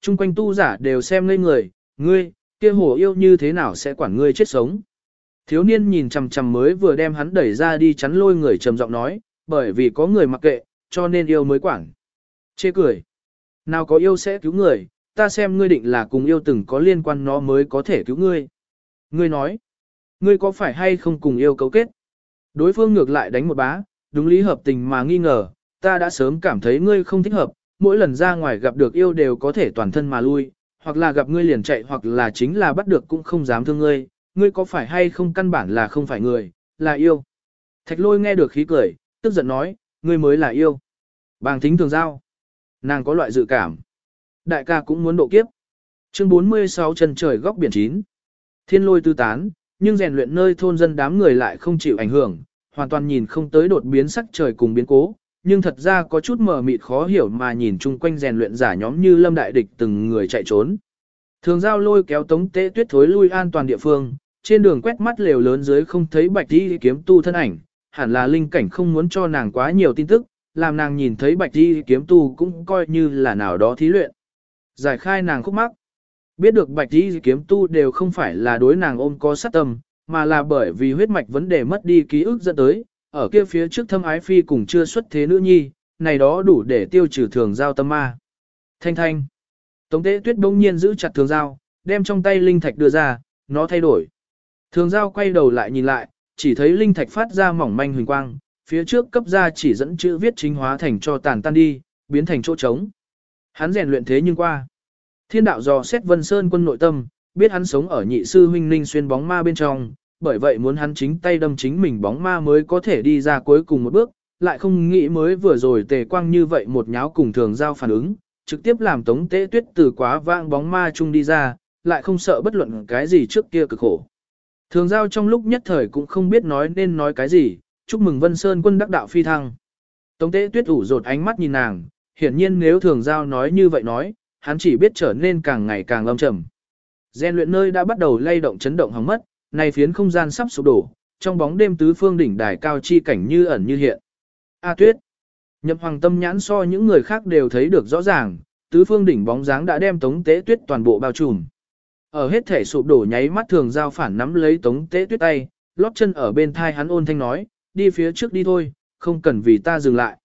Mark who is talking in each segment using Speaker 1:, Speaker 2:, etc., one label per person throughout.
Speaker 1: Trung quanh tu giả đều xem ngây người, ngươi, kia hồ yêu như thế nào sẽ quản ngươi chết sống. Thiếu niên nhìn chằm chằm mới vừa đem hắn đẩy ra đi chắn lôi người trầm giọng nói, bởi vì có người mặc kệ, cho nên yêu mới quản. Chê cười. Nào có yêu sẽ cứu người, ta xem ngươi định là cùng yêu từng có liên quan nó mới có thể cứu ngươi. Ngươi nói, ngươi có phải hay không cùng yêu cấu kết? Đối phương ngược lại đánh một bá, đúng lý hợp tình mà nghi ngờ, ta đã sớm cảm thấy ngươi không thích hợp, mỗi lần ra ngoài gặp được yêu đều có thể toàn thân mà lui, hoặc là gặp ngươi liền chạy hoặc là chính là bắt được cũng không dám thương ngươi, ngươi có phải hay không căn bản là không phải người, là yêu. Thạch lôi nghe được khí cười, tức giận nói, ngươi mới là yêu. Bàng thính thường giao. Nàng có loại dự cảm. Đại ca cũng muốn độ kiếp. Chương 46 chân trời góc biển chín. Thiên lôi tư tán, nhưng rèn luyện nơi thôn dân đám người lại không chịu ảnh hưởng, hoàn toàn nhìn không tới đột biến sắc trời cùng biến cố, nhưng thật ra có chút mờ mịt khó hiểu mà nhìn chung quanh rèn luyện giả nhóm như lâm đại địch từng người chạy trốn. Thường giao lôi kéo tống tế tuyết thối lui an toàn địa phương, trên đường quét mắt lều lớn dưới không thấy bạch đi kiếm tu thân ảnh, hẳn là linh cảnh không muốn cho nàng quá nhiều tin tức, làm nàng nhìn thấy bạch đi kiếm tu cũng coi như là nào đó thí luyện. Giải khai nàng khúc mắc. Biết được bạch đi kiếm tu đều không phải là đối nàng ôm có sát tâm, mà là bởi vì huyết mạch vấn đề mất đi ký ức dẫn tới, ở kia phía trước thâm ái phi cùng chưa xuất thế nữ nhi, này đó đủ để tiêu trừ thường giao tâm ma. Thanh thanh. Tống tế tuyết bỗng nhiên giữ chặt thường giao, đem trong tay linh thạch đưa ra, nó thay đổi. Thường giao quay đầu lại nhìn lại, chỉ thấy linh thạch phát ra mỏng manh huỳnh quang, phía trước cấp ra chỉ dẫn chữ viết chính hóa thành cho tàn tan đi, biến thành chỗ trống. Hắn rèn luyện thế nhưng qua. Thiên đạo dò xét Vân Sơn quân nội tâm, biết hắn sống ở nhị sư huynh ninh xuyên bóng ma bên trong, bởi vậy muốn hắn chính tay đâm chính mình bóng ma mới có thể đi ra cuối cùng một bước, lại không nghĩ mới vừa rồi tề quang như vậy một nháo cùng thường giao phản ứng, trực tiếp làm tống tế tuyết từ quá vang bóng ma chung đi ra, lại không sợ bất luận cái gì trước kia cực khổ. Thường giao trong lúc nhất thời cũng không biết nói nên nói cái gì, chúc mừng Vân Sơn quân đắc đạo phi thăng. Tống tế tuyết ủ rột ánh mắt nhìn nàng, hiển nhiên nếu thường giao nói như vậy nói, hắn chỉ biết trở nên càng ngày càng âm trầm. Gen luyện nơi đã bắt đầu lay động chấn động hóng mất, này phiến không gian sắp sụp đổ, trong bóng đêm tứ phương đỉnh đài cao chi cảnh như ẩn như hiện. A tuyết. Nhậm hoàng tâm nhãn so những người khác đều thấy được rõ ràng, tứ phương đỉnh bóng dáng đã đem tống tế tuyết toàn bộ bao trùm. Ở hết thể sụp đổ nháy mắt thường giao phản nắm lấy tống tế tuyết tay, lót chân ở bên thai hắn ôn thanh nói, đi phía trước đi thôi, không cần vì ta dừng lại.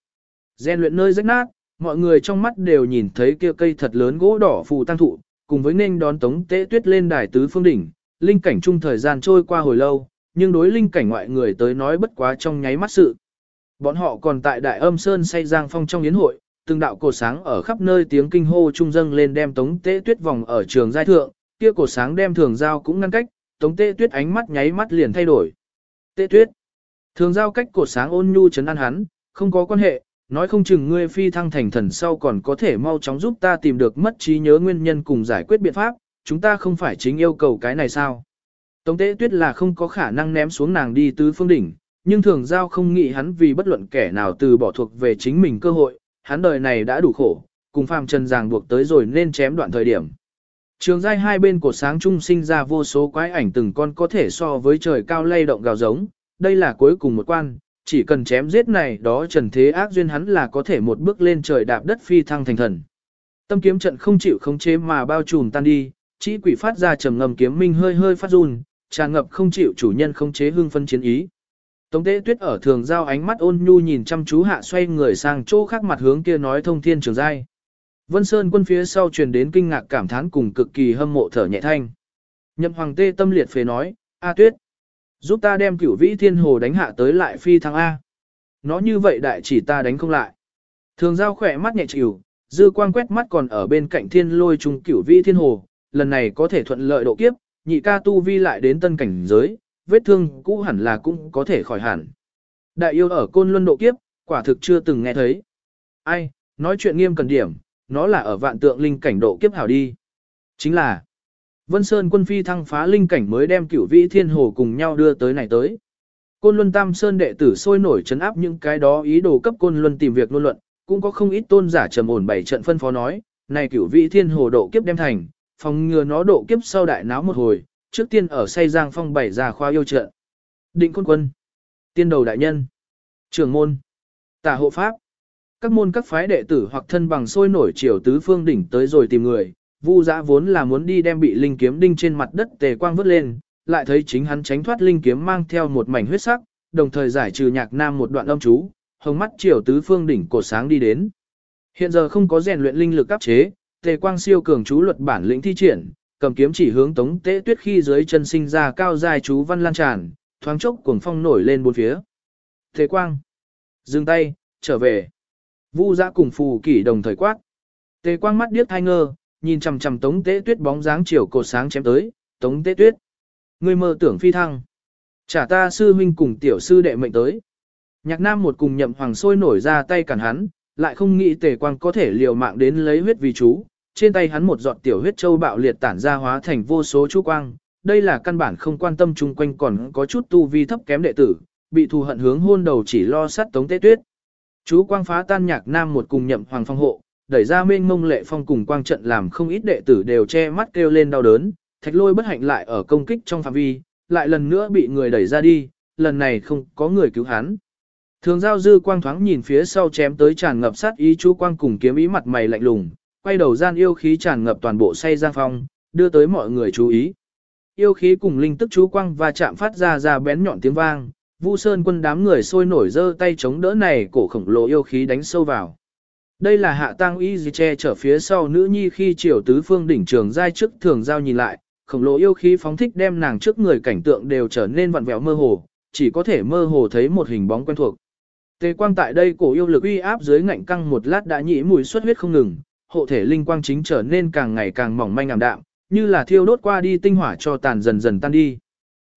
Speaker 1: Gen luyện nơi rách nát, mọi người trong mắt đều nhìn thấy kia cây thật lớn gỗ đỏ phù tăng thụ, cùng với nên đón tống tế tuyết lên đài tứ phương đỉnh, linh cảnh chung thời gian trôi qua hồi lâu, nhưng đối linh cảnh ngoại người tới nói bất quá trong nháy mắt sự. Bọn họ còn tại đại âm sơn say giang phong trong yến hội, từng đạo cổ sáng ở khắp nơi tiếng kinh hô trung dâng lên đem tống tế tuyết vòng ở trường giai thượng, kia cổ sáng đem thường giao cũng ngăn cách, tống tế tuyết ánh mắt nháy mắt liền thay đổi. Tế tuyết, thường giao cách cổ sáng ôn nhu chấn an hắn, không có quan hệ, nói không chừng ngươi phi thăng thành thần sau còn có thể mau chóng giúp ta tìm được mất trí nhớ nguyên nhân cùng giải quyết biện pháp, chúng ta không phải chính yêu cầu cái này sao. Tống tế tuyết là không có khả năng ném xuống nàng đi tứ phương đỉnh, nhưng thường giao không nghĩ hắn vì bất luận kẻ nào từ bỏ thuộc về chính mình cơ hội, hắn đời này đã đủ khổ, cùng phàm trần ràng buộc tới rồi nên chém đoạn thời điểm. Trường giai hai bên của sáng trung sinh ra vô số quái ảnh từng con có thể so với trời cao lay động gào giống, đây là cuối cùng một quan, chỉ cần chém giết này đó trần thế ác duyên hắn là có thể một bước lên trời đạp đất phi thăng thành thần. Tâm kiếm trận không chịu khống chế mà bao trùm tan đi, chỉ quỷ phát ra trầm ngầm kiếm minh hơi hơi phát run, tràn ngập không chịu chủ nhân không chế hương phân chiến ý. Tống tế tuyết ở thường giao ánh mắt ôn nhu nhìn chăm chú hạ xoay người sang chỗ khác mặt hướng kia nói thông thiên trường giai. Vân Sơn quân phía sau truyền đến kinh ngạc cảm thán cùng cực kỳ hâm mộ thở nhẹ thanh. Nhậm hoàng tê tâm liệt phế nói, A tuyết, giúp ta đem cửu vĩ thiên hồ đánh hạ tới lại phi thăng A. Nó như vậy đại chỉ ta đánh không lại. Thường giao khỏe mắt nhẹ chịu, dư quang quét mắt còn ở bên cạnh thiên lôi trùng cửu vĩ thiên hồ, lần này có thể thuận lợi độ kiếp, nhị ca tu vi lại đến tân cảnh giới, vết thương cũ hẳn là cũng có thể khỏi hẳn. Đại yêu ở côn luân độ kiếp, quả thực chưa từng nghe thấy. Ai, nói chuyện nghiêm cần điểm, nó là ở vạn tượng linh cảnh độ kiếp hảo đi. Chính là, Vân Sơn quân phi thăng phá linh cảnh mới đem cửu vĩ thiên hồ cùng nhau đưa tới này tới. Côn Luân Tam Sơn đệ tử sôi nổi chấn áp những cái đó ý đồ cấp Côn Luân tìm việc luôn luận, cũng có không ít tôn giả trầm ổn bảy trận phân phó nói, này cửu vị thiên hồ độ kiếp đem thành, phòng ngừa nó độ kiếp sau đại náo một hồi, trước tiên ở say giang phong bảy ra khoa yêu trợ Định quân quân, tiên đầu đại nhân, trưởng môn, tả hộ pháp, các môn các phái đệ tử hoặc thân bằng sôi nổi chiều tứ phương đỉnh tới rồi tìm người, Vu Dã vốn là muốn đi đem bị linh kiếm đinh trên mặt đất tề quang vứt lên, lại thấy chính hắn tránh thoát linh kiếm mang theo một mảnh huyết sắc, đồng thời giải trừ nhạc nam một đoạn âm chú, hồng mắt chiều tứ phương đỉnh cổ sáng đi đến. Hiện giờ không có rèn luyện linh lực áp chế, tề quang siêu cường chú luật bản lĩnh thi triển, cầm kiếm chỉ hướng tống tế tuyết khi dưới chân sinh ra cao dài chú văn lan tràn, thoáng chốc cuồng phong nổi lên bốn phía. Tề quang, dừng tay, trở về. Vu Dã cùng phù kỷ đồng thời quát. Tề quang mắt điếc hai ngơ, nhìn chằm chằm Tống Tế Tuyết bóng dáng chiều cột sáng chém tới, "Tống Tế Tuyết, ngươi mơ tưởng phi thăng, trả ta sư huynh cùng tiểu sư đệ mệnh tới." Nhạc Nam một cùng nhậm hoàng sôi nổi ra tay cản hắn, lại không nghĩ Tề Quang có thể liều mạng đến lấy huyết vì chú, trên tay hắn một giọt tiểu huyết châu bạo liệt tản ra hóa thành vô số chú quang, đây là căn bản không quan tâm chung quanh còn có chút tu vi thấp kém đệ tử, bị thù hận hướng hôn đầu chỉ lo sát Tống Tế Tuyết. Chú quang phá tan Nhạc Nam một cùng nhậm hoàng phong hộ, đẩy ra mênh mông lệ phong cùng quang trận làm không ít đệ tử đều che mắt kêu lên đau đớn, thạch lôi bất hạnh lại ở công kích trong phạm vi, lại lần nữa bị người đẩy ra đi, lần này không có người cứu hắn. Thường giao dư quang thoáng nhìn phía sau chém tới tràn ngập sát ý chú quang cùng kiếm ý mặt mày lạnh lùng, quay đầu gian yêu khí tràn ngập toàn bộ say giang phong, đưa tới mọi người chú ý. Yêu khí cùng linh tức chú quang và chạm phát ra ra bén nhọn tiếng vang, Vu Sơn quân đám người sôi nổi giơ tay chống đỡ này cổ khổng lồ yêu khí đánh sâu vào. Đây là hạ tăng y gì che chở phía sau nữ nhi khi triều tứ phương đỉnh trường giai trước thường giao nhìn lại, khổng lồ yêu khí phóng thích đem nàng trước người cảnh tượng đều trở nên vặn vẹo mơ hồ, chỉ có thể mơ hồ thấy một hình bóng quen thuộc. Tề quang tại đây cổ yêu lực uy áp dưới ngạnh căng một lát đã nhĩ mùi xuất huyết không ngừng, hộ thể linh quang chính trở nên càng ngày càng mỏng manh ảm đạm, như là thiêu đốt qua đi tinh hỏa cho tàn dần dần tan đi.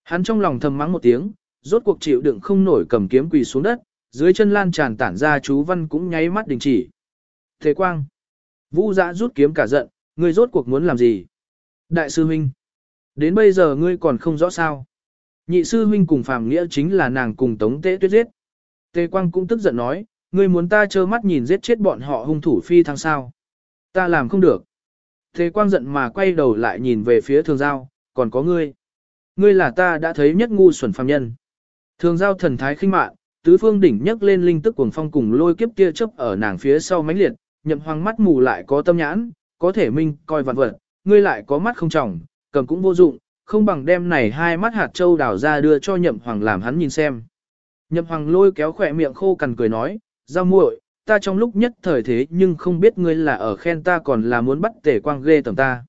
Speaker 1: Hắn trong lòng thầm mắng một tiếng, rốt cuộc chịu đựng không nổi cầm kiếm quỳ xuống đất, dưới chân lan tràn tản ra chú văn cũng nháy mắt đình chỉ. Thế quang. Vũ Dã rút kiếm cả giận, ngươi rốt cuộc muốn làm gì? Đại sư huynh. Đến bây giờ ngươi còn không rõ sao. Nhị sư huynh cùng phàm nghĩa chính là nàng cùng tống tế tuyết giết. Tề quang cũng tức giận nói, ngươi muốn ta trơ mắt nhìn giết chết bọn họ hung thủ phi thăng sao. Ta làm không được. thế quang giận mà quay đầu lại nhìn về phía thường giao, còn có ngươi. Ngươi là ta đã thấy nhất ngu xuẩn phàm nhân. Thường giao thần thái khinh mạn, tứ phương đỉnh nhấc lên linh tức cuồng phong cùng lôi kiếp kia chớp ở nàng phía sau mánh liệt, nhậm hoàng mắt mù lại có tâm nhãn, có thể minh coi vạn vật, ngươi lại có mắt không trọng, cầm cũng vô dụng, không bằng đem này hai mắt hạt châu đào ra đưa cho nhậm hoàng làm hắn nhìn xem. Nhậm hoàng lôi kéo khỏe miệng khô cằn cười nói, giao muội, ta trong lúc nhất thời thế nhưng không biết ngươi là ở khen ta còn là muốn bắt tể quang ghê tầm ta.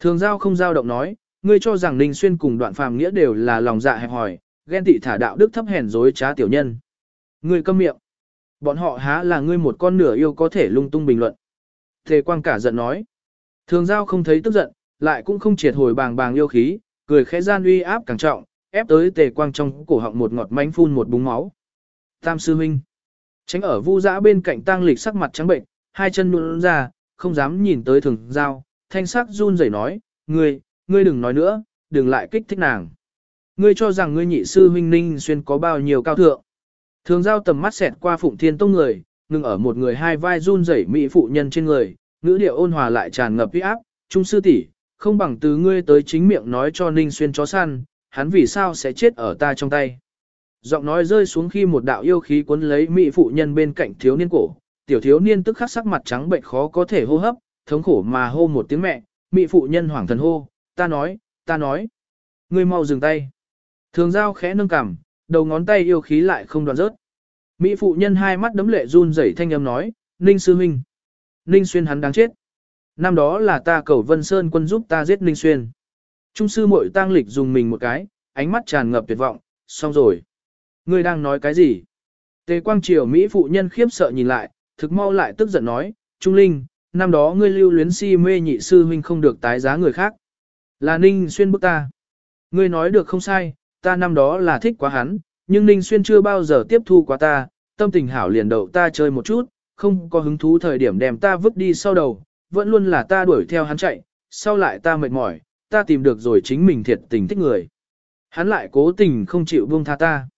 Speaker 1: Thường giao không giao động nói, ngươi cho rằng Ninh Xuyên cùng đoạn phàm nghĩa đều là lòng dạ hẹp hỏi, ghen tị thả đạo đức thấp hèn dối trá tiểu nhân. Ngươi câm miệng. Bọn họ há là ngươi một con nửa yêu có thể lung tung bình luận. Tề quang cả giận nói. Thường giao không thấy tức giận, lại cũng không triệt hồi bàng bàng yêu khí, cười khẽ gian uy áp càng trọng, ép tới tề quang trong cổ họng một ngọt mánh phun một búng máu. Tam sư huynh. Tránh ở vu dã bên cạnh tang lịch sắc mặt trắng bệnh, hai chân nhũn ra, không dám nhìn tới thường giao, thanh sắc run rẩy nói, ngươi, ngươi đừng nói nữa, đừng lại kích thích nàng. Ngươi cho rằng ngươi nhị sư huynh ninh xuyên có bao nhiêu cao thượng. Thường giao tầm mắt xẹt qua phụng thiên tông người, ngừng ở một người hai vai run rẩy mỹ phụ nhân trên người, ngữ điệu ôn hòa lại tràn ngập uy áp, trung sư tỷ, không bằng từ ngươi tới chính miệng nói cho Ninh Xuyên chó săn, hắn vì sao sẽ chết ở ta trong tay. Giọng nói rơi xuống khi một đạo yêu khí cuốn lấy mỹ phụ nhân bên cạnh thiếu niên cổ, tiểu thiếu niên tức khắc sắc mặt trắng bệnh khó có thể hô hấp, thống khổ mà hô một tiếng mẹ, mỹ phụ nhân hoảng thần hô, ta nói, ta nói, ngươi mau dừng tay. Thường giao khẽ nâng cằm, đầu ngón tay yêu khí lại không đoạn rớt. Mỹ phụ nhân hai mắt đấm lệ run rẩy thanh âm nói, Ninh sư huynh. Ninh xuyên hắn đáng chết. Năm đó là ta cầu Vân Sơn quân giúp ta giết Ninh xuyên. Trung sư muội tang lịch dùng mình một cái, ánh mắt tràn ngập tuyệt vọng, xong rồi. Ngươi đang nói cái gì? Tề quang triều Mỹ phụ nhân khiếp sợ nhìn lại, thực mau lại tức giận nói, Trung Linh, năm đó ngươi lưu luyến si mê nhị sư huynh không được tái giá người khác. Là Ninh xuyên bức ta. Ngươi nói được không sai, ta năm đó là thích quá hắn, nhưng Ninh Xuyên chưa bao giờ tiếp thu quá ta, tâm tình hảo liền đậu ta chơi một chút, không có hứng thú thời điểm đem ta vứt đi sau đầu, vẫn luôn là ta đuổi theo hắn chạy, sau lại ta mệt mỏi, ta tìm được rồi chính mình thiệt tình thích người. Hắn lại cố tình không chịu buông tha ta.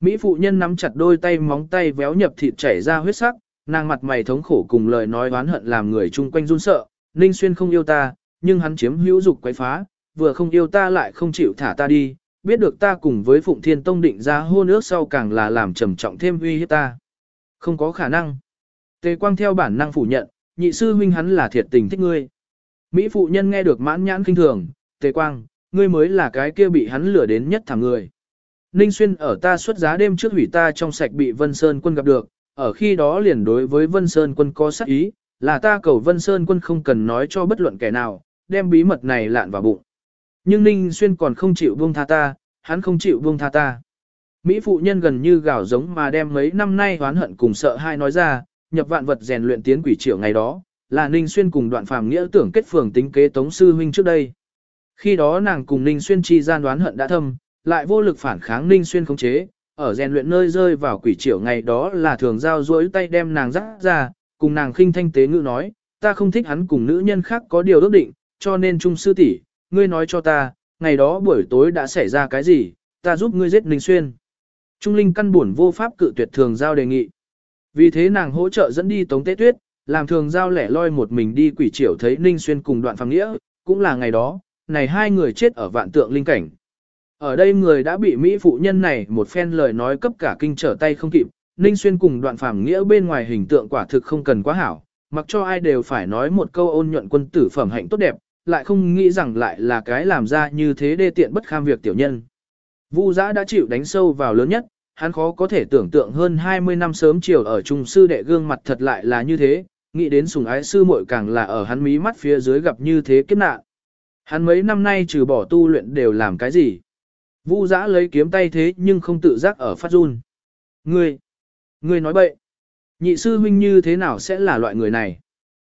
Speaker 1: Mỹ phụ nhân nắm chặt đôi tay móng tay véo nhập thịt chảy ra huyết sắc, nàng mặt mày thống khổ cùng lời nói oán hận làm người chung quanh run sợ, Ninh Xuyên không yêu ta, nhưng hắn chiếm hữu dục quấy phá, vừa không yêu ta lại không chịu thả ta đi, biết được ta cùng với Phụng Thiên Tông định ra hôn ước sau càng là làm trầm trọng thêm uy hiếp ta. Không có khả năng. Tề Quang theo bản năng phủ nhận, nhị sư huynh hắn là thiệt tình thích ngươi. Mỹ phụ nhân nghe được mãn nhãn kinh thường, tề quang, ngươi mới là cái kia bị hắn lửa đến nhất thẳng người. Ninh Xuyên ở ta xuất giá đêm trước hủy ta trong sạch bị Vân Sơn quân gặp được, ở khi đó liền đối với Vân Sơn quân có sắc ý, là ta cầu Vân Sơn quân không cần nói cho bất luận kẻ nào, đem bí mật này lạn vào bụng. Nhưng Ninh Xuyên còn không chịu buông tha ta, hắn không chịu buông tha ta. Mỹ phụ nhân gần như gạo giống mà đem mấy năm nay oán hận cùng sợ hai nói ra, nhập vạn vật rèn luyện tiến quỷ triệu ngày đó, là Ninh Xuyên cùng đoạn phàm nghĩa tưởng kết phường tính kế tống sư huynh trước đây. Khi đó nàng cùng Ninh Xuyên chi gian đoán hận đã thâm, lại vô lực phản kháng Ninh Xuyên khống chế, ở rèn luyện nơi rơi vào quỷ triệu ngày đó là thường giao duỗi tay đem nàng dắt ra, cùng nàng khinh thanh tế ngữ nói, ta không thích hắn cùng nữ nhân khác có điều ước định, cho nên trung sư tỷ, ngươi nói cho ta, ngày đó buổi tối đã xảy ra cái gì, ta giúp ngươi giết Ninh Xuyên. Trung Linh căn buồn vô pháp cự tuyệt thường giao đề nghị. Vì thế nàng hỗ trợ dẫn đi Tống Tế Tuyết, làm thường giao lẻ loi một mình đi quỷ triều thấy Ninh Xuyên cùng đoạn phàm nghĩa, cũng là ngày đó, này hai người chết ở vạn tượng linh cảnh. Ở đây người đã bị Mỹ phụ nhân này một phen lời nói cấp cả kinh trở tay không kịp, Ninh Xuyên cùng đoạn phàm nghĩa bên ngoài hình tượng quả thực không cần quá hảo, mặc cho ai đều phải nói một câu ôn nhuận quân tử phẩm hạnh tốt đẹp, lại không nghĩ rằng lại là cái làm ra như thế đê tiện bất kham việc tiểu nhân. Vu giã đã chịu đánh sâu vào lớn nhất, hắn khó có thể tưởng tượng hơn 20 năm sớm chiều ở trung sư đệ gương mặt thật lại là như thế, nghĩ đến sùng ái sư muội càng là ở hắn mí mắt phía dưới gặp như thế kiếp nạn. Hắn mấy năm nay trừ bỏ tu luyện đều làm cái gì? Vu giã lấy kiếm tay thế nhưng không tự giác ở phát run. Ngươi, ngươi nói bậy. Nhị sư huynh như thế nào sẽ là loại người này?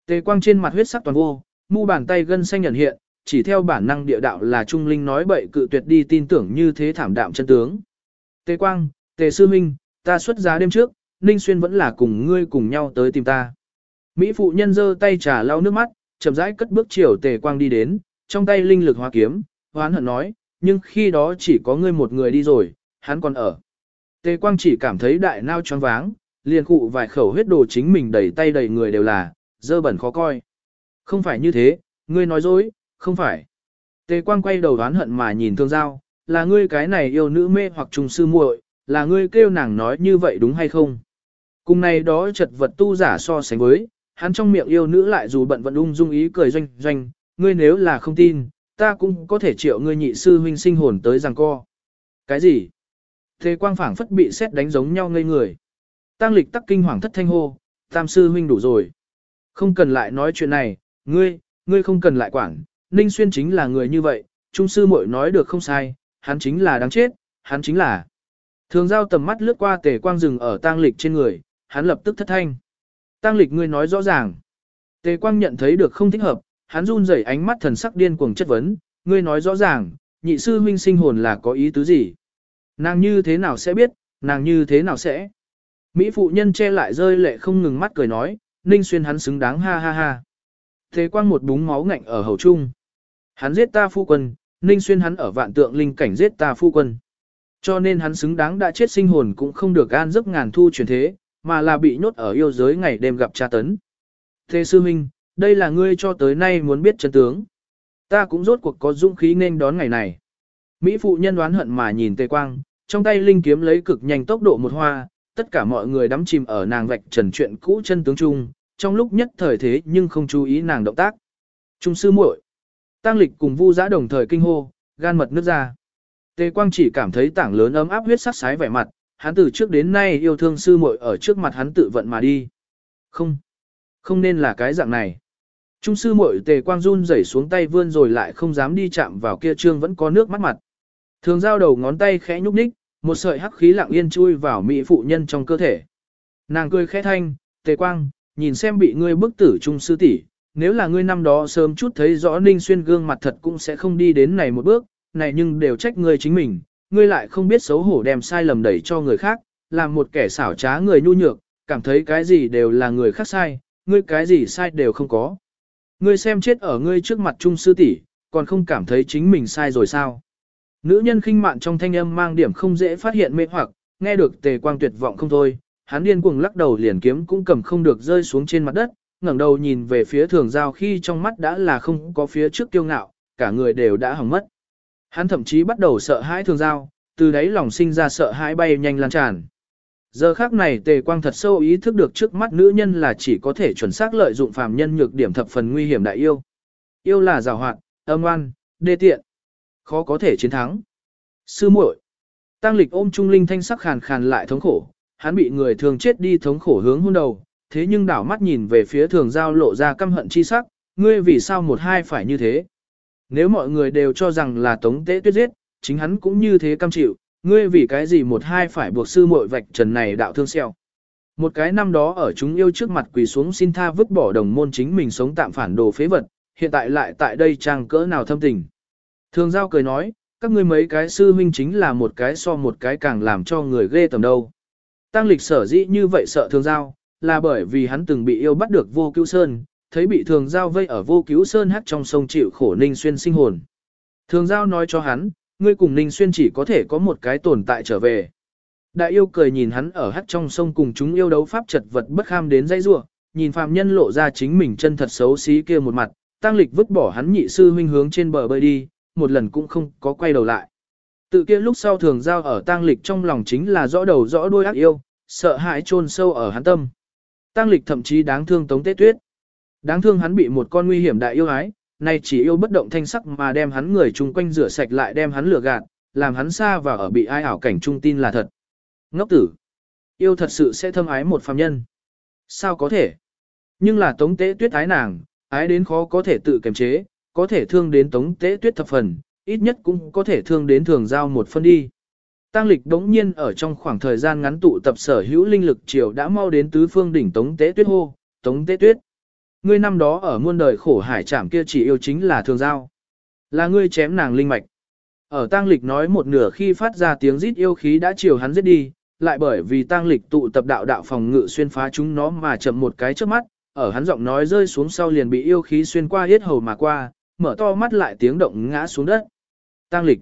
Speaker 1: Tề quang trên mặt huyết sắc toàn vô, mu bàn tay gân xanh nhận hiện, chỉ theo bản năng địa đạo là Trung Linh nói bậy cự tuyệt đi tin tưởng như thế thảm đạm chân tướng. Tề quang, tề sư huynh, ta xuất giá đêm trước, Ninh Xuyên vẫn là cùng ngươi cùng nhau tới tìm ta. Mỹ phụ nhân giơ tay trà lau nước mắt, chậm rãi cất bước chiều tề quang đi đến, trong tay linh lực hóa kiếm, hoán hận nói, nhưng khi đó chỉ có ngươi một người đi rồi, hắn còn ở. Tề quang chỉ cảm thấy đại nao choáng váng, liền cụ vài khẩu huyết đồ chính mình đầy tay đầy người đều là, dơ bẩn khó coi. Không phải như thế, ngươi nói dối, không phải. Tề quang quay đầu đoán hận mà nhìn thương giao, là ngươi cái này yêu nữ mê hoặc trùng sư muội, là ngươi kêu nàng nói như vậy đúng hay không? Cùng này đó chật vật tu giả so sánh với, hắn trong miệng yêu nữ lại dù bận vận ung dung ý cười doanh doanh, ngươi nếu là không tin, ta cũng có thể triệu ngươi nhị sư huynh sinh hồn tới rằng co. Cái gì? Thế quang phảng phất bị xét đánh giống nhau ngây người. Tăng lịch tắc kinh hoàng thất thanh hô, tam sư huynh đủ rồi. Không cần lại nói chuyện này, ngươi, ngươi không cần lại quản, Ninh Xuyên chính là người như vậy, trung sư muội nói được không sai, hắn chính là đáng chết, hắn chính là. Thường giao tầm mắt lướt qua tề quang rừng ở tang lịch trên người, hắn lập tức thất thanh. Tang lịch ngươi nói rõ ràng. Tề quang nhận thấy được không thích hợp, hắn run rẩy ánh mắt thần sắc điên cuồng chất vấn, ngươi nói rõ ràng, nhị sư huynh sinh hồn là có ý tứ gì? Nàng như thế nào sẽ biết, nàng như thế nào sẽ? Mỹ phụ nhân che lại rơi lệ không ngừng mắt cười nói, Ninh Xuyên hắn xứng đáng ha ha ha. Thế quang một búng máu ngạnh ở hầu trung. Hắn giết ta phu quân, Ninh Xuyên hắn ở vạn tượng linh cảnh giết ta phu quân. Cho nên hắn xứng đáng đã chết sinh hồn cũng không được an giấc ngàn thu truyền thế, mà là bị nhốt ở yêu giới ngày đêm gặp tra tấn. Thế sư huynh đây là ngươi cho tới nay muốn biết chân tướng. Ta cũng rốt cuộc có dũng khí nên đón ngày này. Mỹ phụ nhân đoán hận mà nhìn tề quang, trong tay linh kiếm lấy cực nhanh tốc độ một hoa, tất cả mọi người đắm chìm ở nàng vạch trần chuyện cũ chân tướng chung, trong lúc nhất thời thế nhưng không chú ý nàng động tác. Trung sư muội, Tăng lịch cùng vu giã đồng thời kinh hô, gan mật nước ra. Tề quang chỉ cảm thấy tảng lớn ấm áp huyết sắc sái vẻ mặt, hắn từ trước đến nay yêu thương sư muội ở trước mặt hắn tự vận mà đi. Không, không nên là cái dạng này. Trung sư muội tề quang run rẩy xuống tay vươn rồi lại không dám đi chạm vào kia trương vẫn có nước mắt mặt. Thường giao đầu ngón tay khẽ nhúc nhích, một sợi hắc khí lặng yên chui vào mỹ phụ nhân trong cơ thể. Nàng cười khẽ thanh, tề quang, nhìn xem bị ngươi bức tử trung sư tỷ, nếu là ngươi năm đó sớm chút thấy rõ Ninh Xuyên gương mặt thật cũng sẽ không đi đến này một bước, này nhưng đều trách ngươi chính mình, ngươi lại không biết xấu hổ đem sai lầm đẩy cho người khác, làm một kẻ xảo trá người nhu nhược, cảm thấy cái gì đều là người khác sai, ngươi cái gì sai đều không có. Ngươi xem chết ở ngươi trước mặt trung sư tỷ, còn không cảm thấy chính mình sai rồi sao? Nữ nhân khinh mạn trong thanh âm mang điểm không dễ phát hiện mê hoặc, nghe được tề quang tuyệt vọng không thôi, hắn điên cuồng lắc đầu liền kiếm cũng cầm không được rơi xuống trên mặt đất, ngẩng đầu nhìn về phía thường giao khi trong mắt đã là không có phía trước kiêu ngạo, cả người đều đã hỏng mất. Hắn thậm chí bắt đầu sợ hãi thường giao, từ đấy lòng sinh ra sợ hãi bay nhanh lan tràn. Giờ khác này tề quang thật sâu ý thức được trước mắt nữ nhân là chỉ có thể chuẩn xác lợi dụng phàm nhân nhược điểm thập phần nguy hiểm đại yêu. Yêu là rào hoạt, âm ngoan, đê tiện. Khó có thể chiến thắng. Sư muội. Tăng lịch ôm trung linh thanh sắc khàn khàn lại thống khổ, hắn bị người thường chết đi thống khổ hướng hôn đầu, thế nhưng đảo mắt nhìn về phía thường giao lộ ra căm hận chi sắc, ngươi vì sao một hai phải như thế. Nếu mọi người đều cho rằng là tống tế tuyết giết, chính hắn cũng như thế cam chịu, ngươi vì cái gì một hai phải buộc sư muội vạch trần này đạo thương xeo. Một cái năm đó ở chúng yêu trước mặt quỳ xuống xin tha vứt bỏ đồng môn chính mình sống tạm phản đồ phế vật, hiện tại lại tại đây trang cỡ nào thâm tình. Thường giao cười nói, các ngươi mấy cái sư huynh chính là một cái so một cái càng làm cho người ghê tầm đâu. Tăng lịch sở dĩ như vậy sợ thường giao, là bởi vì hắn từng bị yêu bắt được vô cứu sơn, thấy bị thường giao vây ở vô cứu sơn hát trong sông chịu khổ ninh xuyên sinh hồn. Thường giao nói cho hắn, ngươi cùng ninh xuyên chỉ có thể có một cái tồn tại trở về. Đại yêu cười nhìn hắn ở hắt trong sông cùng chúng yêu đấu pháp chật vật bất kham đến dây rua, nhìn phàm nhân lộ ra chính mình chân thật xấu xí kia một mặt, tăng lịch vứt bỏ hắn nhị sư huynh hướng trên bờ bơi đi, một lần cũng không có quay đầu lại. Tự kia lúc sau thường giao ở tăng lịch trong lòng chính là rõ đầu rõ đuôi ác yêu, sợ hãi chôn sâu ở hắn tâm. Tăng lịch thậm chí đáng thương tống tế tuyết. Đáng thương hắn bị một con nguy hiểm đại yêu ái, nay chỉ yêu bất động thanh sắc mà đem hắn người chung quanh rửa sạch lại đem hắn lừa gạt, làm hắn xa và ở bị ai ảo cảnh trung tin là thật. Ngốc tử. Yêu thật sự sẽ thâm ái một phàm nhân. Sao có thể? Nhưng là tống tế tuyết ái nàng, ái đến khó có thể tự kiềm chế, có thể thương đến tống tế tuyết thập phần, ít nhất cũng có thể thương đến thường giao một phân đi. Tăng lịch đống nhiên ở trong khoảng thời gian ngắn tụ tập sở hữu linh lực triều đã mau đến tứ phương đỉnh tống tế tuyết hô, tống tế tuyết. Ngươi năm đó ở muôn đời khổ hải trảm kia chỉ yêu chính là thường giao. Là ngươi chém nàng linh mạch. Ở Tang lịch nói một nửa khi phát ra tiếng rít yêu khí đã chiều hắn giết đi, lại bởi vì Tang lịch tụ tập đạo đạo phòng ngự xuyên phá chúng nó mà chậm một cái trước mắt, ở hắn giọng nói rơi xuống sau liền bị yêu khí xuyên qua hết hầu mà qua, mở to mắt lại tiếng động ngã xuống đất. Tang lịch.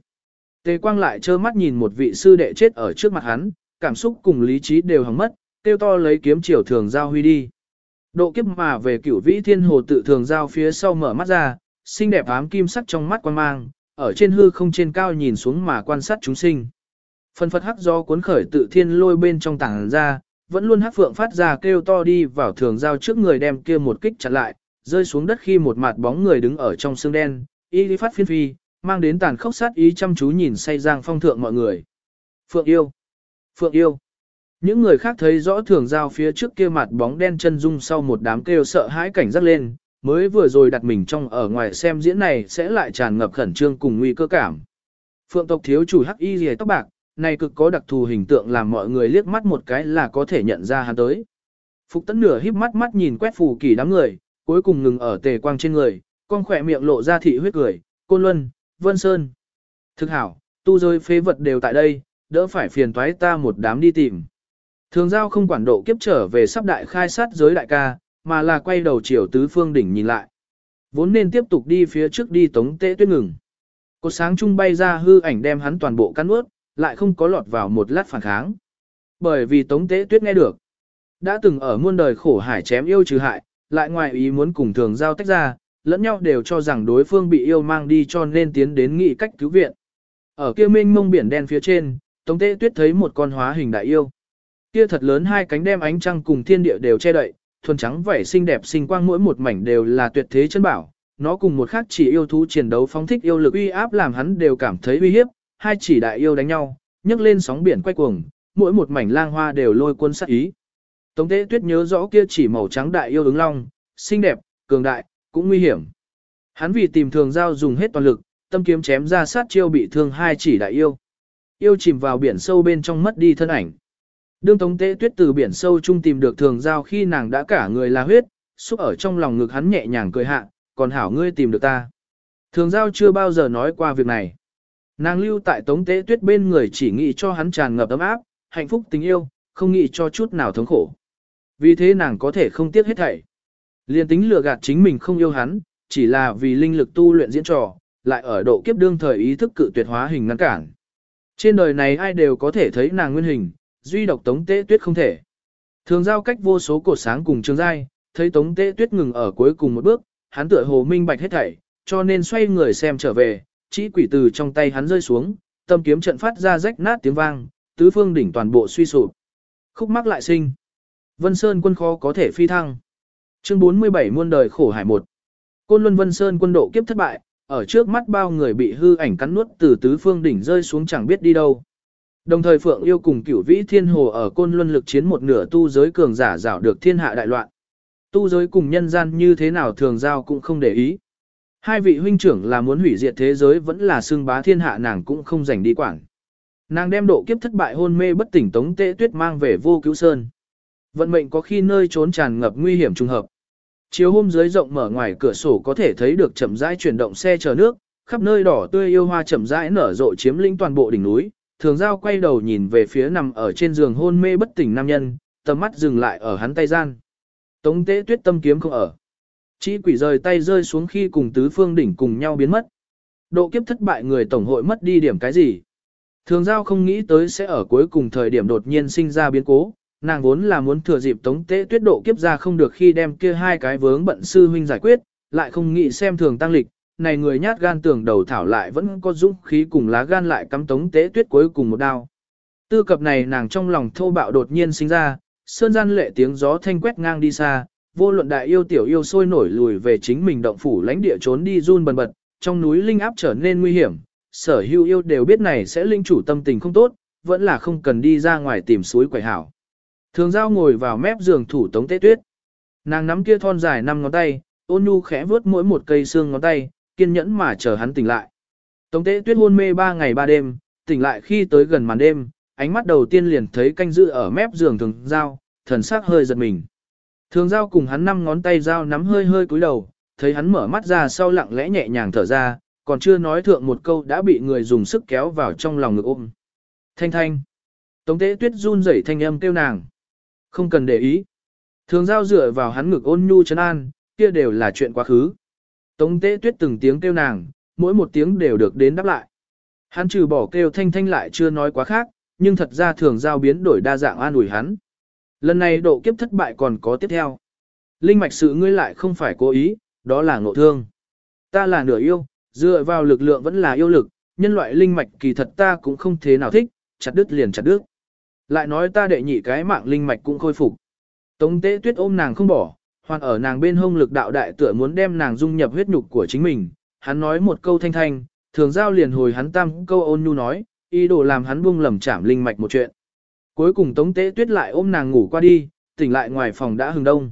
Speaker 1: Tề quang lại trơ mắt nhìn một vị sư đệ chết ở trước mặt hắn, cảm xúc cùng lý trí đều hằng mất, tiêu to lấy kiếm chiều thường giao huy đi. Độ kiếp mà về cửu vĩ thiên hồ tự thường giao phía sau mở mắt ra, xinh đẹp ám kim sắc trong mắt quan mang, ở trên hư không trên cao nhìn xuống mà quan sát chúng sinh. Phần phật hắc do cuốn khởi tự thiên lôi bên trong tảng ra, vẫn luôn hắc phượng phát ra kêu to đi vào thường giao trước người đem kia một kích chặn lại, rơi xuống đất khi một mặt bóng người đứng ở trong xương đen, y lý phát phiên phi, mang đến tàn khốc sát ý chăm chú nhìn say giang phong thượng mọi người. Phượng yêu! Phượng yêu! Những người khác thấy rõ thường giao phía trước kia mặt bóng đen chân dung sau một đám kêu sợ hãi cảnh giác lên, mới vừa rồi đặt mình trong ở ngoài xem diễn này sẽ lại tràn ngập khẩn trương cùng nguy cơ cảm. Phượng tộc thiếu chủ hắc y rìa tóc bạc, này cực có đặc thù hình tượng làm mọi người liếc mắt một cái là có thể nhận ra hắn tới. Phục tấn nửa híp mắt mắt nhìn quét phù kỳ đám người, cuối cùng ngừng ở tề quang trên người, con khỏe miệng lộ ra thị huyết cười, côn luân, vân sơn. Thực hảo, tu rơi phế vật đều tại đây, đỡ phải phiền toái ta một đám đi tìm. Thường giao không quản độ kiếp trở về sắp đại khai sát giới đại ca, mà là quay đầu chiều tứ phương đỉnh nhìn lại. Vốn nên tiếp tục đi phía trước đi tống tế tuyết ngừng. Cột sáng trung bay ra hư ảnh đem hắn toàn bộ cắn ướt, lại không có lọt vào một lát phản kháng. Bởi vì tống tế tuyết nghe được. Đã từng ở muôn đời khổ hải chém yêu trừ hại, lại ngoài ý muốn cùng thường giao tách ra, lẫn nhau đều cho rằng đối phương bị yêu mang đi cho nên tiến đến nghị cách cứu viện. Ở kia mênh mông biển đen phía trên, Tống Tế Tuyết thấy một con hóa hình đại yêu. Kia thật lớn hai cánh đem ánh trăng cùng thiên địa đều che đậy, thuần trắng vảy xinh đẹp xinh quang mỗi một mảnh đều là tuyệt thế chân bảo. Nó cùng một khác chỉ yêu thú chiến đấu phóng thích yêu lực uy áp làm hắn đều cảm thấy uy hiếp, hai chỉ đại yêu đánh nhau, nhấc lên sóng biển quay cuồng, mỗi một mảnh lang hoa đều lôi quân sát ý. Tống Tế Tuyết nhớ rõ kia chỉ màu trắng đại yêu ứng long, xinh đẹp, cường đại, cũng nguy hiểm. Hắn vì tìm thường giao dùng hết toàn lực, tâm kiếm chém ra sát chiêu bị thương hai chỉ đại yêu. Yêu chìm vào biển sâu bên trong mất đi thân ảnh. Đương Tống Tế Tuyết từ biển sâu chung tìm được thường giao khi nàng đã cả người là huyết, xúc ở trong lòng ngực hắn nhẹ nhàng cười hạ, còn hảo ngươi tìm được ta. Thường giao chưa bao giờ nói qua việc này. Nàng lưu tại Tống Tế Tuyết bên người chỉ nghĩ cho hắn tràn ngập ấm áp, hạnh phúc tình yêu, không nghĩ cho chút nào thống khổ. Vì thế nàng có thể không tiếc hết thảy. Liên tính lừa gạt chính mình không yêu hắn, chỉ là vì linh lực tu luyện diễn trò, lại ở độ kiếp đương thời ý thức cự tuyệt hóa hình ngăn cản. Trên đời này ai đều có thể thấy nàng nguyên hình, duy độc Tống Tế Tuyết không thể. Thường giao cách vô số cột sáng cùng trường giai, thấy Tống Tế Tuyết ngừng ở cuối cùng một bước, hắn tựa hồ minh bạch hết thảy, cho nên xoay người xem trở về, chỉ quỷ từ trong tay hắn rơi xuống, tâm kiếm trận phát ra rách nát tiếng vang, tứ phương đỉnh toàn bộ suy sụp. Khúc mắc lại sinh. Vân Sơn quân khó có thể phi thăng. Chương 47 muôn đời khổ hải một. Côn Luân Vân Sơn quân độ kiếp thất bại, ở trước mắt bao người bị hư ảnh cắn nuốt từ tứ phương đỉnh rơi xuống chẳng biết đi đâu. Đồng thời Phượng yêu cùng cửu vĩ thiên hồ ở Côn Luân lực chiến một nửa tu giới cường giả rảo được thiên hạ đại loạn. Tu giới cùng nhân gian như thế nào thường giao cũng không để ý. Hai vị huynh trưởng là muốn hủy diệt thế giới vẫn là xương bá thiên hạ nàng cũng không rảnh đi quản. Nàng đem độ kiếp thất bại hôn mê bất tỉnh tống tệ tuyết mang về vô cứu sơn. Vận mệnh có khi nơi trốn tràn ngập nguy hiểm trùng hợp. Chiếu hôm dưới rộng mở ngoài cửa sổ có thể thấy được chậm rãi chuyển động xe chờ nước, khắp nơi đỏ tươi yêu hoa chậm rãi nở rộ chiếm lĩnh toàn bộ đỉnh núi. Thường giao quay đầu nhìn về phía nằm ở trên giường hôn mê bất tỉnh nam nhân, tầm mắt dừng lại ở hắn tay gian. Tống tế tuyết tâm kiếm không ở. Chỉ quỷ rời tay rơi xuống khi cùng tứ phương đỉnh cùng nhau biến mất. Độ kiếp thất bại người tổng hội mất đi điểm cái gì. Thường giao không nghĩ tới sẽ ở cuối cùng thời điểm đột nhiên sinh ra biến cố, nàng vốn là muốn thừa dịp tống tế tuyết độ kiếp ra không được khi đem kia hai cái vướng bận sư huynh giải quyết, lại không nghĩ xem thường tăng lịch, này người nhát gan tưởng đầu thảo lại vẫn có dũng khí cùng lá gan lại cắm tống tế tuyết cuối cùng một đao. Tư cập này nàng trong lòng thô bạo đột nhiên sinh ra, sơn gian lệ tiếng gió thanh quét ngang đi xa, vô luận đại yêu tiểu yêu sôi nổi lùi về chính mình động phủ lãnh địa trốn đi run bần bật, trong núi linh áp trở nên nguy hiểm, sở hữu yêu đều biết này sẽ linh chủ tâm tình không tốt, vẫn là không cần đi ra ngoài tìm suối quẩy hảo. Thường giao ngồi vào mép giường thủ tống tế tuyết. Nàng nắm kia thon dài năm ngón tay, ôn nhu khẽ vướt mỗi một cây xương ngón tay, kiên nhẫn mà chờ hắn tỉnh lại. Tống tế tuyết hôn mê ba ngày ba đêm, tỉnh lại khi tới gần màn đêm, ánh mắt đầu tiên liền thấy canh giữ ở mép giường thường giao, thần sắc hơi giật mình. Thường giao cùng hắn năm ngón tay giao nắm hơi hơi cúi đầu, thấy hắn mở mắt ra sau lặng lẽ nhẹ nhàng thở ra, còn chưa nói thượng một câu đã bị người dùng sức kéo vào trong lòng ngực ôm. Thanh thanh. Tống tế tuyết run rẩy thanh âm kêu nàng. Không cần để ý. Thường giao dựa vào hắn ngực ôn nhu trấn an, kia đều là chuyện quá khứ. Tống tế tuyết từng tiếng kêu nàng, mỗi một tiếng đều được đến đáp lại. Hắn trừ bỏ kêu thanh thanh lại chưa nói quá khác, nhưng thật ra thường giao biến đổi đa dạng an ủi hắn. Lần này độ kiếp thất bại còn có tiếp theo. Linh mạch sự ngươi lại không phải cố ý, đó là ngộ thương. Ta là nửa yêu, dựa vào lực lượng vẫn là yêu lực, nhân loại linh mạch kỳ thật ta cũng không thế nào thích, chặt đứt liền chặt đứt. Lại nói ta đệ nhị cái mạng linh mạch cũng khôi phục. Tống tế tuyết ôm nàng không bỏ, hoàn ở nàng bên hông lực đạo đại tựa muốn đem nàng dung nhập huyết nhục của chính mình. Hắn nói một câu thanh thanh, thường giao liền hồi hắn tam câu ôn nhu nói, ý đồ làm hắn buông lầm chạm linh mạch một chuyện. Cuối cùng tống tế tuyết lại ôm nàng ngủ qua đi, tỉnh lại ngoài phòng đã hừng đông.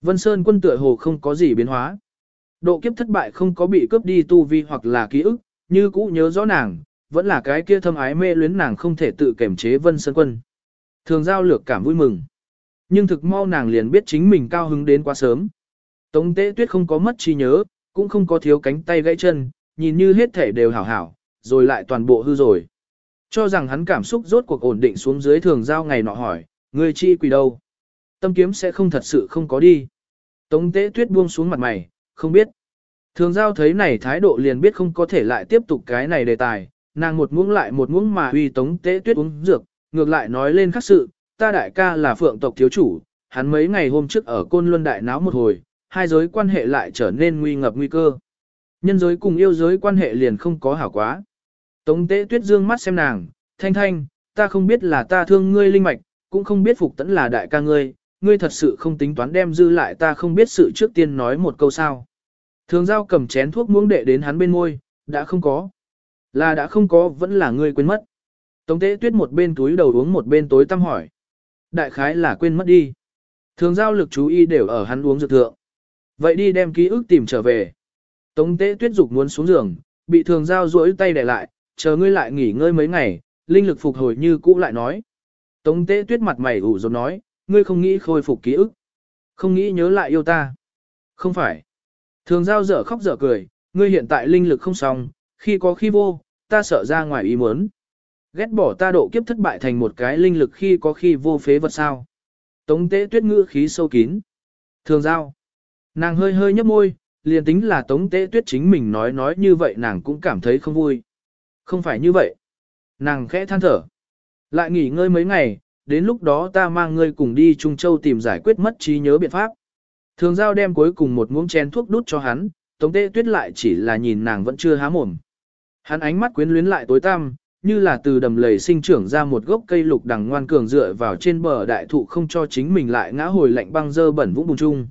Speaker 1: Vân Sơn quân tựa hồ không có gì biến hóa. Độ kiếp thất bại không có bị cướp đi tu vi hoặc là ký ức, như cũ nhớ rõ nàng, vẫn là cái kia thâm ái mê luyến nàng không thể tự kiểm chế Vân Sơn quân. Thường giao lược cảm vui mừng. Nhưng thực mau nàng liền biết chính mình cao hứng đến quá sớm. Tống tế tuyết không có mất trí nhớ, cũng không có thiếu cánh tay gãy chân, nhìn như hết thể đều hảo hảo, rồi lại toàn bộ hư rồi. Cho rằng hắn cảm xúc rốt cuộc ổn định xuống dưới thường giao ngày nọ hỏi, người chi quỷ đâu? Tâm kiếm sẽ không thật sự không có đi. Tống tế tuyết buông xuống mặt mày, không biết. Thường giao thấy này thái độ liền biết không có thể lại tiếp tục cái này đề tài, nàng một muỗng lại một muỗng mà uy tống tế tuyết uống dược, ngược lại nói lên khác sự, ta đại ca là phượng tộc thiếu chủ, hắn mấy ngày hôm trước ở côn luân đại náo một hồi, hai giới quan hệ lại trở nên nguy ngập nguy cơ. Nhân giới cùng yêu giới quan hệ liền không có hảo quá. Tống tế tuyết dương mắt xem nàng, thanh thanh, ta không biết là ta thương ngươi linh mạch, cũng không biết phục tẫn là đại ca ngươi, ngươi thật sự không tính toán đem dư lại ta không biết sự trước tiên nói một câu sao. Thường giao cầm chén thuốc muỗng đệ đến hắn bên môi, đã không có. Là đã không có vẫn là ngươi quên mất. Tống tế tuyết một bên túi đầu uống một bên tối tăm hỏi. Đại khái là quên mất đi. Thường giao lực chú ý đều ở hắn uống dược thượng. Vậy đi đem ký ức tìm trở về. Tống tế tuyết dục muốn xuống giường, bị thường giao duỗi tay để lại, chờ ngươi lại nghỉ ngơi mấy ngày, linh lực phục hồi như cũ lại nói. Tống tế tuyết mặt mày ủ rột nói, ngươi không nghĩ khôi phục ký ức. Không nghĩ nhớ lại yêu ta. Không phải. Thường giao dở khóc dở cười, ngươi hiện tại linh lực không xong, khi có khi vô, ta sợ ra ngoài ý muốn. Ghét bỏ ta độ kiếp thất bại thành một cái linh lực khi có khi vô phế vật sao. Tống tế tuyết ngữ khí sâu kín. Thường giao. Nàng hơi hơi nhấp môi, liền tính là tống tế tuyết chính mình nói nói như vậy nàng cũng cảm thấy không vui. Không phải như vậy. Nàng khẽ than thở. Lại nghỉ ngơi mấy ngày, đến lúc đó ta mang ngươi cùng đi Trung Châu tìm giải quyết mất trí nhớ biện pháp. Thường giao đem cuối cùng một muỗng chén thuốc đút cho hắn, tống tế tuyết lại chỉ là nhìn nàng vẫn chưa há mồm. Hắn ánh mắt quyến luyến lại tối tăm, như là từ đầm lầy sinh trưởng ra một gốc cây lục đằng ngoan cường dựa vào trên bờ đại thụ không cho chính mình lại ngã hồi lạnh băng dơ bẩn vũng bùn chung.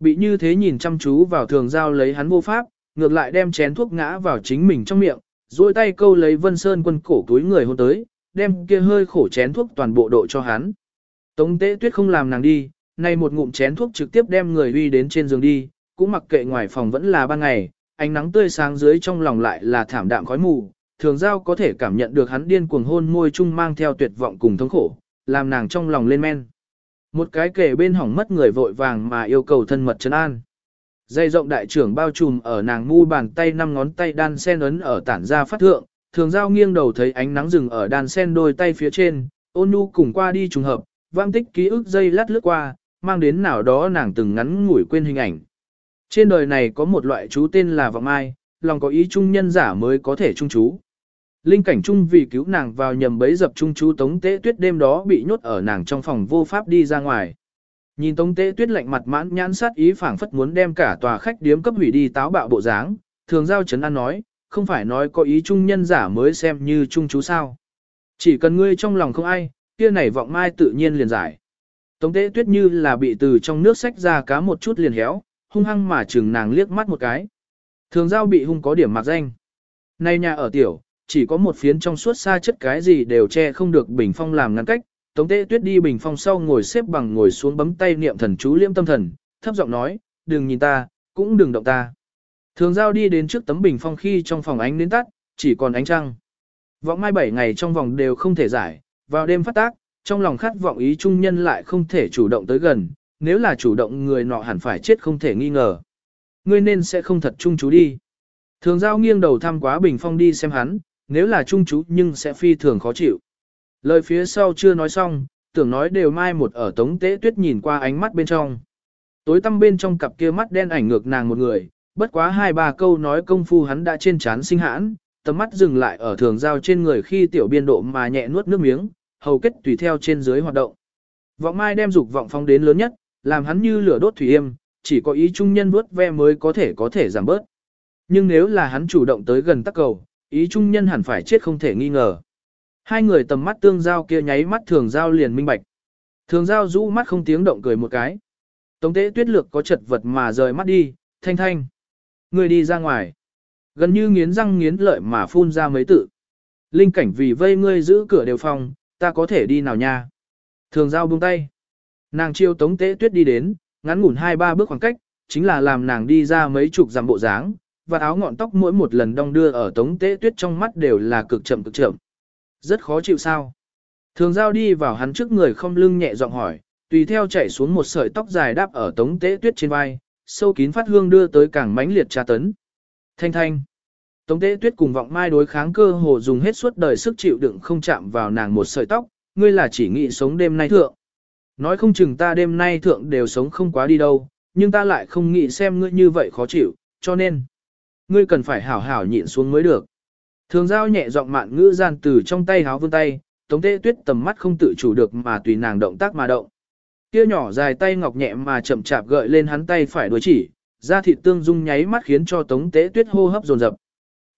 Speaker 1: Bị như thế nhìn chăm chú vào thường giao lấy hắn vô pháp, ngược lại đem chén thuốc ngã vào chính mình trong miệng, duỗi tay câu lấy Vân Sơn quân cổ túi người hôn tới, đem kia hơi khổ chén thuốc toàn bộ độ cho hắn. Tống tế tuyết không làm nàng đi, nay một ngụm chén thuốc trực tiếp đem người uy đến trên giường đi, cũng mặc kệ ngoài phòng vẫn là ban ngày, ánh nắng tươi sáng dưới trong lòng lại là thảm đạm khói mù, thường giao có thể cảm nhận được hắn điên cuồng hôn môi chung mang theo tuyệt vọng cùng thống khổ, làm nàng trong lòng lên men. Một cái kề bên hỏng mất người vội vàng mà yêu cầu thân mật chân an. Dây rộng đại trưởng bao trùm ở nàng mu bàn tay năm ngón tay đan sen ấn ở tản ra phát thượng, thường giao nghiêng đầu thấy ánh nắng rừng ở đan sen đôi tay phía trên, ôn nhu cùng qua đi trùng hợp, vang tích ký ức dây lát lướt qua, mang đến nào đó nàng từng ngắn ngủi quên hình ảnh. Trên đời này có một loại chú tên là vọng ai, lòng có ý trung nhân giả mới có thể trung chú. Linh cảnh trung vì cứu nàng vào nhầm bấy dập trung chú tống tế tuyết đêm đó bị nhốt ở nàng trong phòng vô pháp đi ra ngoài. Nhìn tống tế tuyết lạnh mặt mãn nhãn sát ý phảng phất muốn đem cả tòa khách điếm cấp hủy đi táo bạo bộ dáng, thường giao chấn an nói, không phải nói có ý trung nhân giả mới xem như trung chú sao. Chỉ cần ngươi trong lòng không ai, kia này vọng mai tự nhiên liền giải. Tống tế tuyết như là bị từ trong nước sách ra cá một chút liền héo, hung hăng mà chừng nàng liếc mắt một cái. Thường giao bị hung có điểm mặc danh. Nay nhà ở tiểu, chỉ có một phiến trong suốt xa chất cái gì đều che không được bình phong làm ngăn cách. Tống tế tuyết đi bình phong sau ngồi xếp bằng ngồi xuống bấm tay niệm thần chú liêm tâm thần, thấp giọng nói, đừng nhìn ta, cũng đừng động ta. Thường giao đi đến trước tấm bình phong khi trong phòng ánh đến tắt, chỉ còn ánh trăng. Vọng mai bảy ngày trong vòng đều không thể giải, vào đêm phát tác, trong lòng khát vọng ý trung nhân lại không thể chủ động tới gần, nếu là chủ động người nọ hẳn phải chết không thể nghi ngờ. Ngươi nên sẽ không thật trung chú đi. Thường giao nghiêng đầu thăm quá bình phong đi xem hắn, nếu là trung chú nhưng sẽ phi thường khó chịu. Lời phía sau chưa nói xong, tưởng nói đều mai một ở tống tế tuyết nhìn qua ánh mắt bên trong. Tối tăm bên trong cặp kia mắt đen ảnh ngược nàng một người, bất quá hai ba câu nói công phu hắn đã trên chán sinh hãn, tầm mắt dừng lại ở thường giao trên người khi tiểu biên độ mà nhẹ nuốt nước miếng, hầu kết tùy theo trên dưới hoạt động. Vọng mai đem dục vọng phong đến lớn nhất, làm hắn như lửa đốt thủy yêm, chỉ có ý trung nhân vuốt ve mới có thể có thể giảm bớt. Nhưng nếu là hắn chủ động tới gần tắc cầu, ý trung nhân hẳn phải chết không thể nghi ngờ. Hai người tầm mắt tương giao kia nháy mắt thường giao liền minh bạch. Thường giao rũ mắt không tiếng động cười một cái. Tống tế tuyết lược có chật vật mà rời mắt đi, thanh thanh. Người đi ra ngoài. Gần như nghiến răng nghiến lợi mà phun ra mấy tự. Linh cảnh vì vây ngươi giữ cửa đều phòng, ta có thể đi nào nha. Thường giao buông tay. Nàng chiêu tống tế tuyết đi đến, ngắn ngủn hai ba bước khoảng cách, chính là làm nàng đi ra mấy chục dặm bộ dáng, và áo ngọn tóc mỗi một lần đong đưa ở tống tế tuyết trong mắt đều là cực chậm cực chậm. Rất khó chịu sao. Thường giao đi vào hắn trước người không lưng nhẹ giọng hỏi, tùy theo chạy xuống một sợi tóc dài đáp ở tống tế tuyết trên vai, sâu kín phát hương đưa tới càng mãnh liệt tra tấn. Thanh thanh. Tống tế tuyết cùng vọng mai đối kháng cơ hồ dùng hết suốt đời sức chịu đựng không chạm vào nàng một sợi tóc, ngươi là chỉ nghĩ sống đêm nay thượng. Nói không chừng ta đêm nay thượng đều sống không quá đi đâu, nhưng ta lại không nghĩ xem ngươi như vậy khó chịu, cho nên, ngươi cần phải hảo hảo nhịn xuống mới được. Thường giao nhẹ giọng mạn ngữ gian từ trong tay háo vươn tay, tống tế tuyết tầm mắt không tự chủ được mà tùy nàng động tác mà động. Kia nhỏ dài tay ngọc nhẹ mà chậm chạp gợi lên hắn tay phải đuôi chỉ, da thịt tương dung nháy mắt khiến cho tống tế tuyết hô hấp dồn dập.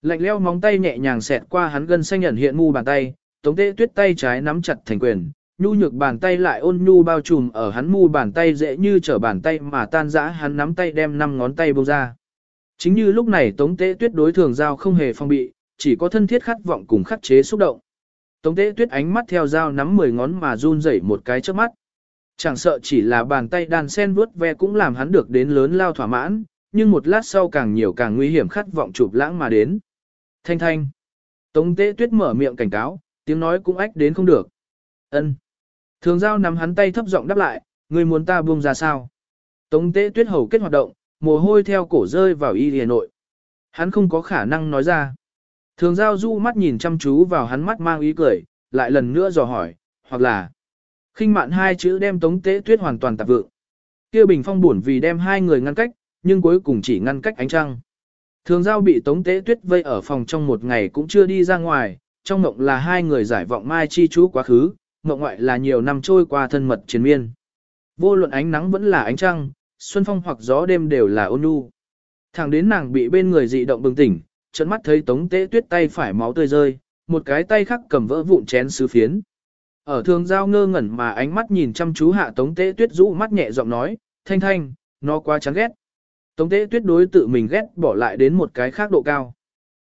Speaker 1: Lạnh leo móng tay nhẹ nhàng xẹt qua hắn gân xanh nhận hiện mu bàn tay, tống tế tuyết tay trái nắm chặt thành quyền, nhu nhược bàn tay lại ôn nhu bao trùm ở hắn mu bàn tay dễ như trở bàn tay mà tan dã hắn nắm tay đem năm ngón tay bông ra. Chính như lúc này tống tế tuyết đối thường giao không hề phong bị, chỉ có thân thiết khát vọng cùng khắc chế xúc động. Tống tế tuyết ánh mắt theo dao nắm 10 ngón mà run rẩy một cái trước mắt. Chẳng sợ chỉ là bàn tay đàn sen vuốt ve cũng làm hắn được đến lớn lao thỏa mãn, nhưng một lát sau càng nhiều càng nguy hiểm khát vọng chụp lãng mà đến. Thanh thanh. Tống tế tuyết mở miệng cảnh cáo, tiếng nói cũng ách đến không được. ân Thường giao nắm hắn tay thấp giọng đáp lại, người muốn ta buông ra sao? Tống tế tuyết hầu kết hoạt động, mồ hôi theo cổ rơi vào y lìa nội. Hắn không có khả năng nói ra. Thường giao du mắt nhìn chăm chú vào hắn mắt mang ý cười, lại lần nữa dò hỏi, hoặc là khinh mạn hai chữ đem tống tế tuyết hoàn toàn tạp vượng. kia bình phong buồn vì đem hai người ngăn cách, nhưng cuối cùng chỉ ngăn cách ánh trăng. Thường giao bị tống tế tuyết vây ở phòng trong một ngày cũng chưa đi ra ngoài, trong mộng là hai người giải vọng mai chi chú quá khứ, mộng ngoại là nhiều năm trôi qua thân mật chiến miên. Vô luận ánh nắng vẫn là ánh trăng, xuân phong hoặc gió đêm đều là ôn nhu. Thẳng đến nàng bị bên người dị động bừng tỉnh, trận mắt thấy tống tế tuyết tay phải máu tươi rơi, một cái tay khác cầm vỡ vụn chén sứ phiến. Ở thường giao ngơ ngẩn mà ánh mắt nhìn chăm chú hạ tống tế tuyết rũ mắt nhẹ giọng nói, thanh thanh, nó quá chán ghét. Tống tế tuyết đối tự mình ghét bỏ lại đến một cái khác độ cao.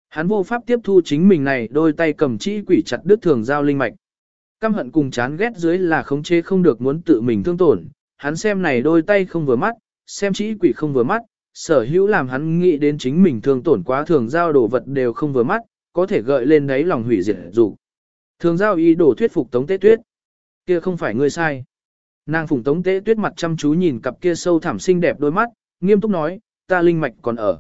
Speaker 1: Hắn vô pháp tiếp thu chính mình này đôi tay cầm chỉ quỷ chặt đứt thường giao linh mạch. Căm hận cùng chán ghét dưới là khống chế không được muốn tự mình thương tổn, hắn xem này đôi tay không vừa mắt, xem chỉ quỷ không vừa mắt, sở hữu làm hắn nghĩ đến chính mình thương tổn quá thường giao đồ vật đều không vừa mắt, có thể gợi lên đấy lòng hủy diệt dù. Thường giao ý đồ thuyết phục Tống Tế Tuyết. Kia không phải ngươi sai. Nàng phùng Tống Tế Tuyết mặt chăm chú nhìn cặp kia sâu thẳm xinh đẹp đôi mắt, nghiêm túc nói, ta linh mạch còn ở.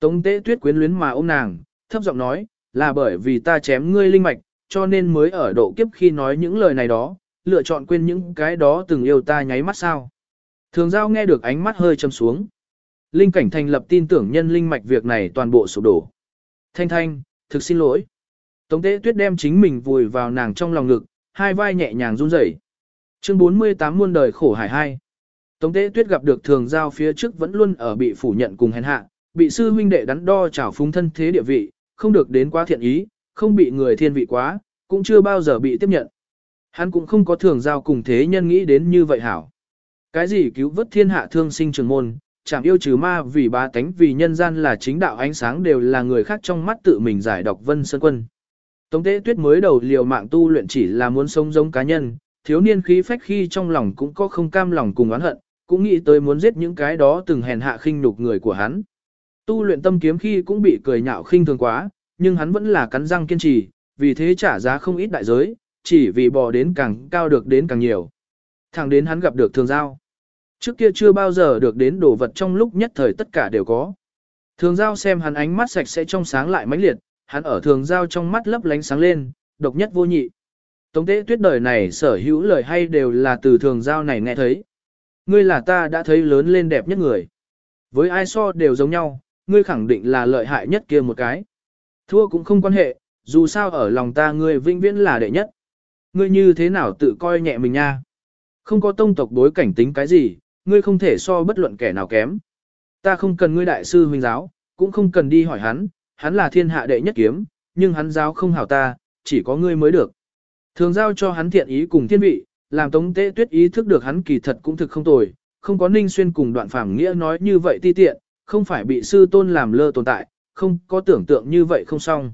Speaker 1: Tống Tế Tuyết quyến luyến mà ôm nàng, thấp giọng nói, là bởi vì ta chém ngươi linh mạch, cho nên mới ở độ kiếp khi nói những lời này đó, lựa chọn quên những cái đó từng yêu ta nháy mắt sao. Thường giao nghe được ánh mắt hơi châm xuống. Linh cảnh thành lập tin tưởng nhân linh mạch việc này toàn bộ sụp đổ. Thanh thanh, thực xin lỗi. Tống tế tuyết đem chính mình vùi vào nàng trong lòng ngực, hai vai nhẹ nhàng run rẩy. Chương 48 muôn đời khổ hải hai. Tống tế tuyết gặp được thường giao phía trước vẫn luôn ở bị phủ nhận cùng hèn hạ, bị sư huynh đệ đắn đo trảo phúng thân thế địa vị, không được đến quá thiện ý, không bị người thiên vị quá, cũng chưa bao giờ bị tiếp nhận. Hắn cũng không có thường giao cùng thế nhân nghĩ đến như vậy hảo. Cái gì cứu vớt thiên hạ thương sinh trường môn, chẳng yêu trừ ma vì ba tánh vì nhân gian là chính đạo ánh sáng đều là người khác trong mắt tự mình giải đọc vân sơn quân. Tống tế tuyết mới đầu liều mạng tu luyện chỉ là muốn sống giống cá nhân, thiếu niên khí phách khi trong lòng cũng có không cam lòng cùng oán hận, cũng nghĩ tới muốn giết những cái đó từng hèn hạ khinh nhục người của hắn. Tu luyện tâm kiếm khi cũng bị cười nhạo khinh thường quá, nhưng hắn vẫn là cắn răng kiên trì, vì thế trả giá không ít đại giới, chỉ vì bò đến càng cao được đến càng nhiều. Thẳng đến hắn gặp được thường giao. Trước kia chưa bao giờ được đến đồ vật trong lúc nhất thời tất cả đều có. Thường giao xem hắn ánh mắt sạch sẽ trong sáng lại mãnh liệt, hắn ở thường giao trong mắt lấp lánh sáng lên, độc nhất vô nhị. Tống tế tuyết đời này sở hữu lời hay đều là từ thường giao này nghe thấy. Ngươi là ta đã thấy lớn lên đẹp nhất người. Với ai so đều giống nhau, ngươi khẳng định là lợi hại nhất kia một cái. Thua cũng không quan hệ, dù sao ở lòng ta ngươi vinh viễn là đệ nhất. Ngươi như thế nào tự coi nhẹ mình nha. Không có tông tộc đối cảnh tính cái gì, ngươi không thể so bất luận kẻ nào kém. Ta không cần ngươi đại sư huynh giáo, cũng không cần đi hỏi hắn, hắn là thiên hạ đệ nhất kiếm, nhưng hắn giáo không hảo ta, chỉ có ngươi mới được. Thường giao cho hắn thiện ý cùng thiên vị, làm tống tế tuyết ý thức được hắn kỳ thật cũng thực không tồi, không có ninh xuyên cùng đoạn phàm nghĩa nói như vậy ti tiện, không phải bị sư tôn làm lơ tồn tại, không có tưởng tượng như vậy không xong.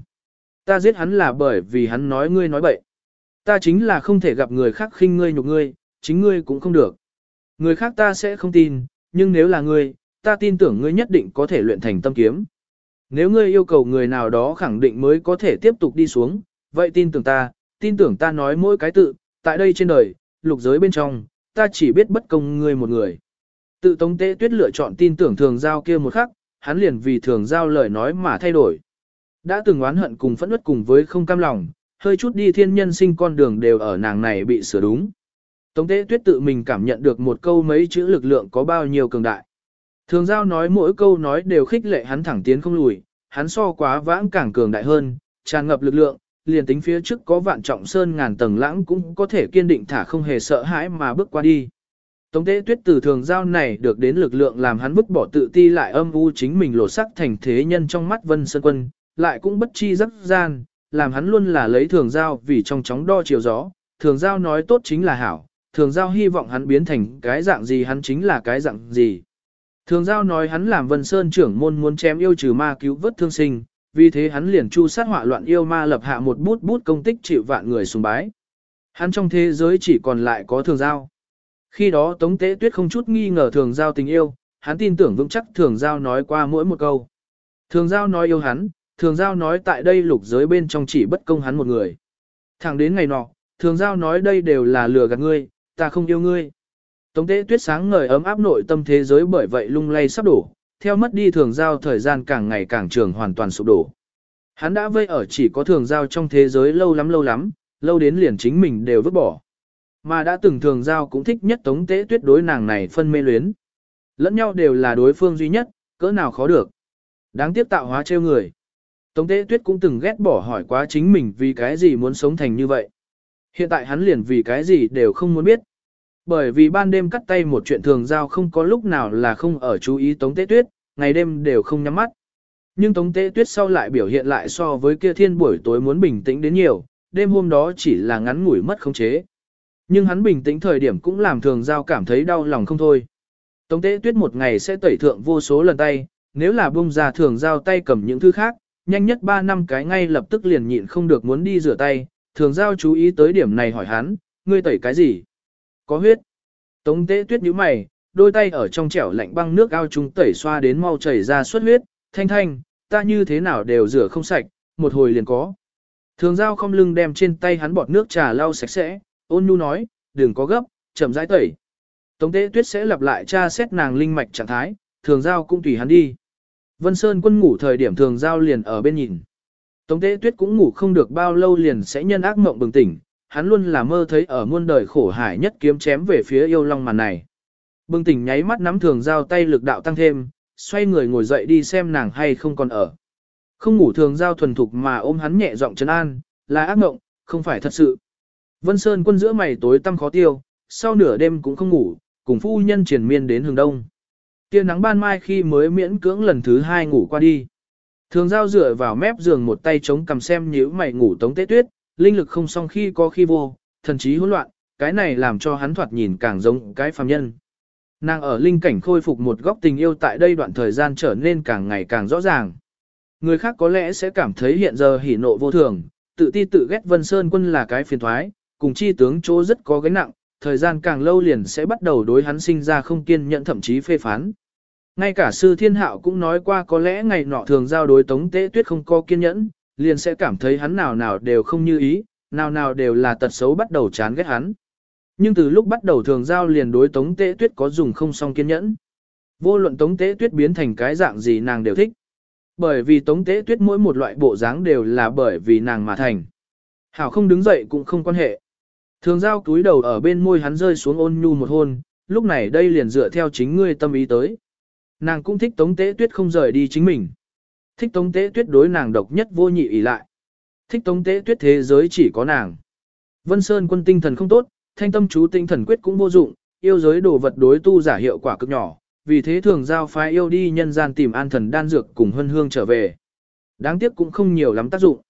Speaker 1: Ta giết hắn là bởi vì hắn nói ngươi nói bậy. Ta chính là không thể gặp người khác khinh ngươi nhục ngươi, chính ngươi cũng không được. Người khác ta sẽ không tin, nhưng nếu là ngươi, ta tin tưởng ngươi nhất định có thể luyện thành tâm kiếm. Nếu ngươi yêu cầu người nào đó khẳng định mới có thể tiếp tục đi xuống, vậy tin tưởng ta, tin tưởng ta nói mỗi cái tự, tại đây trên đời, lục giới bên trong, ta chỉ biết bất công ngươi một người. Tự tống tế tuyết lựa chọn tin tưởng thường giao kia một khắc, hắn liền vì thường giao lời nói mà thay đổi. Đã từng oán hận cùng phẫn nứt cùng với không cam lòng, hơi chút đi thiên nhân sinh con đường đều ở nàng này bị sửa đúng. Tống tế tuyết tự mình cảm nhận được một câu mấy chữ lực lượng có bao nhiêu cường đại. Thường giao nói mỗi câu nói đều khích lệ hắn thẳng tiến không lùi, hắn so quá vãng càng cường đại hơn, tràn ngập lực lượng, liền tính phía trước có vạn trọng sơn ngàn tầng lãng cũng có thể kiên định thả không hề sợ hãi mà bước qua đi. Tống tế tuyết từ thường giao này được đến lực lượng làm hắn vứt bỏ tự ti lại âm u chính mình lột sắc thành thế nhân trong mắt vân sơn quân, lại cũng bất chi rất gian, làm hắn luôn là lấy thường giao vì trong chóng đo chiều gió, thường giao nói tốt chính là hảo, thường giao hy vọng hắn biến thành cái dạng gì hắn chính là cái dạng gì. Thường giao nói hắn làm vân sơn trưởng môn muốn chém yêu trừ ma cứu vớt thương sinh, vì thế hắn liền chu sát họa loạn yêu ma lập hạ một bút bút công tích chịu vạn người sùng bái. Hắn trong thế giới chỉ còn lại có thường giao. Khi đó Tống Tế Tuyết không chút nghi ngờ thường giao tình yêu, hắn tin tưởng vững chắc thường giao nói qua mỗi một câu. Thường giao nói yêu hắn, thường giao nói tại đây lục giới bên trong chỉ bất công hắn một người. Thẳng đến ngày nọ, thường giao nói đây đều là lừa gạt ngươi, ta không yêu ngươi. Tống Tế Tuyết sáng ngời ấm áp nội tâm thế giới bởi vậy lung lay sắp đổ, theo mất đi thường giao thời gian càng ngày càng trường hoàn toàn sụp đổ. Hắn đã vây ở chỉ có thường giao trong thế giới lâu lắm lâu lắm, lâu đến liền chính mình đều vứt bỏ. Mà đã từng thường giao cũng thích nhất tống tế tuyết đối nàng này phân mê luyến. Lẫn nhau đều là đối phương duy nhất, cỡ nào khó được. Đáng tiếc tạo hóa trêu người. Tống tế tuyết cũng từng ghét bỏ hỏi quá chính mình vì cái gì muốn sống thành như vậy. Hiện tại hắn liền vì cái gì đều không muốn biết. Bởi vì ban đêm cắt tay một chuyện thường giao không có lúc nào là không ở chú ý Tống Tế Tuyết, ngày đêm đều không nhắm mắt. Nhưng Tống Tế Tuyết sau lại biểu hiện lại so với kia thiên buổi tối muốn bình tĩnh đến nhiều, đêm hôm đó chỉ là ngắn ngủi mất khống chế. Nhưng hắn bình tĩnh thời điểm cũng làm thường giao cảm thấy đau lòng không thôi. Tống tế tuyết một ngày sẽ tẩy thượng vô số lần tay, nếu là bung ra thường giao tay cầm những thứ khác, nhanh nhất 3 năm cái ngay lập tức liền nhịn không được muốn đi rửa tay, thường giao chú ý tới điểm này hỏi hắn, ngươi tẩy cái gì? Có huyết. Tống tế tuyết nhíu mày, đôi tay ở trong chẻo lạnh băng nước ao trung tẩy xoa đến mau chảy ra suốt huyết, thanh thanh, ta như thế nào đều rửa không sạch, một hồi liền có. Thường giao không lưng đem trên tay hắn bọt nước trà lau sạch sẽ, ôn nhu nói, đừng có gấp, chậm rãi tẩy. Tống tế tuyết sẽ lặp lại tra xét nàng linh mạch trạng thái, thường giao cũng tùy hắn đi. Vân Sơn quân ngủ thời điểm thường giao liền ở bên nhìn. Tống tế tuyết cũng ngủ không được bao lâu liền sẽ nhân ác mộng bừng tỉnh, hắn luôn là mơ thấy ở muôn đời khổ hải nhất kiếm chém về phía yêu long màn này. Bừng tỉnh nháy mắt nắm thường giao tay lực đạo tăng thêm, xoay người ngồi dậy đi xem nàng hay không còn ở. Không ngủ thường giao thuần thục mà ôm hắn nhẹ giọng trấn an, là ác mộng, không phải thật sự. Vân Sơn quân giữa mày tối tăm khó tiêu, sau nửa đêm cũng không ngủ, cùng phu nhân triển miên đến hướng đông. Tia nắng ban mai khi mới miễn cưỡng lần thứ hai ngủ qua đi. Thường giao dựa vào mép giường một tay chống cầm xem nhíu mày ngủ tống tế tuyết, linh lực không song khi có khi vô, thần trí hỗn loạn, cái này làm cho hắn thoạt nhìn càng giống cái phàm nhân. Nàng ở linh cảnh khôi phục một góc tình yêu tại đây đoạn thời gian trở nên càng ngày càng rõ ràng. Người khác có lẽ sẽ cảm thấy hiện giờ hỉ nộ vô thường, tự ti tự ghét Vân Sơn quân là cái phiền thoái, cùng chi tướng chỗ rất có gánh nặng, thời gian càng lâu liền sẽ bắt đầu đối hắn sinh ra không kiên nhẫn thậm chí phê phán. Ngay cả sư thiên hạo cũng nói qua có lẽ ngày nọ thường giao đối tống tế tuyết không có kiên nhẫn, liền sẽ cảm thấy hắn nào nào đều không như ý, nào nào đều là tật xấu bắt đầu chán ghét hắn. Nhưng từ lúc bắt đầu thường giao liền đối tống tế tuyết có dùng không song kiên nhẫn. Vô luận tống tế tuyết biến thành cái dạng gì nàng đều thích. Bởi vì tống tế tuyết mỗi một loại bộ dáng đều là bởi vì nàng mà thành. Hảo không đứng dậy cũng không quan hệ. Thường giao túi đầu ở bên môi hắn rơi xuống ôn nhu một hôn, lúc này đây liền dựa theo chính ngươi tâm ý tới. Nàng cũng thích tống tế tuyết không rời đi chính mình. Thích tống tế tuyết đối nàng độc nhất vô nhị ỷ lại. Thích tống tế tuyết thế giới chỉ có nàng. Vân Sơn quân tinh thần không tốt, thanh tâm chú tinh thần quyết cũng vô dụng, yêu giới đồ vật đối tu giả hiệu quả cực nhỏ, vì thế thường giao phái yêu đi nhân gian tìm an thần đan dược cùng hân hương trở về. Đáng tiếc cũng không nhiều lắm tác dụng.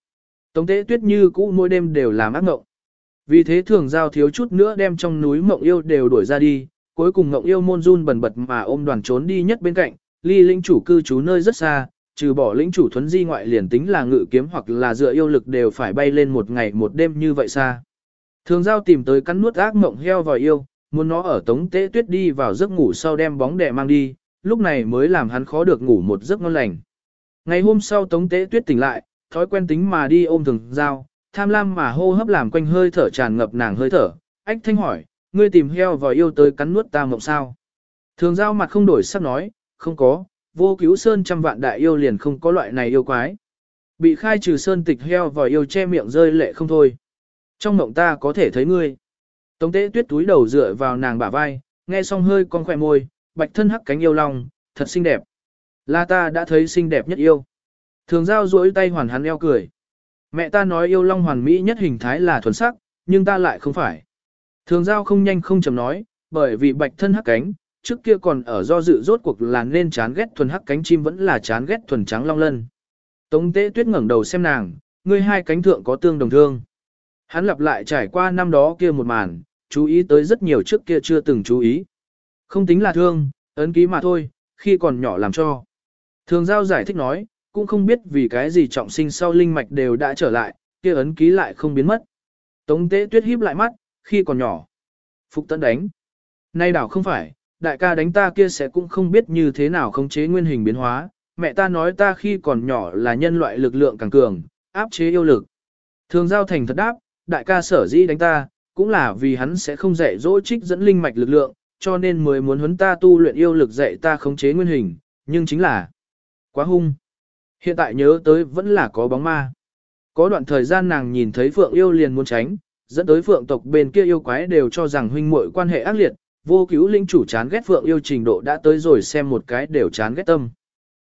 Speaker 1: Tống tế tuyết như cũ mỗi đêm đều làm ác mộng. Vì thế thường giao thiếu chút nữa đem trong núi mộng yêu đều đuổi ra đi, cuối cùng ngộng yêu môn run bần bật mà ôm đoàn trốn đi nhất bên cạnh, ly lĩnh chủ cư trú nơi rất xa, trừ bỏ lĩnh chủ thuấn di ngoại liền tính là ngự kiếm hoặc là dựa yêu lực đều phải bay lên một ngày một đêm như vậy xa. Thường giao tìm tới cắn nuốt ác mộng heo vào yêu, muốn nó ở tống tế tuyết đi vào giấc ngủ sau đem bóng đè mang đi, lúc này mới làm hắn khó được ngủ một giấc ngon lành. Ngày hôm sau tống tế tuyết tỉnh lại, thói quen tính mà đi ôm thường giao, tham lam mà hô hấp làm quanh hơi thở tràn ngập nàng hơi thở, ách thanh hỏi, ngươi tìm heo vòi yêu tới cắn nuốt ta mộng sao. Thường giao mặt không đổi sắc nói, không có, vô cứu sơn trăm vạn đại yêu liền không có loại này yêu quái. Bị khai trừ sơn tịch heo vòi yêu che miệng rơi lệ không thôi. Trong mộng ta có thể thấy ngươi. Tống tế tuyết túi đầu dựa vào nàng bả vai, nghe xong hơi con khỏe môi, bạch thân hắc cánh yêu long, thật xinh đẹp. Là ta đã thấy xinh đẹp nhất yêu. Thường giao duỗi tay hoàn hắn eo cười. Mẹ ta nói yêu long hoàn mỹ nhất hình thái là thuần sắc, nhưng ta lại không phải. Thường giao không nhanh không chậm nói, bởi vì bạch thân hắc cánh, trước kia còn ở do dự rốt cuộc là nên chán ghét thuần hắc cánh chim vẫn là chán ghét thuần trắng long lân. Tống tế tuyết ngẩng đầu xem nàng, ngươi hai cánh thượng có tương đồng thương. Hắn lặp lại trải qua năm đó kia một màn, chú ý tới rất nhiều trước kia chưa từng chú ý. Không tính là thương, ấn ký mà thôi, khi còn nhỏ làm cho. Thường giao giải thích nói, cũng không biết vì cái gì trọng sinh sau linh mạch đều đã trở lại, kia ấn ký lại không biến mất. Tống tế tuyết híp lại mắt, khi còn nhỏ. Phục tấn đánh. Nay đảo không phải, đại ca đánh ta kia sẽ cũng không biết như thế nào khống chế nguyên hình biến hóa. Mẹ ta nói ta khi còn nhỏ là nhân loại lực lượng càng cường, áp chế yêu lực. Thường giao thành thật đáp, đại ca sở dĩ đánh ta, cũng là vì hắn sẽ không dạy dỗ trích dẫn linh mạch lực lượng, cho nên mới muốn huấn ta tu luyện yêu lực dạy ta khống chế nguyên hình, nhưng chính là quá hung. Hiện tại nhớ tới vẫn là có bóng ma. Có đoạn thời gian nàng nhìn thấy Phượng yêu liền muốn tránh, dẫn tới Phượng tộc bên kia yêu quái đều cho rằng huynh muội quan hệ ác liệt, vô cứu linh chủ chán ghét Phượng yêu trình độ đã tới rồi xem một cái đều chán ghét tâm.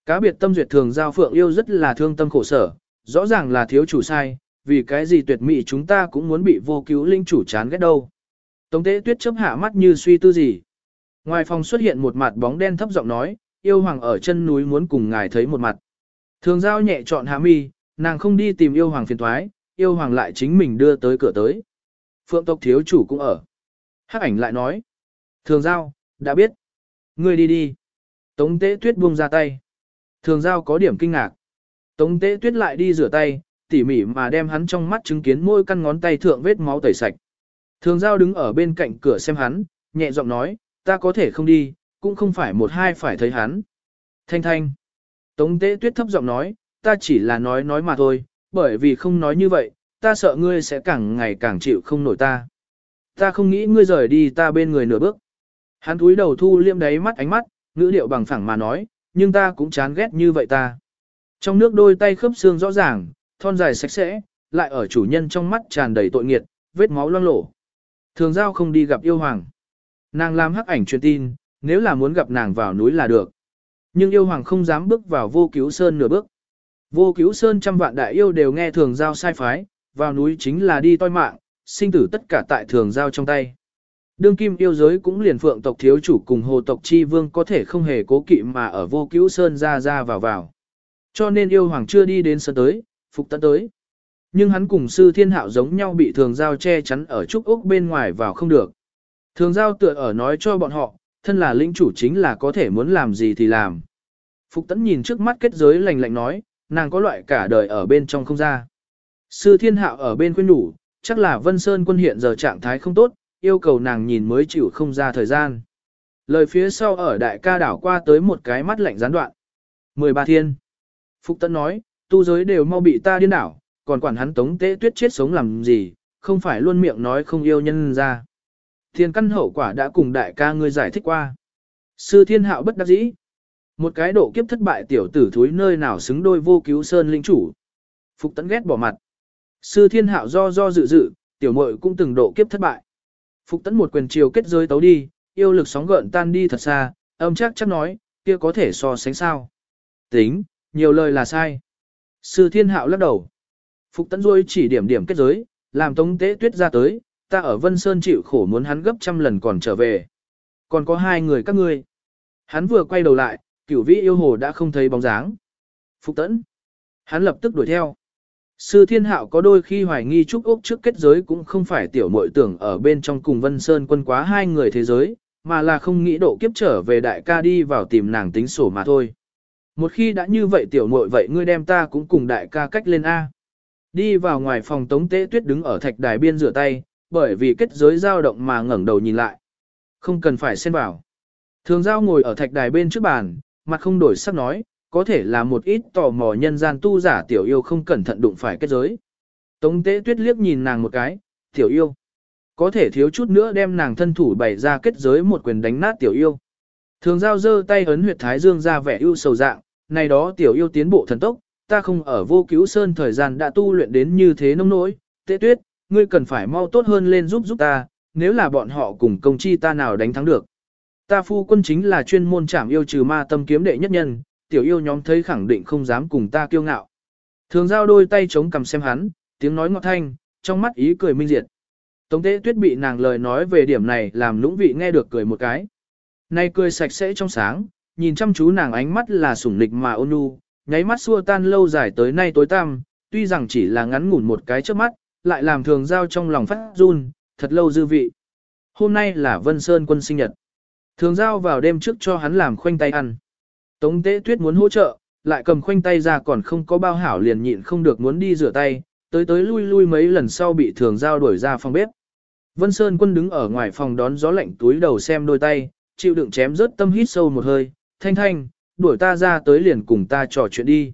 Speaker 1: Cá biệt tâm duyệt thường giao Phượng yêu rất là thương tâm khổ sở, rõ ràng là thiếu chủ sai, vì cái gì tuyệt mỹ chúng ta cũng muốn bị vô cứu linh chủ chán ghét đâu. Tống tế tuyết chấp hạ mắt như suy tư gì. Ngoài phòng xuất hiện một mặt bóng đen thấp giọng nói, yêu hoàng ở chân núi muốn cùng ngài thấy một mặt. Thường giao nhẹ chọn hạ mi, nàng không đi tìm yêu hoàng phiền thoái, yêu hoàng lại chính mình đưa tới cửa tới. Phượng tộc thiếu chủ cũng ở. Hắc ảnh lại nói. Thường giao, đã biết. Ngươi đi đi. Tống tế tuyết buông ra tay. Thường giao có điểm kinh ngạc. Tống tế tuyết lại đi rửa tay, tỉ mỉ mà đem hắn trong mắt chứng kiến môi căn ngón tay thượng vết máu tẩy sạch. Thường giao đứng ở bên cạnh cửa xem hắn, nhẹ giọng nói, ta có thể không đi, cũng không phải một hai phải thấy hắn. Thanh thanh. Tống tế tuyết thấp giọng nói, ta chỉ là nói nói mà thôi, bởi vì không nói như vậy, ta sợ ngươi sẽ càng ngày càng chịu không nổi ta. Ta không nghĩ ngươi rời đi ta bên người nửa bước. Hắn túi đầu thu liêm đáy mắt ánh mắt, ngữ điệu bằng phẳng mà nói, nhưng ta cũng chán ghét như vậy ta. Trong nước đôi tay khớp xương rõ ràng, thon dài sạch sẽ, lại ở chủ nhân trong mắt tràn đầy tội nghiệt, vết máu loang lổ. Thường giao không đi gặp yêu hoàng. Nàng làm hắc ảnh truyền tin, nếu là muốn gặp nàng vào núi là được. Nhưng yêu hoàng không dám bước vào vô cứu sơn nửa bước. Vô cứu sơn trăm vạn đại yêu đều nghe thường giao sai phái, vào núi chính là đi toi mạng, sinh tử tất cả tại thường giao trong tay. Đương kim yêu giới cũng liền phượng tộc thiếu chủ cùng hồ tộc chi vương có thể không hề cố kỵ mà ở vô cứu sơn ra ra vào vào. Cho nên yêu hoàng chưa đi đến sân tới, phục tận tới. Nhưng hắn cùng sư thiên hạo giống nhau bị thường giao che chắn ở trúc ốc bên ngoài vào không được. Thường giao tựa ở nói cho bọn họ, thân là lĩnh chủ chính là có thể muốn làm gì thì làm. Phục tấn nhìn trước mắt kết giới lạnh lạnh nói, nàng có loại cả đời ở bên trong không ra. Sư thiên hạo ở bên khuyên đủ, chắc là Vân Sơn quân hiện giờ trạng thái không tốt, yêu cầu nàng nhìn mới chịu không ra thời gian. Lời phía sau ở đại ca đảo qua tới một cái mắt lạnh gián đoạn. 13 thiên. Phục tấn nói, tu giới đều mau bị ta điên đảo, còn quản hắn tống tế tuyết chết sống làm gì, không phải luôn miệng nói không yêu nhân ra. Thiên căn hậu quả đã cùng đại ca ngươi giải thích qua. Sư thiên hạo bất đắc dĩ. Một cái độ kiếp thất bại tiểu tử thúi nơi nào xứng đôi vô cứu sơn linh chủ. Phục tấn ghét bỏ mặt. Sư thiên hạo do do dự dự, tiểu mội cũng từng độ kiếp thất bại. Phục tấn một quyền chiều kết giới tấu đi, yêu lực sóng gợn tan đi thật xa, âm chắc chắc nói, kia có thể so sánh sao. Tính, nhiều lời là sai. Sư thiên hạo lắc đầu. Phục tấn rồi chỉ điểm điểm kết giới, làm tống tế tuyết ra tới, ta ở Vân Sơn chịu khổ muốn hắn gấp trăm lần còn trở về. Còn có hai người các ngươi. Hắn vừa quay đầu lại, cửu vĩ yêu hồ đã không thấy bóng dáng. Phục Tấn, Hắn lập tức đuổi theo. Sư thiên hạo có đôi khi hoài nghi trúc Úc trước kết giới cũng không phải tiểu mội tưởng ở bên trong cùng Vân Sơn quân quá hai người thế giới, mà là không nghĩ độ kiếp trở về đại ca đi vào tìm nàng tính sổ mà thôi. Một khi đã như vậy tiểu muội vậy ngươi đem ta cũng cùng đại ca cách lên A. Đi vào ngoài phòng tống tế tuyết đứng ở thạch đài biên rửa tay, bởi vì kết giới dao động mà ngẩng đầu nhìn lại. Không cần phải xen vào. Thường giao ngồi ở thạch đài bên trước bàn, mặt không đổi sắc nói, có thể là một ít tò mò nhân gian tu giả tiểu yêu không cẩn thận đụng phải kết giới. Tống tế tuyết liếc nhìn nàng một cái, tiểu yêu. Có thể thiếu chút nữa đem nàng thân thủ bày ra kết giới một quyền đánh nát tiểu yêu. Thường giao giơ tay ấn huyệt thái dương ra vẻ ưu sầu dạng, này đó tiểu yêu tiến bộ thần tốc, ta không ở vô cứu sơn thời gian đã tu luyện đến như thế nông nỗi, tế tuyết, ngươi cần phải mau tốt hơn lên giúp giúp ta, nếu là bọn họ cùng công chi ta nào đánh thắng được. Ta phu quân chính là chuyên môn trảm yêu trừ ma tâm kiếm đệ nhất nhân, tiểu yêu nhóm thấy khẳng định không dám cùng ta kiêu ngạo. Thường giao đôi tay chống cầm xem hắn, tiếng nói ngọt thanh, trong mắt ý cười minh diệt. Tống tế tuyết bị nàng lời nói về điểm này làm lũng vị nghe được cười một cái. Nay cười sạch sẽ trong sáng, nhìn chăm chú nàng ánh mắt là sủng nịch mà ôn nhu, nháy mắt xua tan lâu dài tới nay tối tăm, tuy rằng chỉ là ngắn ngủn một cái trước mắt, lại làm thường giao trong lòng phát run, thật lâu dư vị. Hôm nay là Vân Sơn quân sinh nhật. Thường giao vào đêm trước cho hắn làm khoanh tay ăn. Tống tế tuyết muốn hỗ trợ, lại cầm khoanh tay ra còn không có bao hảo liền nhịn không được muốn đi rửa tay, tới tới lui lui mấy lần sau bị thường giao đuổi ra phòng bếp. Vân Sơn quân đứng ở ngoài phòng đón gió lạnh túi đầu xem đôi tay, chịu đựng chém rớt tâm hít sâu một hơi, thanh thanh, đuổi ta ra tới liền cùng ta trò chuyện đi.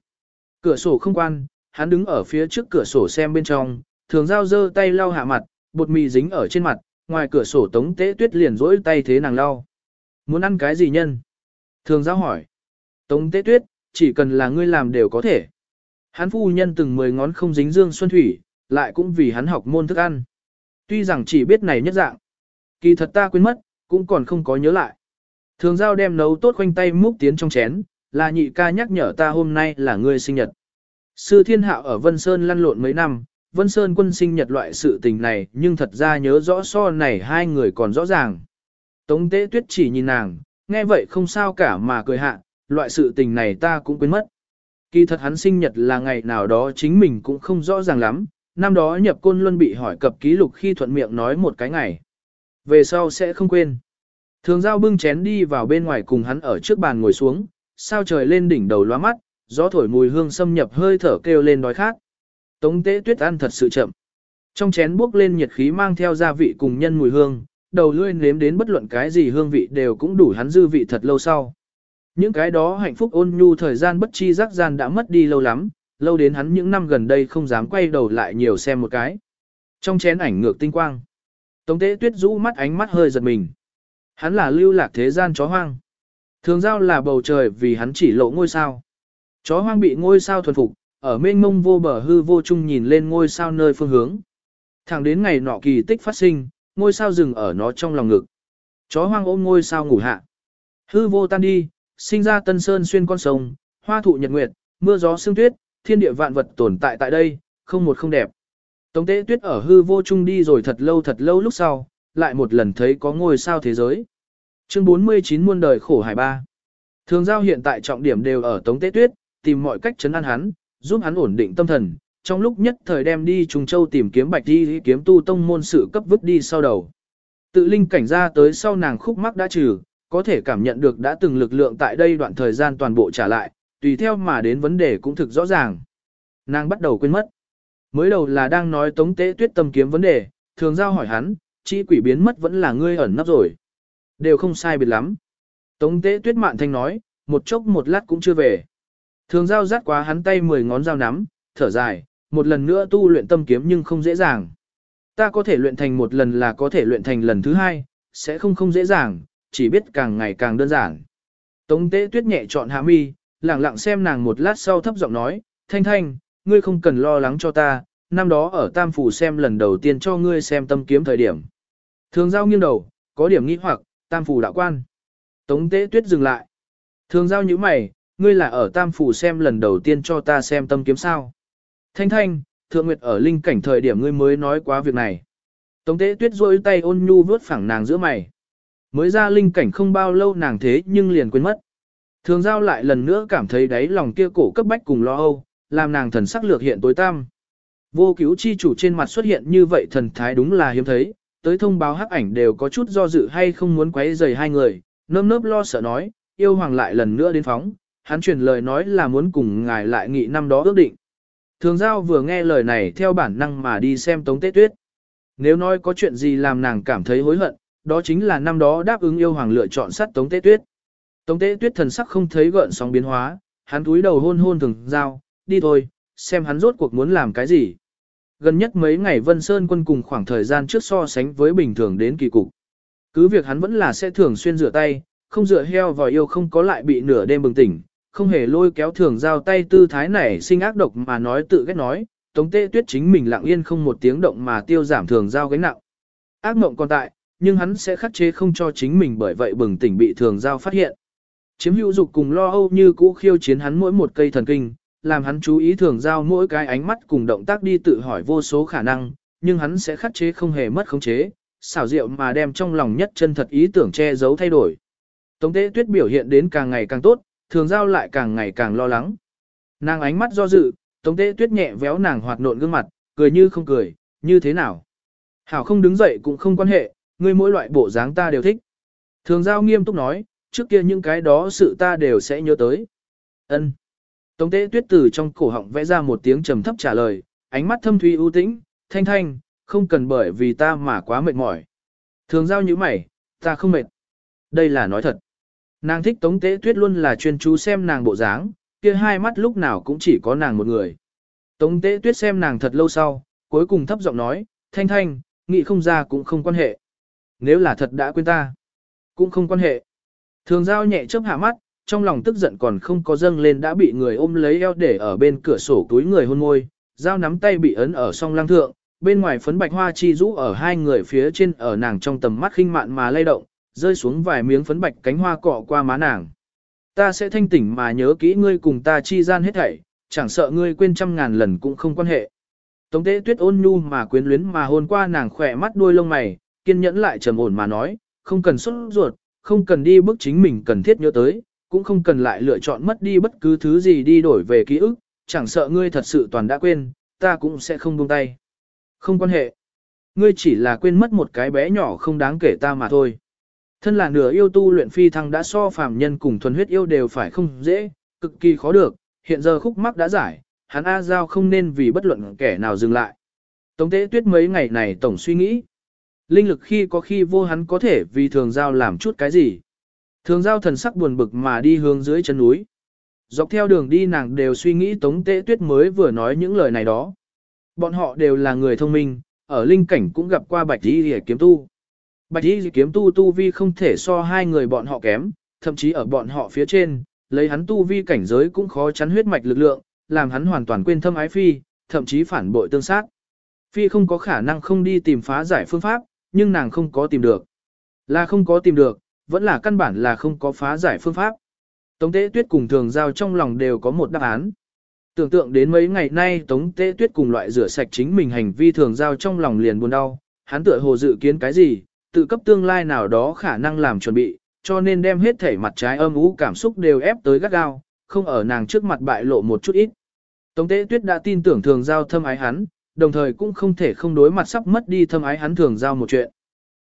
Speaker 1: Cửa sổ không quan, hắn đứng ở phía trước cửa sổ xem bên trong, thường giao dơ tay lau hạ mặt, bột mì dính ở trên mặt, ngoài cửa sổ tống tế tuyết liền rỗi tay thế nàng lau. Muốn ăn cái gì nhân? Thường giao hỏi. Tống tế tuyết, chỉ cần là ngươi làm đều có thể. Hắn phu nhân từng mười ngón không dính dương xuân thủy, lại cũng vì hắn học môn thức ăn. Tuy rằng chỉ biết này nhất dạng. Kỳ thật ta quên mất, cũng còn không có nhớ lại. Thường giao đem nấu tốt khoanh tay múc tiến trong chén, là nhị ca nhắc nhở ta hôm nay là ngươi sinh nhật. Sư thiên hạo ở Vân Sơn lăn lộn mấy năm, Vân Sơn quân sinh nhật loại sự tình này nhưng thật ra nhớ rõ so này hai người còn rõ ràng. Tống tế tuyết chỉ nhìn nàng, nghe vậy không sao cả mà cười hạ, loại sự tình này ta cũng quên mất. Kỳ thật hắn sinh nhật là ngày nào đó chính mình cũng không rõ ràng lắm, năm đó nhập côn luân bị hỏi cập ký lục khi thuận miệng nói một cái ngày. Về sau sẽ không quên. Thường giao bưng chén đi vào bên ngoài cùng hắn ở trước bàn ngồi xuống, sao trời lên đỉnh đầu loa mắt, gió thổi mùi hương xâm nhập hơi thở kêu lên đói khát. Tống tế tuyết ăn thật sự chậm. Trong chén bốc lên nhiệt khí mang theo gia vị cùng nhân mùi hương, đầu lưỡi nếm đến bất luận cái gì hương vị đều cũng đủ hắn dư vị thật lâu sau. Những cái đó hạnh phúc ôn nhu thời gian bất chi giác gian đã mất đi lâu lắm, lâu đến hắn những năm gần đây không dám quay đầu lại nhiều xem một cái. Trong chén ảnh ngược tinh quang, Tống Tế Tuyết rũ mắt ánh mắt hơi giật mình. Hắn là lưu lạc thế gian chó hoang. Thường giao là bầu trời vì hắn chỉ lộ ngôi sao. Chó hoang bị ngôi sao thuần phục, ở mênh mông vô bờ hư vô chung nhìn lên ngôi sao nơi phương hướng. Thẳng đến ngày nọ kỳ tích phát sinh, ngôi sao dừng ở nó trong lòng ngực. Chó hoang ôm ngôi sao ngủ hạ. Hư vô tan đi, sinh ra tân sơn xuyên con sông, hoa thụ nhật nguyệt, mưa gió sương tuyết, thiên địa vạn vật tồn tại tại đây, không một không đẹp. Tống tế tuyết ở hư vô chung đi rồi thật lâu thật lâu lúc sau, lại một lần thấy có ngôi sao thế giới. Chương 49 muôn đời khổ hải ba. Thường giao hiện tại trọng điểm đều ở tống tế tuyết, tìm mọi cách chấn an hắn, giúp hắn ổn định tâm thần, trong lúc nhất thời đem đi Trung Châu tìm kiếm bạch đi kiếm tu tông môn sự cấp vứt đi sau đầu. Tự linh cảnh ra tới sau nàng khúc mắc đã trừ, có thể cảm nhận được đã từng lực lượng tại đây đoạn thời gian toàn bộ trả lại, tùy theo mà đến vấn đề cũng thực rõ ràng. Nàng bắt đầu quên mất. Mới đầu là đang nói tống tế tuyết tâm kiếm vấn đề, thường giao hỏi hắn, chi quỷ biến mất vẫn là ngươi ẩn nấp rồi. Đều không sai biệt lắm. Tống tế tuyết mạn thanh nói, một chốc một lát cũng chưa về. Thường giao rát quá hắn tay mười ngón dao nắm, thở dài, một lần nữa tu luyện tâm kiếm nhưng không dễ dàng. Ta có thể luyện thành một lần là có thể luyện thành lần thứ hai, sẽ không không dễ dàng, chỉ biết càng ngày càng đơn giản. Tống tế tuyết nhẹ chọn hạ mi, lặng lặng xem nàng một lát sau thấp giọng nói, thanh thanh, ngươi không cần lo lắng cho ta, năm đó ở Tam Phủ xem lần đầu tiên cho ngươi xem tâm kiếm thời điểm. Thường giao nghiêng đầu, có điểm nghi hoặc, Tam Phủ đạo quan. Tống tế tuyết dừng lại. Thường giao như mày, ngươi là ở Tam Phủ xem lần đầu tiên cho ta xem tâm kiếm sao. Thanh thanh, thượng nguyệt ở linh cảnh thời điểm ngươi mới nói quá việc này. Tống tế tuyết rôi tay ôn nhu vớt phẳng nàng giữa mày. Mới ra linh cảnh không bao lâu nàng thế nhưng liền quên mất. Thường giao lại lần nữa cảm thấy đáy lòng kia cổ cấp bách cùng lo âu, làm nàng thần sắc lược hiện tối tăm. Vô cứu chi chủ trên mặt xuất hiện như vậy thần thái đúng là hiếm thấy, tới thông báo hắc ảnh đều có chút do dự hay không muốn quấy rầy hai người, nơm nớp lo sợ nói, yêu hoàng lại lần nữa đến phóng, hắn truyền lời nói là muốn cùng ngài lại nghị năm đó ước định. Thường giao vừa nghe lời này theo bản năng mà đi xem tống tế tuyết. Nếu nói có chuyện gì làm nàng cảm thấy hối hận, đó chính là năm đó đáp ứng yêu hoàng lựa chọn sát tống tế tuyết. Tống tế tuyết thần sắc không thấy gợn sóng biến hóa, hắn túi đầu hôn hôn thường giao, đi thôi, xem hắn rốt cuộc muốn làm cái gì. Gần nhất mấy ngày Vân Sơn quân cùng khoảng thời gian trước so sánh với bình thường đến kỳ cục. Cứ việc hắn vẫn là sẽ thường xuyên rửa tay, không rửa heo vào yêu không có lại bị nửa đêm bừng tỉnh, không hề lôi kéo thường giao tay tư thái này sinh ác độc mà nói tự ghét nói, tống tê tuyết chính mình lặng yên không một tiếng động mà tiêu giảm thường giao gánh nặng. Ác mộng còn tại, nhưng hắn sẽ khắc chế không cho chính mình bởi vậy bừng tỉnh bị thường giao phát hiện. Chiếm hữu dục cùng lo âu như cũ khiêu chiến hắn mỗi một cây thần kinh, làm hắn chú ý thường giao mỗi cái ánh mắt cùng động tác đi tự hỏi vô số khả năng, nhưng hắn sẽ khắc chế không hề mất khống chế, xảo diệu mà đem trong lòng nhất chân thật ý tưởng che giấu thay đổi. Tống tế tuyết biểu hiện đến càng ngày càng tốt, thường giao lại càng ngày càng lo lắng. Nàng ánh mắt do dự, tống tế tuyết nhẹ véo nàng hoạt nộn gương mặt, cười như không cười, như thế nào. Hảo không đứng dậy cũng không quan hệ, ngươi mỗi loại bộ dáng ta đều thích. Thường giao nghiêm túc nói, trước kia những cái đó sự ta đều sẽ nhớ tới. Ân. Tống tế tuyết từ trong cổ họng vẽ ra một tiếng trầm thấp trả lời, ánh mắt thâm thúy ưu tĩnh, thanh thanh, không cần bởi vì ta mà quá mệt mỏi. Thường giao như mày, ta không mệt. Đây là nói thật. Nàng thích tống tế tuyết luôn là chuyên chú xem nàng bộ dáng, kia hai mắt lúc nào cũng chỉ có nàng một người. Tống tế tuyết xem nàng thật lâu sau, cuối cùng thấp giọng nói, thanh thanh, nghĩ không ra cũng không quan hệ. Nếu là thật đã quên ta, cũng không quan hệ. Thường giao nhẹ chớp hạ mắt, trong lòng tức giận còn không có dâng lên đã bị người ôm lấy eo để ở bên cửa sổ túi người hôn môi, dao nắm tay bị ấn ở song lang thượng, bên ngoài phấn bạch hoa chi rũ ở hai người phía trên ở nàng trong tầm mắt khinh mạn mà lay động, rơi xuống vài miếng phấn bạch cánh hoa cọ qua má nàng. Ta sẽ thanh tỉnh mà nhớ kỹ ngươi cùng ta chi gian hết thảy, chẳng sợ ngươi quên trăm ngàn lần cũng không quan hệ. Tống tế tuyết ôn nhu mà quyến luyến mà hôn qua nàng khỏe mắt đuôi lông mày, kiên nhẫn lại trầm ổn mà nói, không cần xuất ruột, không cần đi bước chính mình cần thiết nhớ tới, cũng không cần lại lựa chọn mất đi bất cứ thứ gì đi đổi về ký ức, chẳng sợ ngươi thật sự toàn đã quên, ta cũng sẽ không buông tay. Không quan hệ. Ngươi chỉ là quên mất một cái bé nhỏ không đáng kể ta mà thôi. Thân là nửa yêu tu luyện phi thăng đã so phàm nhân cùng thuần huyết yêu đều phải không dễ, cực kỳ khó được, hiện giờ khúc mắc đã giải, hắn A Giao không nên vì bất luận kẻ nào dừng lại. Tống tế tuyết mấy ngày này tổng suy nghĩ. Linh lực khi có khi vô hắn có thể vì thường giao làm chút cái gì. Thường giao thần sắc buồn bực mà đi hướng dưới chân núi. Dọc theo đường đi nàng đều suy nghĩ tống tế tuyết mới vừa nói những lời này đó. Bọn họ đều là người thông minh, ở linh cảnh cũng gặp qua bạch y hề kiếm tu. Bạch y kiếm tu tu vi không thể so hai người bọn họ kém, thậm chí ở bọn họ phía trên, lấy hắn tu vi cảnh giới cũng khó chắn huyết mạch lực lượng, làm hắn hoàn toàn quên thâm ái phi, thậm chí phản bội tương sát. Phi không có khả năng không đi tìm phá giải phương pháp, nhưng nàng không có tìm được. Là không có tìm được, vẫn là căn bản là không có phá giải phương pháp. Tống Tế Tuyết cùng Thường Giao trong lòng đều có một đáp án. Tưởng tượng đến mấy ngày nay Tống Tế Tuyết cùng loại rửa sạch chính mình hành vi Thường Giao trong lòng liền buồn đau, hắn tựa hồ dự kiến cái gì, tự cấp tương lai nào đó khả năng làm chuẩn bị, cho nên đem hết thể mặt trái âm ú cảm xúc đều ép tới gắt gao, không ở nàng trước mặt bại lộ một chút ít. Tống Tế Tuyết đã tin tưởng thường giao thâm ái hắn, đồng thời cũng không thể không đối mặt sắp mất đi thâm ái hắn thường giao một chuyện.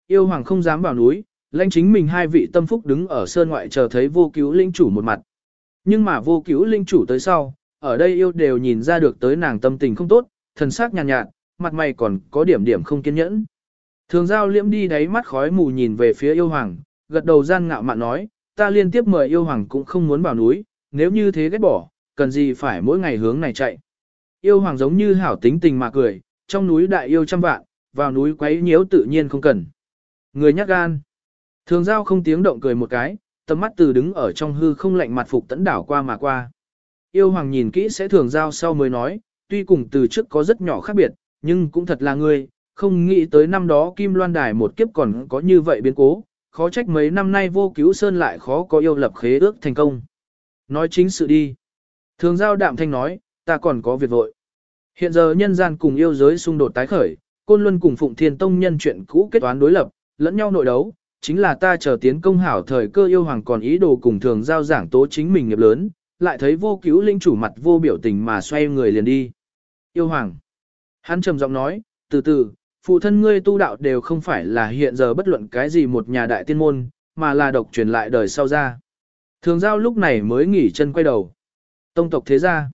Speaker 1: Yêu hoàng không dám vào núi, lãnh chính mình hai vị tâm phúc đứng ở sơn ngoại chờ thấy vô cứu linh chủ một mặt. Nhưng mà vô cứu linh chủ tới sau, ở đây yêu đều nhìn ra được tới nàng tâm tình không tốt, thần sắc nhàn nhạt, nhạt, mặt mày còn có điểm điểm không kiên nhẫn. Thường giao liễm đi đáy mắt khói mù nhìn về phía yêu hoàng, gật đầu gian ngạo mạn nói, ta liên tiếp mời yêu hoàng cũng không muốn vào núi, nếu như thế ghét bỏ, cần gì phải mỗi ngày hướng này chạy. Yêu hoàng giống như hảo tính tình mà cười, trong núi đại yêu trăm vạn, vào núi quấy nhiễu tự nhiên không cần. Người nhát gan. Thường giao không tiếng động cười một cái, tầm mắt từ đứng ở trong hư không lạnh mặt phục tẫn đảo qua mà qua. Yêu hoàng nhìn kỹ sẽ thường giao sau mới nói, tuy cùng từ trước có rất nhỏ khác biệt, nhưng cũng thật là ngươi, không nghĩ tới năm đó Kim Loan Đài một kiếp còn có như vậy biến cố, khó trách mấy năm nay vô cứu sơn lại khó có yêu lập khế ước thành công. Nói chính sự đi. Thường giao đạm thanh nói, ta còn có việc vội. Hiện giờ nhân gian cùng yêu giới xung đột tái khởi, Côn Luân cùng Phụng Thiên Tông nhân chuyện cũ kết toán đối lập, lẫn nhau nội đấu, chính là ta chờ tiến công hảo thời cơ yêu hoàng còn ý đồ cùng thường giao giảng tố chính mình nghiệp lớn, lại thấy vô cứu linh chủ mặt vô biểu tình mà xoay người liền đi. Yêu hoàng. Hắn trầm giọng nói, từ từ, phụ thân ngươi tu đạo đều không phải là hiện giờ bất luận cái gì một nhà đại tiên môn, mà là độc truyền lại đời sau ra. Thường giao lúc này mới nghỉ chân quay đầu. Tông tộc thế gia.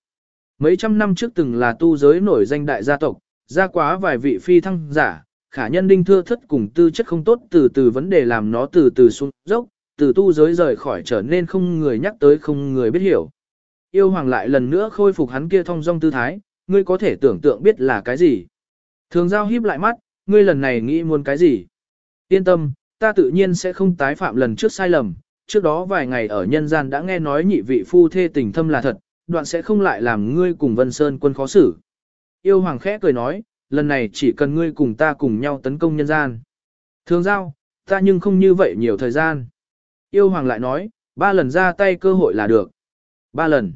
Speaker 1: Mấy trăm năm trước từng là tu giới nổi danh đại gia tộc, ra quá vài vị phi thăng giả, khả nhân đinh thưa thất cùng tư chất không tốt từ từ vấn đề làm nó từ từ xuống dốc, từ tu giới rời khỏi trở nên không người nhắc tới không người biết hiểu. Yêu hoàng lại lần nữa khôi phục hắn kia thông dong tư thái, ngươi có thể tưởng tượng biết là cái gì. Thường giao híp lại mắt, ngươi lần này nghĩ muốn cái gì? Yên tâm, ta tự nhiên sẽ không tái phạm lần trước sai lầm, trước đó vài ngày ở nhân gian đã nghe nói nhị vị phu thê tình thâm là thật, đoạn sẽ không lại làm ngươi cùng Vân Sơn quân khó xử. Yêu hoàng khẽ cười nói, lần này chỉ cần ngươi cùng ta cùng nhau tấn công nhân gian. Thường giao, ta nhưng không như vậy nhiều thời gian. Yêu hoàng lại nói, ba lần ra tay cơ hội là được. Ba lần.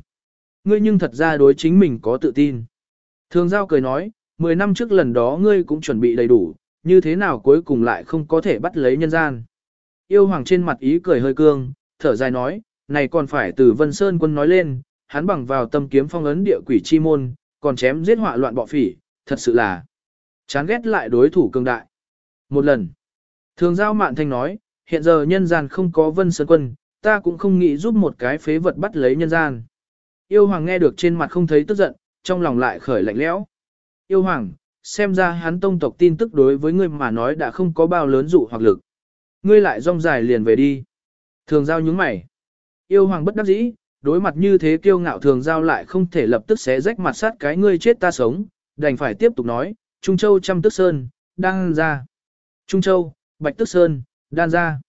Speaker 1: Ngươi nhưng thật ra đối chính mình có tự tin. Thường giao cười nói, Mười năm trước lần đó ngươi cũng chuẩn bị đầy đủ, như thế nào cuối cùng lại không có thể bắt lấy nhân gian. Yêu hoàng trên mặt ý cười hơi cương, thở dài nói, này còn phải từ Vân Sơn quân nói lên, hắn bằng vào tâm kiếm phong ấn địa quỷ chi môn, còn chém giết họa loạn bọ phỉ, thật sự là chán ghét lại đối thủ cường đại. Một lần, thường giao mạn thanh nói, hiện giờ nhân gian không có Vân Sơn quân, ta cũng không nghĩ giúp một cái phế vật bắt lấy nhân gian. Yêu hoàng nghe được trên mặt không thấy tức giận, trong lòng lại khởi lạnh lẽo. Yêu hoàng, xem ra hắn tông tộc tin tức đối với ngươi mà nói đã không có bao lớn dụ hoặc lực. Ngươi lại rong dài liền về đi. Thường giao nhúng mày. Yêu hoàng bất đắc dĩ, đối mặt như thế kiêu ngạo thường giao lại không thể lập tức xé rách mặt sát cái ngươi chết ta sống, đành phải tiếp tục nói, Trung Châu trăm tức sơn, đang ra. Trung Châu, bạch tức sơn, đan ra.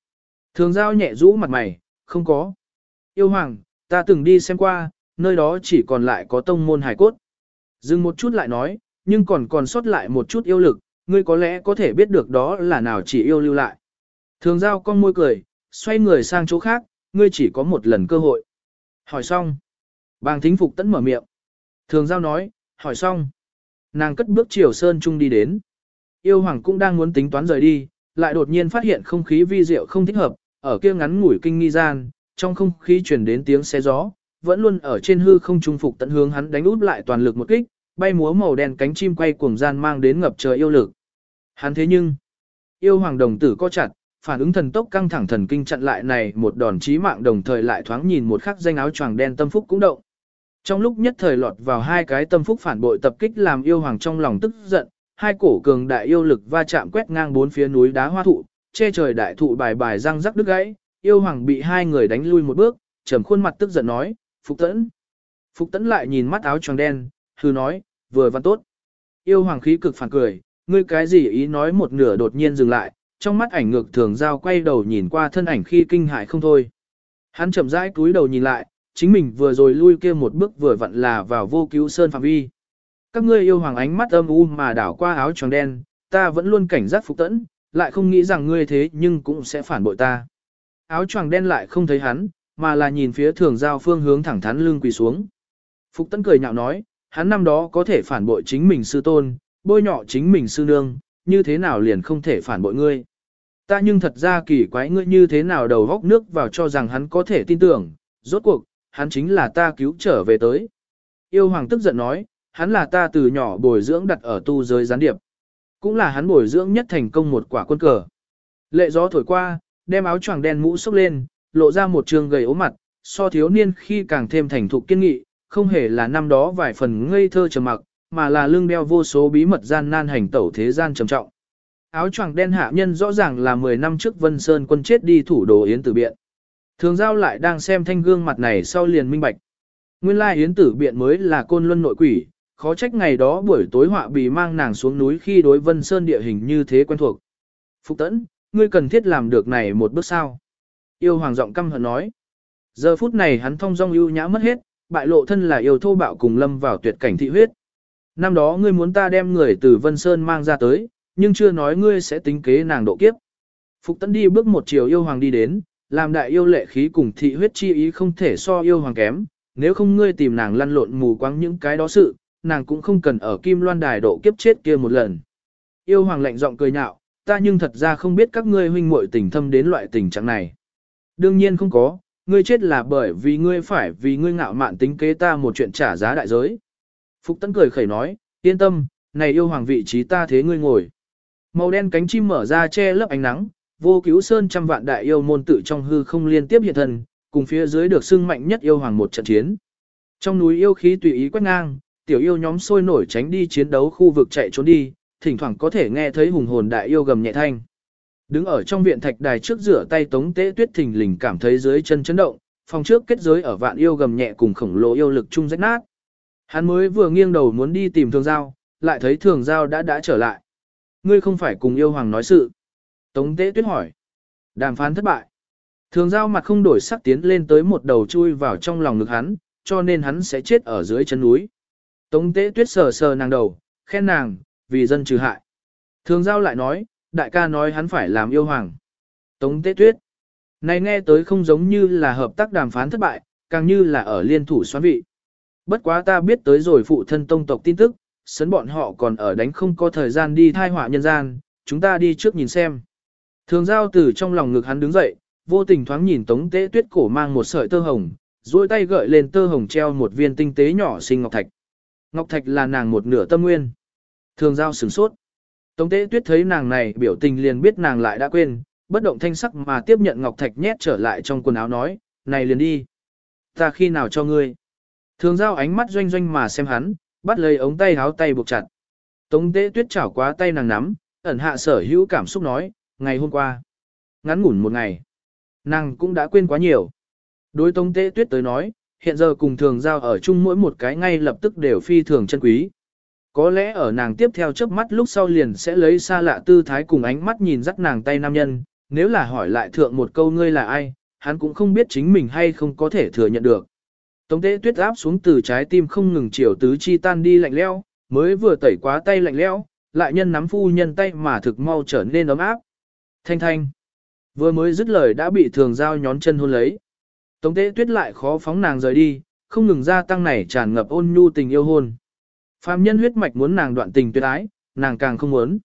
Speaker 1: Thường giao nhẹ rũ mặt mày, không có. Yêu hoàng, ta từng đi xem qua, nơi đó chỉ còn lại có tông môn hải cốt. Dừng một chút lại nói, nhưng còn còn sót lại một chút yêu lực, ngươi có lẽ có thể biết được đó là nào chỉ yêu lưu lại. Thường giao con môi cười, xoay người sang chỗ khác, ngươi chỉ có một lần cơ hội. Hỏi xong. Bàng thính phục tẫn mở miệng. Thường giao nói, hỏi xong. Nàng cất bước chiều sơn trung đi đến. Yêu hoàng cũng đang muốn tính toán rời đi, lại đột nhiên phát hiện không khí vi diệu không thích hợp, ở kia ngắn ngủi kinh nghi gian, trong không khí truyền đến tiếng xe gió, vẫn luôn ở trên hư không trung phục tận hướng hắn đánh út lại toàn lực một kích, bay múa màu đen cánh chim quay cuồng gian mang đến ngập trời yêu lực. Hắn thế nhưng, yêu hoàng đồng tử co chặt, phản ứng thần tốc căng thẳng thần kinh chặn lại này một đòn chí mạng đồng thời lại thoáng nhìn một khắc danh áo choàng đen tâm phúc cũng động. Trong lúc nhất thời lọt vào hai cái tâm phúc phản bội tập kích làm yêu hoàng trong lòng tức giận, hai cổ cường đại yêu lực va chạm quét ngang bốn phía núi đá hoa thụ, che trời đại thụ bài bài răng rắc đứt gãy, yêu hoàng bị hai người đánh lui một bước, trầm khuôn mặt tức giận nói, Phục Tẫn. Phục Tẫn lại nhìn mắt áo choàng đen, hư nói, vừa văn tốt. Yêu hoàng khí cực phản cười, ngươi cái gì ý nói một nửa đột nhiên dừng lại, trong mắt ảnh ngược thường giao quay đầu nhìn qua thân ảnh khi kinh hại không thôi. Hắn chậm rãi cúi đầu nhìn lại, chính mình vừa rồi lui kia một bước vừa vặn là vào vô cứu sơn phạm vi. Các ngươi yêu hoàng ánh mắt âm u mà đảo qua áo choàng đen, ta vẫn luôn cảnh giác phục tẫn, lại không nghĩ rằng ngươi thế nhưng cũng sẽ phản bội ta. Áo choàng đen lại không thấy hắn, mà là nhìn phía thường giao phương hướng thẳng thắn lưng quỳ xuống. Phục tấn cười nhạo nói, hắn năm đó có thể phản bội chính mình sư tôn, bôi nhọ chính mình sư nương, như thế nào liền không thể phản bội ngươi. Ta nhưng thật ra kỳ quái ngươi như thế nào đầu góc nước vào cho rằng hắn có thể tin tưởng, rốt cuộc, hắn chính là ta cứu trở về tới. Yêu hoàng tức giận nói, hắn là ta từ nhỏ bồi dưỡng đặt ở tu giới gián điệp. Cũng là hắn bồi dưỡng nhất thành công một quả quân cờ. Lệ gió thổi qua, đem áo choàng đen mũ xốc lên, lộ ra một trường gầy ốm mặt, so thiếu niên khi càng thêm thành thục kiên nghị, không hề là năm đó vài phần ngây thơ trầm mặc, mà là lương đeo vô số bí mật gian nan hành tẩu thế gian trầm trọng. Áo choàng đen hạ nhân rõ ràng là 10 năm trước Vân Sơn quân chết đi thủ đồ Yến Tử Biện. Thường giao lại đang xem thanh gương mặt này sau liền minh bạch. Nguyên lai Yến Tử Biện mới là côn luân nội quỷ, khó trách ngày đó buổi tối họa bì mang nàng xuống núi khi đối Vân Sơn địa hình như thế quen thuộc. Phục tẫn, ngươi cần thiết làm được này một bước sao? Yêu hoàng giọng căm hận nói. Giờ phút này hắn thông dong ưu nhã mất hết, bại lộ thân là yêu thô bạo cùng lâm vào tuyệt cảnh thị huyết. Năm đó ngươi muốn ta đem người từ Vân Sơn mang ra tới, nhưng chưa nói ngươi sẽ tính kế nàng độ kiếp. Phục tấn đi bước một chiều yêu hoàng đi đến, làm đại yêu lệ khí cùng thị huyết chi ý không thể so yêu hoàng kém, nếu không ngươi tìm nàng lăn lộn mù quáng những cái đó sự, nàng cũng không cần ở kim loan đài độ kiếp chết kia một lần. Yêu hoàng lạnh giọng cười nhạo, ta nhưng thật ra không biết các ngươi huynh muội tình thâm đến loại tình trạng này. Đương nhiên không có, ngươi chết là bởi vì ngươi phải vì ngươi ngạo mạn tính kế ta một chuyện trả giá đại giới. Phục tấn cười khẩy nói, yên tâm, này yêu hoàng vị trí ta thế ngươi ngồi. Màu đen cánh chim mở ra che lấp ánh nắng, vô cứu sơn trăm vạn đại yêu môn tự trong hư không liên tiếp hiện thần, cùng phía dưới được xưng mạnh nhất yêu hoàng một trận chiến. Trong núi yêu khí tùy ý quét ngang, tiểu yêu nhóm sôi nổi tránh đi chiến đấu khu vực chạy trốn đi, thỉnh thoảng có thể nghe thấy hùng hồn đại yêu gầm nhẹ thanh. Đứng ở trong viện thạch đài trước rửa tay tống tế tuyết thình lình cảm thấy dưới chân chấn động, phòng trước kết giới ở vạn yêu gầm nhẹ cùng khổng lồ yêu lực chung rách nát. Hắn mới vừa nghiêng đầu muốn đi tìm thường giao, lại thấy thường giao đã đã trở lại. Ngươi không phải cùng yêu hoàng nói sự. Tống tế tuyết hỏi. Đàm phán thất bại. Thường giao mặt không đổi sắc tiến lên tới một đầu chui vào trong lòng ngực hắn, cho nên hắn sẽ chết ở dưới chân núi. Tống tế tuyết sờ sờ nàng đầu, khen nàng, vì dân trừ hại. Thường giao lại nói, đại ca nói hắn phải làm yêu hoàng. Tống tế tuyết. Này nghe tới không giống như là hợp tác đàm phán thất bại, càng như là ở liên thủ xoán vị. Bất quá ta biết tới rồi phụ thân tông tộc tin tức, sấn bọn họ còn ở đánh không có thời gian đi thai họa nhân gian, chúng ta đi trước nhìn xem. Thường giao từ trong lòng ngực hắn đứng dậy, vô tình thoáng nhìn tống tế tuyết cổ mang một sợi tơ hồng, duỗi tay gợi lên tơ hồng treo một viên tinh tế nhỏ xinh ngọc thạch. Ngọc thạch là nàng một nửa tâm nguyên. Thường giao sửng sốt. Tống tế tuyết thấy nàng này biểu tình liền biết nàng lại đã quên, bất động thanh sắc mà tiếp nhận ngọc thạch nhét trở lại trong quần áo nói, này liền đi. Ta khi nào cho ngươi? Thường giao ánh mắt doanh doanh mà xem hắn, bắt lấy ống tay háo tay buộc chặt. Tống tế tuyết chảo quá tay nàng nắm, ẩn hạ sở hữu cảm xúc nói, ngày hôm qua. Ngắn ngủn một ngày. Nàng cũng đã quên quá nhiều. Đối tống tế tuyết tới nói, hiện giờ cùng thường giao ở chung mỗi một cái ngay lập tức đều phi thường chân quý. Có lẽ ở nàng tiếp theo chớp mắt lúc sau liền sẽ lấy xa lạ tư thái cùng ánh mắt nhìn dắt nàng tay nam nhân, nếu là hỏi lại thượng một câu ngươi là ai, hắn cũng không biết chính mình hay không có thể thừa nhận được. Tống tế tuyết áp xuống từ trái tim không ngừng chiều tứ chi tan đi lạnh leo, mới vừa tẩy quá tay lạnh leo, lại nhân nắm phu nhân tay mà thực mau trở nên ấm áp. Thanh thanh. Vừa mới dứt lời đã bị thường giao nhón chân hôn lấy. Tống tế tuyết lại khó phóng nàng rời đi, không ngừng gia tăng này tràn ngập ôn nhu tình yêu hôn. Phạm nhân huyết mạch muốn nàng đoạn tình tuyệt ái, nàng càng không muốn.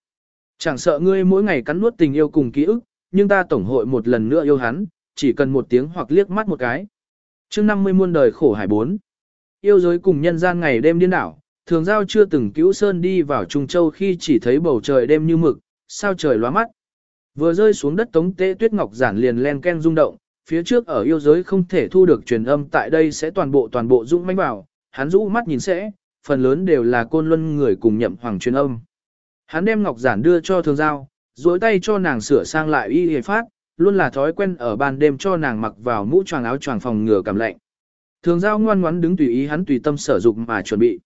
Speaker 1: Chẳng sợ ngươi mỗi ngày cắn nuốt tình yêu cùng ký ức, nhưng ta tổng hội một lần nữa yêu hắn, chỉ cần một tiếng hoặc liếc mắt một cái chương 50 muôn đời khổ hải bốn. Yêu giới cùng nhân gian ngày đêm điên đảo, thường giao chưa từng cứu sơn đi vào Trung Châu khi chỉ thấy bầu trời đêm như mực, sao trời lóa mắt. Vừa rơi xuống đất tống tế tuyết ngọc giản liền len ken rung động, phía trước ở yêu giới không thể thu được truyền âm tại đây sẽ toàn bộ toàn bộ dũng mãnh vào, hắn rũ mắt nhìn sẽ, phần lớn đều là côn luân người cùng nhậm hoàng truyền âm. Hắn đem ngọc giản đưa cho thường giao, duỗi tay cho nàng sửa sang lại y hề phát, luôn là thói quen ở ban đêm cho nàng mặc vào mũ choàng áo choàng phòng ngừa cảm lạnh. Thường giao ngoan ngoãn đứng tùy ý hắn tùy tâm sở dụng mà chuẩn bị.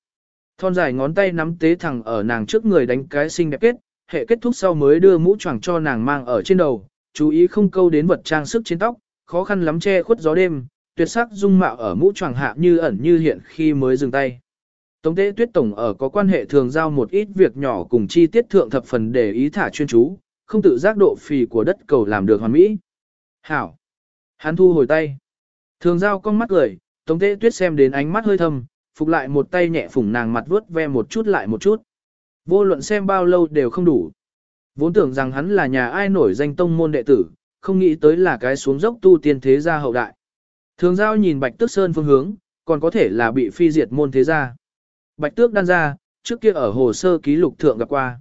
Speaker 1: Thon dài ngón tay nắm tế thẳng ở nàng trước người đánh cái xinh đẹp kết, hệ kết thúc sau mới đưa mũ choàng cho nàng mang ở trên đầu, chú ý không câu đến vật trang sức trên tóc, khó khăn lắm che khuất gió đêm, tuyệt sắc dung mạo ở mũ choàng hạ như ẩn như hiện khi mới dừng tay. Tống tế tuyết tổng ở có quan hệ thường giao một ít việc nhỏ cùng chi tiết thượng thập phần để ý thả chuyên chú, không tự giác độ phì của đất cầu làm được hoàn mỹ. Hảo! Hắn thu hồi tay. Thường giao con mắt cười, tống tế tuyết xem đến ánh mắt hơi thâm, phục lại một tay nhẹ phủng nàng mặt vướt ve một chút lại một chút. Vô luận xem bao lâu đều không đủ. Vốn tưởng rằng hắn là nhà ai nổi danh tông môn đệ tử, không nghĩ tới là cái xuống dốc tu tiên thế gia hậu đại. Thường giao nhìn bạch tước sơn phương hướng, còn có thể là bị phi diệt môn thế gia. Bạch tước đan ra, trước kia ở hồ sơ ký lục thượng gặp qua.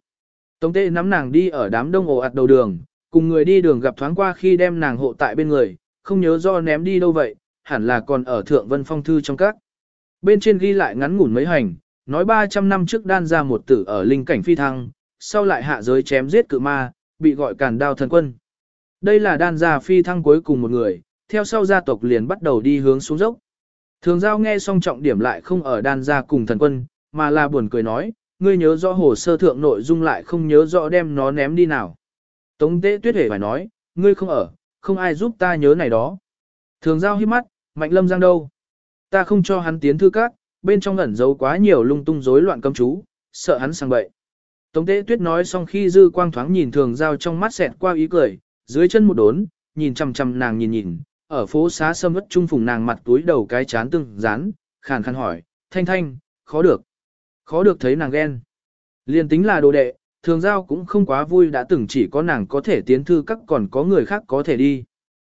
Speaker 1: Tống tê nắm nàng đi ở đám đông ồ ạt đầu đường, cùng người đi đường gặp thoáng qua khi đem nàng hộ tại bên người, không nhớ do ném đi đâu vậy, hẳn là còn ở thượng vân phong thư trong các. Bên trên ghi lại ngắn ngủn mấy hành, nói 300 năm trước đan ra một tử ở linh cảnh phi thăng, sau lại hạ giới chém giết cự ma, bị gọi càn đao thần quân. Đây là đan gia phi thăng cuối cùng một người, theo sau gia tộc liền bắt đầu đi hướng xuống dốc. Thường giao nghe xong trọng điểm lại không ở đan gia cùng thần quân, mà là buồn cười nói, ngươi nhớ rõ hồ sơ thượng nội dung lại không nhớ rõ đem nó ném đi nào. Tống tế tuyết hề phải nói, ngươi không ở, không ai giúp ta nhớ này đó. Thường giao hiếp mắt, mạnh lâm giang đâu. Ta không cho hắn tiến thư các, bên trong ẩn giấu quá nhiều lung tung rối loạn cấm chú, sợ hắn sang bậy. Tống tế tuyết nói xong khi dư quang thoáng nhìn thường giao trong mắt xẹt qua ý cười, dưới chân một đốn, nhìn chằm chằm nàng nhìn nhìn, ở phố xá sâm ất trung phùng nàng mặt túi đầu cái chán từng dán, khàn khàn hỏi, thanh thanh, khó được. Khó được thấy nàng ghen. Liên tính là đồ đệ, thường giao cũng không quá vui đã từng chỉ có nàng có thể tiến thư các còn có người khác có thể đi.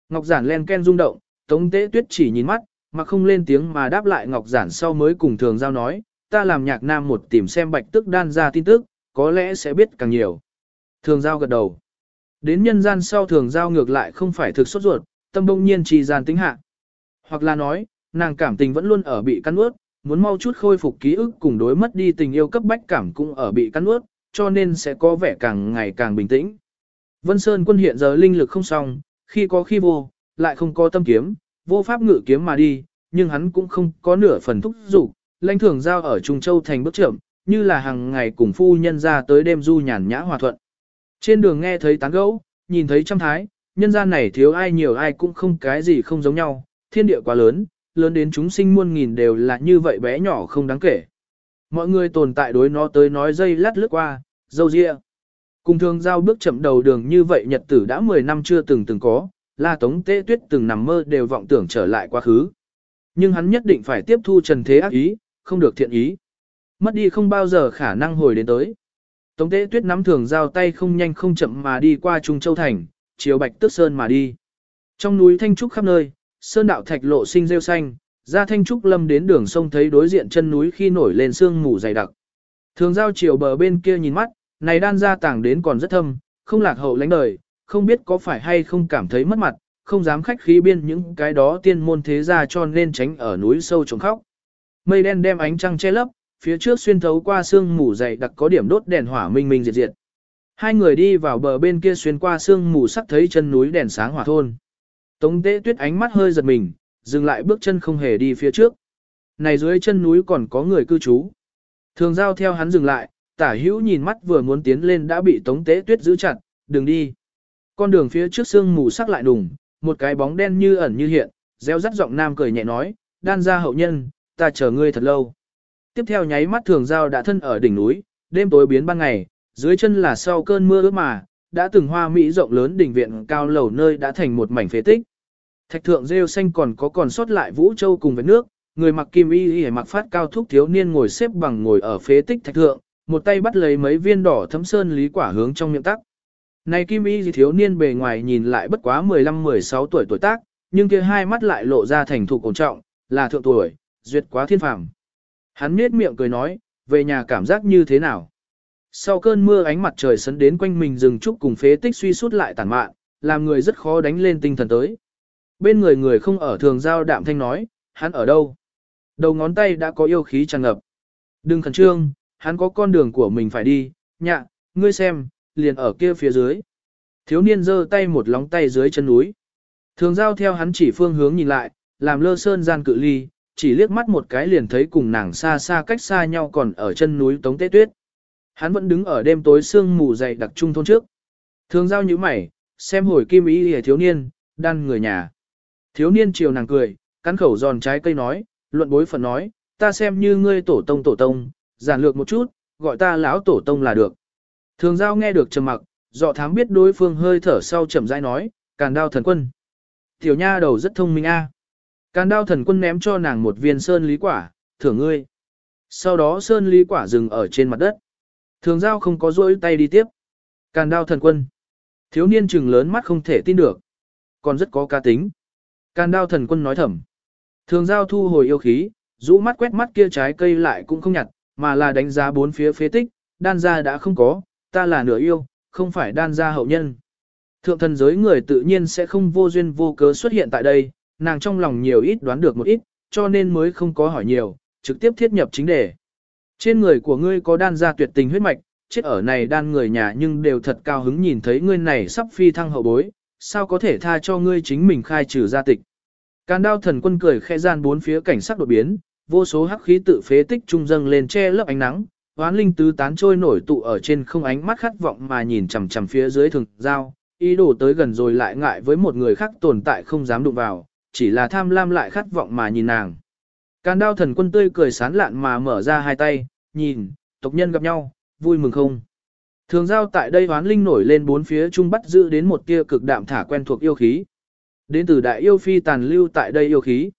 Speaker 1: Ngọc giản len ken rung động, tống tế tuyết chỉ nhìn mắt, mà không lên tiếng mà đáp lại Ngọc giản sau mới cùng thường giao nói, ta làm nhạc nam một tìm xem bạch tức đan ra tin tức, có lẽ sẽ biết càng nhiều. Thường giao gật đầu. Đến nhân gian sau thường giao ngược lại không phải thực sốt ruột, tâm bông nhiên trì gian tính hạ. Hoặc là nói, nàng cảm tình vẫn luôn ở bị cắn ướt, muốn mau chút khôi phục ký ức cùng đối mất đi tình yêu cấp bách cảm cũng ở bị cắn ướt, cho nên sẽ có vẻ càng ngày càng bình tĩnh. Vân Sơn quân hiện giờ linh lực không xong, khi có khi vô, lại không có tâm kiếm, vô pháp ngự kiếm mà đi, nhưng hắn cũng không có nửa phần thúc dục lãnh thường giao ở Trung Châu thành bước trưởng như là hàng ngày cùng phu nhân ra tới đêm du nhàn nhã hòa thuận. Trên đường nghe thấy tán gẫu, nhìn thấy trăm thái, nhân gian này thiếu ai nhiều ai cũng không cái gì không giống nhau, thiên địa quá lớn, lớn đến chúng sinh muôn nghìn đều là như vậy bé nhỏ không đáng kể. Mọi người tồn tại đối nó tới nói dây lát lướt qua, dâu ria. Cùng thường giao bước chậm đầu đường như vậy nhật tử đã 10 năm chưa từng từng có, là tống tế tuyết từng nằm mơ đều vọng tưởng trở lại quá khứ. Nhưng hắn nhất định phải tiếp thu trần thế ác ý, không được thiện ý. Mất đi không bao giờ khả năng hồi đến tới. Tống tế tuyết nắm thường giao tay không nhanh không chậm mà đi qua Trung Châu Thành, chiều bạch tước sơn mà đi. Trong núi thanh trúc khắp nơi, sơn đạo thạch lộ sinh rêu xanh, ra thanh trúc lâm đến đường sông thấy đối diện chân núi khi nổi lên sương mù dày đặc. Thường giao chiều bờ bên kia nhìn mắt, này đan ra tảng đến còn rất thâm, không lạc hậu lánh đời, không biết có phải hay không cảm thấy mất mặt, không dám khách khí biên những cái đó tiên môn thế ra cho nên tránh ở núi sâu trống khóc. Mây đen đem ánh trăng che lấp, phía trước xuyên thấu qua sương mù dày đặc có điểm đốt đèn hỏa minh minh diệt diệt. Hai người đi vào bờ bên kia xuyên qua sương mù sắc thấy chân núi đèn sáng hỏa thôn. Tống tế tuyết ánh mắt hơi giật mình, dừng lại bước chân không hề đi phía trước. Này dưới chân núi còn có người cư trú. Thường giao theo hắn dừng lại, tả hữu nhìn mắt vừa muốn tiến lên đã bị tống tế tuyết giữ chặt, đừng đi. Con đường phía trước sương mù sắc lại đùng, một cái bóng đen như ẩn như hiện, reo rắt giọng nam cười nhẹ nói, đan ra hậu nhân, ta chờ ngươi thật lâu. Tiếp theo nháy mắt thường giao đã thân ở đỉnh núi, đêm tối biến ban ngày, dưới chân là sau cơn mưa ướt mà, đã từng hoa mỹ rộng lớn đỉnh viện cao lầu nơi đã thành một mảnh phế tích. Thạch thượng rêu xanh còn có còn sót lại vũ châu cùng với nước, người mặc kim y y mặc phát cao thúc thiếu niên ngồi xếp bằng ngồi ở phế tích thạch thượng, một tay bắt lấy mấy viên đỏ thấm sơn lý quả hướng trong miệng tắc. Này kim y thiếu niên bề ngoài nhìn lại bất quá 15-16 tuổi tuổi tác, nhưng kia hai mắt lại lộ ra thành thục ổn trọng, là thượng tuổi, duyệt quá thiên phàm. Hắn nết miệng cười nói, về nhà cảm giác như thế nào? Sau cơn mưa ánh mặt trời sấn đến quanh mình rừng trúc cùng phế tích suy sút lại tàn mạn, làm người rất khó đánh lên tinh thần tới. Bên người người không ở thường giao đạm thanh nói, hắn ở đâu? Đầu ngón tay đã có yêu khí tràn ngập. Đừng khẩn trương, hắn có con đường của mình phải đi, nhạ, ngươi xem, liền ở kia phía dưới. Thiếu niên giơ tay một lóng tay dưới chân núi. Thường giao theo hắn chỉ phương hướng nhìn lại, làm lơ sơn gian cự ly, chỉ liếc mắt một cái liền thấy cùng nàng xa xa cách xa nhau còn ở chân núi Tống Tế Tuyết. Hắn vẫn đứng ở đêm tối sương mù dày đặc trung thôn trước. Thường giao như mày, xem hồi kim ý hề thiếu niên, đan người nhà. Thiếu niên chiều nàng cười, cắn khẩu giòn trái cây nói, luận bối phận nói, ta xem như ngươi tổ tông tổ tông, giản lược một chút, gọi ta lão tổ tông là được. Thường giao nghe được trầm mặc, dọ thám biết đối phương hơi thở sau chậm rãi nói, càn đao thần quân. Tiểu nha đầu rất thông minh a. Càn đao thần quân ném cho nàng một viên sơn lý quả, thưởng ngươi. Sau đó sơn lý quả dừng ở trên mặt đất. Thường giao không có rỗi tay đi tiếp. Càn đao thần quân. Thiếu niên trừng lớn mắt không thể tin được. Còn rất có ca tính. Càn đao thần quân nói thầm. Thường giao thu hồi yêu khí, rũ mắt quét mắt kia trái cây lại cũng không nhặt, mà là đánh giá bốn phía phế tích, đan ra đã không có, ta là nửa yêu, không phải đan ra hậu nhân. Thượng thần giới người tự nhiên sẽ không vô duyên vô cớ xuất hiện tại đây, nàng trong lòng nhiều ít đoán được một ít, cho nên mới không có hỏi nhiều, trực tiếp thiết nhập chính đề. Trên người của ngươi có đan ra tuyệt tình huyết mạch, chết ở này đan người nhà nhưng đều thật cao hứng nhìn thấy ngươi này sắp phi thăng hậu bối, sao có thể tha cho ngươi chính mình khai trừ gia tịch. Càn đao thần quân cười khẽ gian bốn phía cảnh sắc đột biến, vô số hắc khí tự phế tích trung dâng lên che lớp ánh nắng, hoán linh tứ tán trôi nổi tụ ở trên không ánh mắt khát vọng mà nhìn chằm chằm phía dưới thường giao, ý đồ tới gần rồi lại ngại với một người khác tồn tại không dám đụng vào, chỉ là tham lam lại khát vọng mà nhìn nàng. Càn đao thần quân tươi cười sán lạn mà mở ra hai tay, nhìn, tộc nhân gặp nhau, vui mừng không. Thường giao tại đây hoán linh nổi lên bốn phía trung bắt giữ đến một tia cực đạm thả quen thuộc yêu khí. Đến từ đại yêu phi tàn lưu tại đây yêu khí.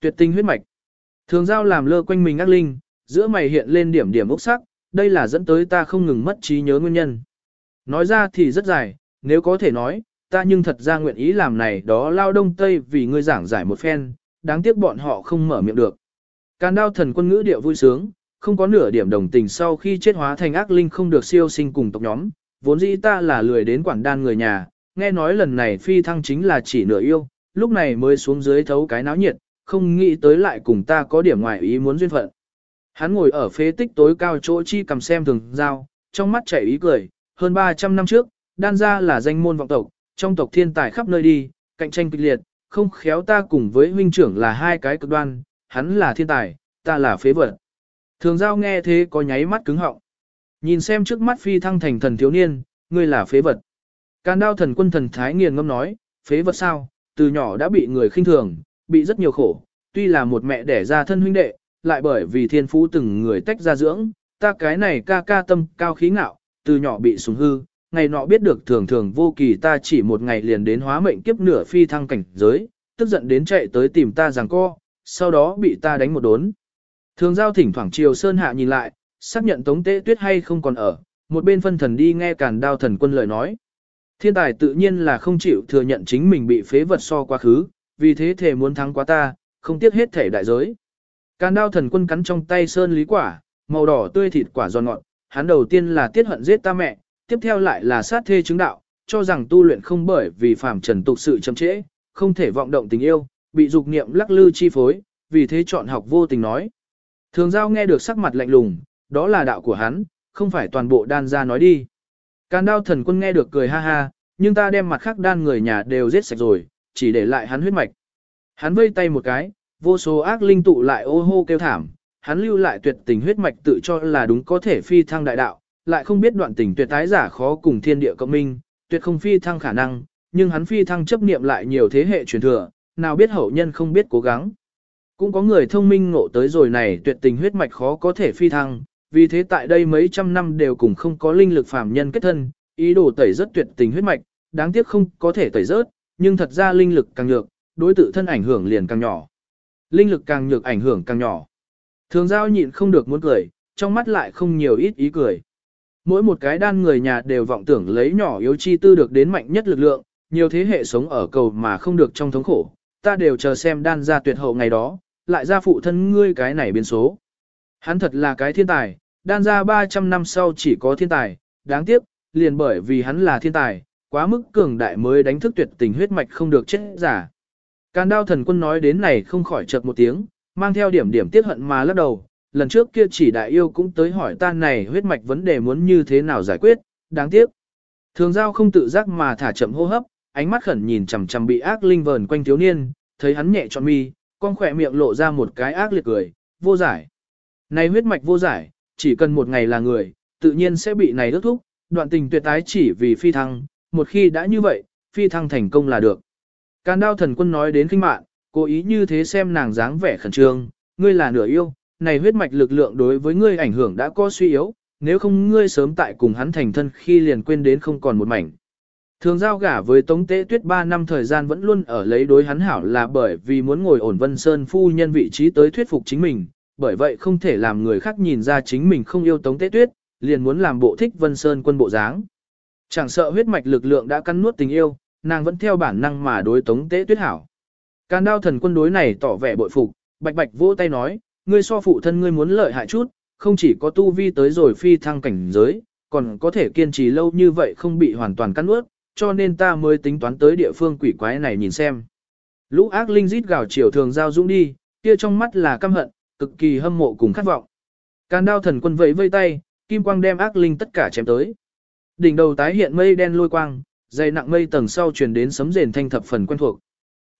Speaker 1: Tuyệt tinh huyết mạch. Thường giao làm lơ quanh mình ác linh, giữa mày hiện lên điểm điểm ốc sắc, đây là dẫn tới ta không ngừng mất trí nhớ nguyên nhân. Nói ra thì rất dài, nếu có thể nói, ta nhưng thật ra nguyện ý làm này đó lao đông tây vì ngươi giảng giải một phen, đáng tiếc bọn họ không mở miệng được. Càn đao thần quân ngữ điệu vui sướng, không có nửa điểm đồng tình sau khi chết hóa thành ác linh không được siêu sinh cùng tộc nhóm, vốn dĩ ta là lười đến quản đan người nhà, nghe nói lần này phi thăng chính là chỉ nửa yêu, lúc này mới xuống dưới thấu cái náo nhiệt, không nghĩ tới lại cùng ta có điểm ngoài ý muốn duyên phận. Hắn ngồi ở phế tích tối cao chỗ chi cầm xem thường giao, trong mắt chảy ý cười, hơn 300 năm trước, đan ra là danh môn vọng tộc, trong tộc thiên tài khắp nơi đi, cạnh tranh kịch liệt, không khéo ta cùng với huynh trưởng là hai cái cực đoan, hắn là thiên tài, ta là phế vật. Thường giao nghe thế có nháy mắt cứng họng. Nhìn xem trước mắt phi thăng thành thần thiếu niên, ngươi là phế vật. Càn đao thần quân thần thái nghiền ngâm nói, phế vật sao, từ nhỏ đã bị người khinh thường, bị rất nhiều khổ, tuy là một mẹ đẻ ra thân huynh đệ, lại bởi vì thiên phú từng người tách ra dưỡng, ta cái này ca ca tâm cao khí ngạo, từ nhỏ bị sủng hư, ngày nọ biết được thường thường vô kỳ ta chỉ một ngày liền đến hóa mệnh kiếp nửa phi thăng cảnh giới, tức giận đến chạy tới tìm ta giằng co, sau đó bị ta đánh một đốn. Thường giao thỉnh thoảng chiều sơn hạ nhìn lại, xác nhận tống tế tuyết hay không còn ở, một bên phân thần đi nghe càn đao thần quân lời nói. Thiên tài tự nhiên là không chịu thừa nhận chính mình bị phế vật so quá khứ, vì thế thể muốn thắng quá ta, không tiếc hết thể đại giới. Càn đao thần quân cắn trong tay sơn lý quả, màu đỏ tươi thịt quả giòn ngọt, hắn đầu tiên là tiết hận giết ta mẹ, tiếp theo lại là sát thê chứng đạo, cho rằng tu luyện không bởi vì phàm trần tục sự chậm trễ, không thể vọng động tình yêu, bị dục niệm lắc lư chi phối, vì thế chọn học vô tình nói. Thường giao nghe được sắc mặt lạnh lùng, đó là đạo của hắn, không phải toàn bộ đan ra nói đi. Càn đao thần quân nghe được cười ha ha, nhưng ta đem mặt khác đan người nhà đều giết sạch rồi, chỉ để lại hắn huyết mạch. Hắn vây tay một cái, vô số ác linh tụ lại ô hô kêu thảm, hắn lưu lại tuyệt tình huyết mạch tự cho là đúng có thể phi thăng đại đạo, lại không biết đoạn tình tuyệt tái giả khó cùng thiên địa cộng minh, tuyệt không phi thăng khả năng, nhưng hắn phi thăng chấp niệm lại nhiều thế hệ truyền thừa, nào biết hậu nhân không biết cố gắng. Cũng có người thông minh ngộ tới rồi này tuyệt tình huyết mạch khó có thể phi thăng, vì thế tại đây mấy trăm năm đều cùng không có linh lực phàm nhân kết thân, ý đồ tẩy rất tuyệt tình huyết mạch, đáng tiếc không có thể tẩy rớt, nhưng thật ra linh lực càng nhược, đối tự thân ảnh hưởng liền càng nhỏ. Linh lực càng nhược ảnh hưởng càng nhỏ. Thường giao nhịn không được muốn cười, trong mắt lại không nhiều ít ý cười. Mỗi một cái đan người nhà đều vọng tưởng lấy nhỏ yếu chi tư được đến mạnh nhất lực lượng, nhiều thế hệ sống ở cầu mà không được trong thống khổ, ta đều chờ xem đan ra tuyệt hậu ngày đó, lại ra phụ thân ngươi cái này biến số. Hắn thật là cái thiên tài, đan ra 300 năm sau chỉ có thiên tài, đáng tiếc, liền bởi vì hắn là thiên tài, quá mức cường đại mới đánh thức tuyệt tình huyết mạch không được chết giả. Càn đao thần quân nói đến này không khỏi chợt một tiếng, mang theo điểm điểm tiết hận mà lắc đầu, lần trước kia chỉ đại yêu cũng tới hỏi ta này huyết mạch vấn đề muốn như thế nào giải quyết, đáng tiếc. Thường giao không tự giác mà thả chậm hô hấp, ánh mắt khẩn nhìn chằm chằm bị ác linh vờn quanh thiếu niên, thấy hắn nhẹ trọn mi, con khỏe miệng lộ ra một cái ác liệt cười, vô giải. Này huyết mạch vô giải, chỉ cần một ngày là người, tự nhiên sẽ bị này ước thúc, đoạn tình tuyệt tái chỉ vì phi thăng, một khi đã như vậy, phi thăng thành công là được. Càn đao thần quân nói đến kinh mạng, cố ý như thế xem nàng dáng vẻ khẩn trương, ngươi là nửa yêu, này huyết mạch lực lượng đối với ngươi ảnh hưởng đã có suy yếu, nếu không ngươi sớm tại cùng hắn thành thân khi liền quên đến không còn một mảnh. Thường giao gả với Tống Tế Tuyết 3 năm thời gian vẫn luôn ở lấy đối hắn hảo là bởi vì muốn ngồi ổn Vân Sơn phu nhân vị trí tới thuyết phục chính mình, bởi vậy không thể làm người khác nhìn ra chính mình không yêu Tống Tế Tuyết, liền muốn làm bộ thích Vân Sơn quân bộ dáng. Chẳng sợ huyết mạch lực lượng đã cắn nuốt tình yêu, nàng vẫn theo bản năng mà đối Tống Tế Tuyết hảo. Càn đao thần quân đối này tỏ vẻ bội phục, bạch bạch vỗ tay nói, ngươi so phụ thân ngươi muốn lợi hại chút, không chỉ có tu vi tới rồi phi thăng cảnh giới, còn có thể kiên trì lâu như vậy không bị hoàn toàn cắn nuốt, cho nên ta mới tính toán tới địa phương quỷ quái này nhìn xem. Lũ ác linh rít gào chiều thường giao dũng đi, kia trong mắt là căm hận, cực kỳ hâm mộ cùng khát vọng. Càn đao thần quân vẫy vây tay, kim quang đem ác linh tất cả chém tới. Đỉnh đầu tái hiện mây đen lôi quang, dày nặng mây tầng sau truyền đến sấm rền thanh thập phần quen thuộc.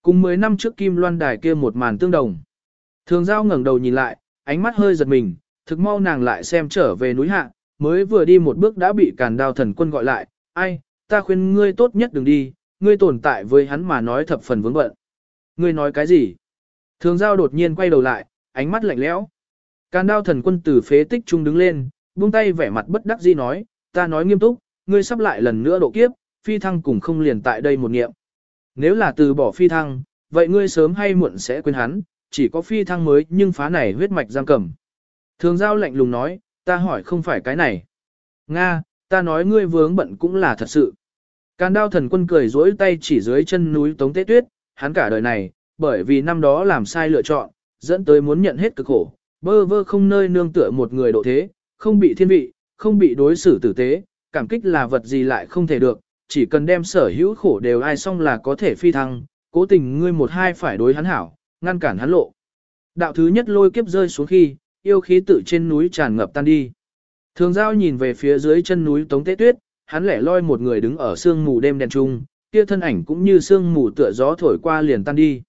Speaker 1: Cùng 10 năm trước kim loan đài kia một màn tương đồng. Thường giao ngẩng đầu nhìn lại, ánh mắt hơi giật mình, thực mau nàng lại xem trở về núi hạ, mới vừa đi một bước đã bị càn đao thần quân gọi lại, ai, ta khuyên ngươi tốt nhất đừng đi, ngươi tồn tại với hắn mà nói thập phần vướng bận. Ngươi nói cái gì? Thường giao đột nhiên quay đầu lại, ánh mắt lạnh lẽo. Càn đao thần quân từ phế tích trung đứng lên, buông tay vẻ mặt bất đắc dĩ nói, ta nói nghiêm túc, ngươi sắp lại lần nữa độ kiếp, phi thăng cùng không liền tại đây một nghiệm. Nếu là từ bỏ phi thăng, vậy ngươi sớm hay muộn sẽ quên hắn, chỉ có phi thăng mới nhưng phá này huyết mạch giam cầm. Thường giao lạnh lùng nói, ta hỏi không phải cái này. Nga, ta nói ngươi vướng bận cũng là thật sự. Càn đao thần quân cười dối tay chỉ dưới chân núi Tống Tế Tuyết, hắn cả đời này, bởi vì năm đó làm sai lựa chọn, dẫn tới muốn nhận hết cực khổ, bơ vơ không nơi nương tựa một người độ thế, không bị thiên vị, không bị đối xử tử tế, cảm kích là vật gì lại không thể được, chỉ cần đem sở hữu khổ đều ai xong là có thể phi thăng, cố tình ngươi một hai phải đối hắn hảo, ngăn cản hắn lộ. Đạo thứ nhất lôi kiếp rơi xuống khi, yêu khí tự trên núi tràn ngập tan đi. Thường giao nhìn về phía dưới chân núi Tống Tế Tuyết, hắn lẻ loi một người đứng ở sương mù đêm đen trung, kia thân ảnh cũng như sương mù tựa gió thổi qua liền tan đi.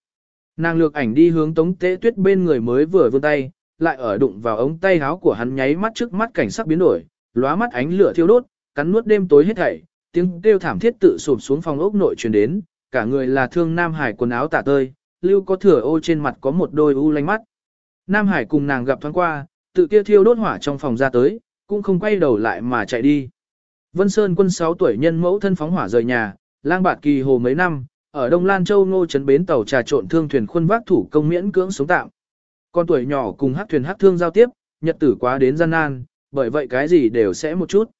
Speaker 1: Nàng lược ảnh đi hướng Tống Tế Tuyết bên người mới vừa vươn tay, lại ở đụng vào ống tay áo của hắn nháy mắt trước mắt cảnh sắc biến đổi, lóa mắt ánh lửa thiêu đốt, cắn nuốt đêm tối hết thảy, tiếng kêu thảm thiết tự sụp xuống phòng ốc nội truyền đến, cả người là thương Nam Hải quần áo tả tơi, lưu có thừa ô trên mặt có một đôi u lanh mắt. Nam Hải cùng nàng gặp thoáng qua, tự kia thiêu đốt hỏa trong phòng ra tới, cũng không quay đầu lại mà chạy đi. Vân Sơn quân 6 tuổi nhân mẫu thân phóng hỏa rời nhà, lang bạt kỳ hồ mấy năm, ở Đông Lan Châu ngô trấn bến tàu trà trộn thương thuyền khuân vác thủ công miễn cưỡng sống tạm. Con tuổi nhỏ cùng hát thuyền hát thương giao tiếp, nhật tử quá đến gian nan, bởi vậy cái gì đều sẽ một chút.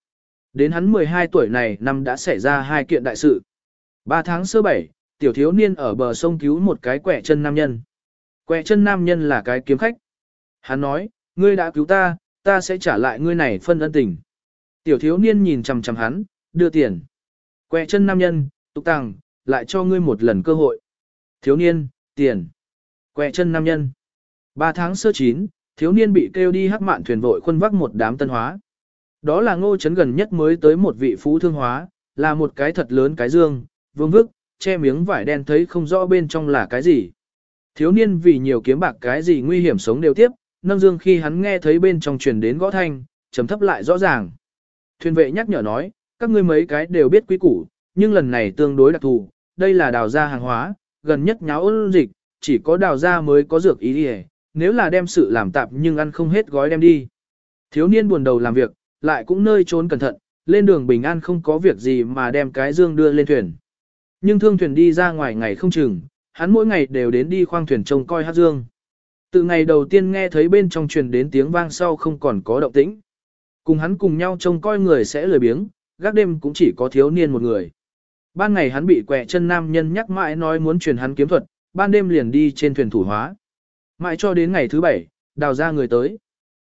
Speaker 1: Đến hắn 12 tuổi này năm đã xảy ra hai kiện đại sự. 3 tháng sơ bảy, tiểu thiếu niên ở bờ sông cứu một cái quẻ chân nam nhân. Quẻ chân nam nhân là cái kiếm khách. Hắn nói, ngươi đã cứu ta, ta sẽ trả lại ngươi này phân ân tình. Tiểu thiếu niên nhìn chằm chằm hắn, đưa tiền. Quẹ chân nam nhân, tục tàng, lại cho ngươi một lần cơ hội. Thiếu niên, tiền. Quẹ chân nam nhân. Ba tháng sơ chín, thiếu niên bị kêu đi hắc mạn thuyền vội khuân vác một đám tân hóa. Đó là ngô chấn gần nhất mới tới một vị phú thương hóa, là một cái thật lớn cái dương, vương vức, che miếng vải đen thấy không rõ bên trong là cái gì. Thiếu niên vì nhiều kiếm bạc cái gì nguy hiểm sống đều tiếp, nâng dương khi hắn nghe thấy bên trong truyền đến gõ thanh, trầm thấp lại rõ ràng. Thuyền vệ nhắc nhở nói, các ngươi mấy cái đều biết quý củ, nhưng lần này tương đối đặc thù, đây là đào ra hàng hóa, gần nhất nháo ôn dịch, chỉ có đào ra mới có dược ý đi nếu là đem sự làm tạp nhưng ăn không hết gói đem đi. Thiếu niên buồn đầu làm việc, lại cũng nơi trốn cẩn thận, lên đường bình an không có việc gì mà đem cái dương đưa lên thuyền. Nhưng thương thuyền đi ra ngoài ngày không chừng, hắn mỗi ngày đều đến đi khoang thuyền trông coi hát dương. Từ ngày đầu tiên nghe thấy bên trong truyền đến tiếng vang sau không còn có động tĩnh. Cùng hắn cùng nhau trông coi người sẽ lười biếng, gác đêm cũng chỉ có thiếu niên một người. Ban ngày hắn bị quẹ chân nam nhân nhắc mãi nói muốn truyền hắn kiếm thuật, ban đêm liền đi trên thuyền thủ hóa. Mãi cho đến ngày thứ bảy, đào ra người tới.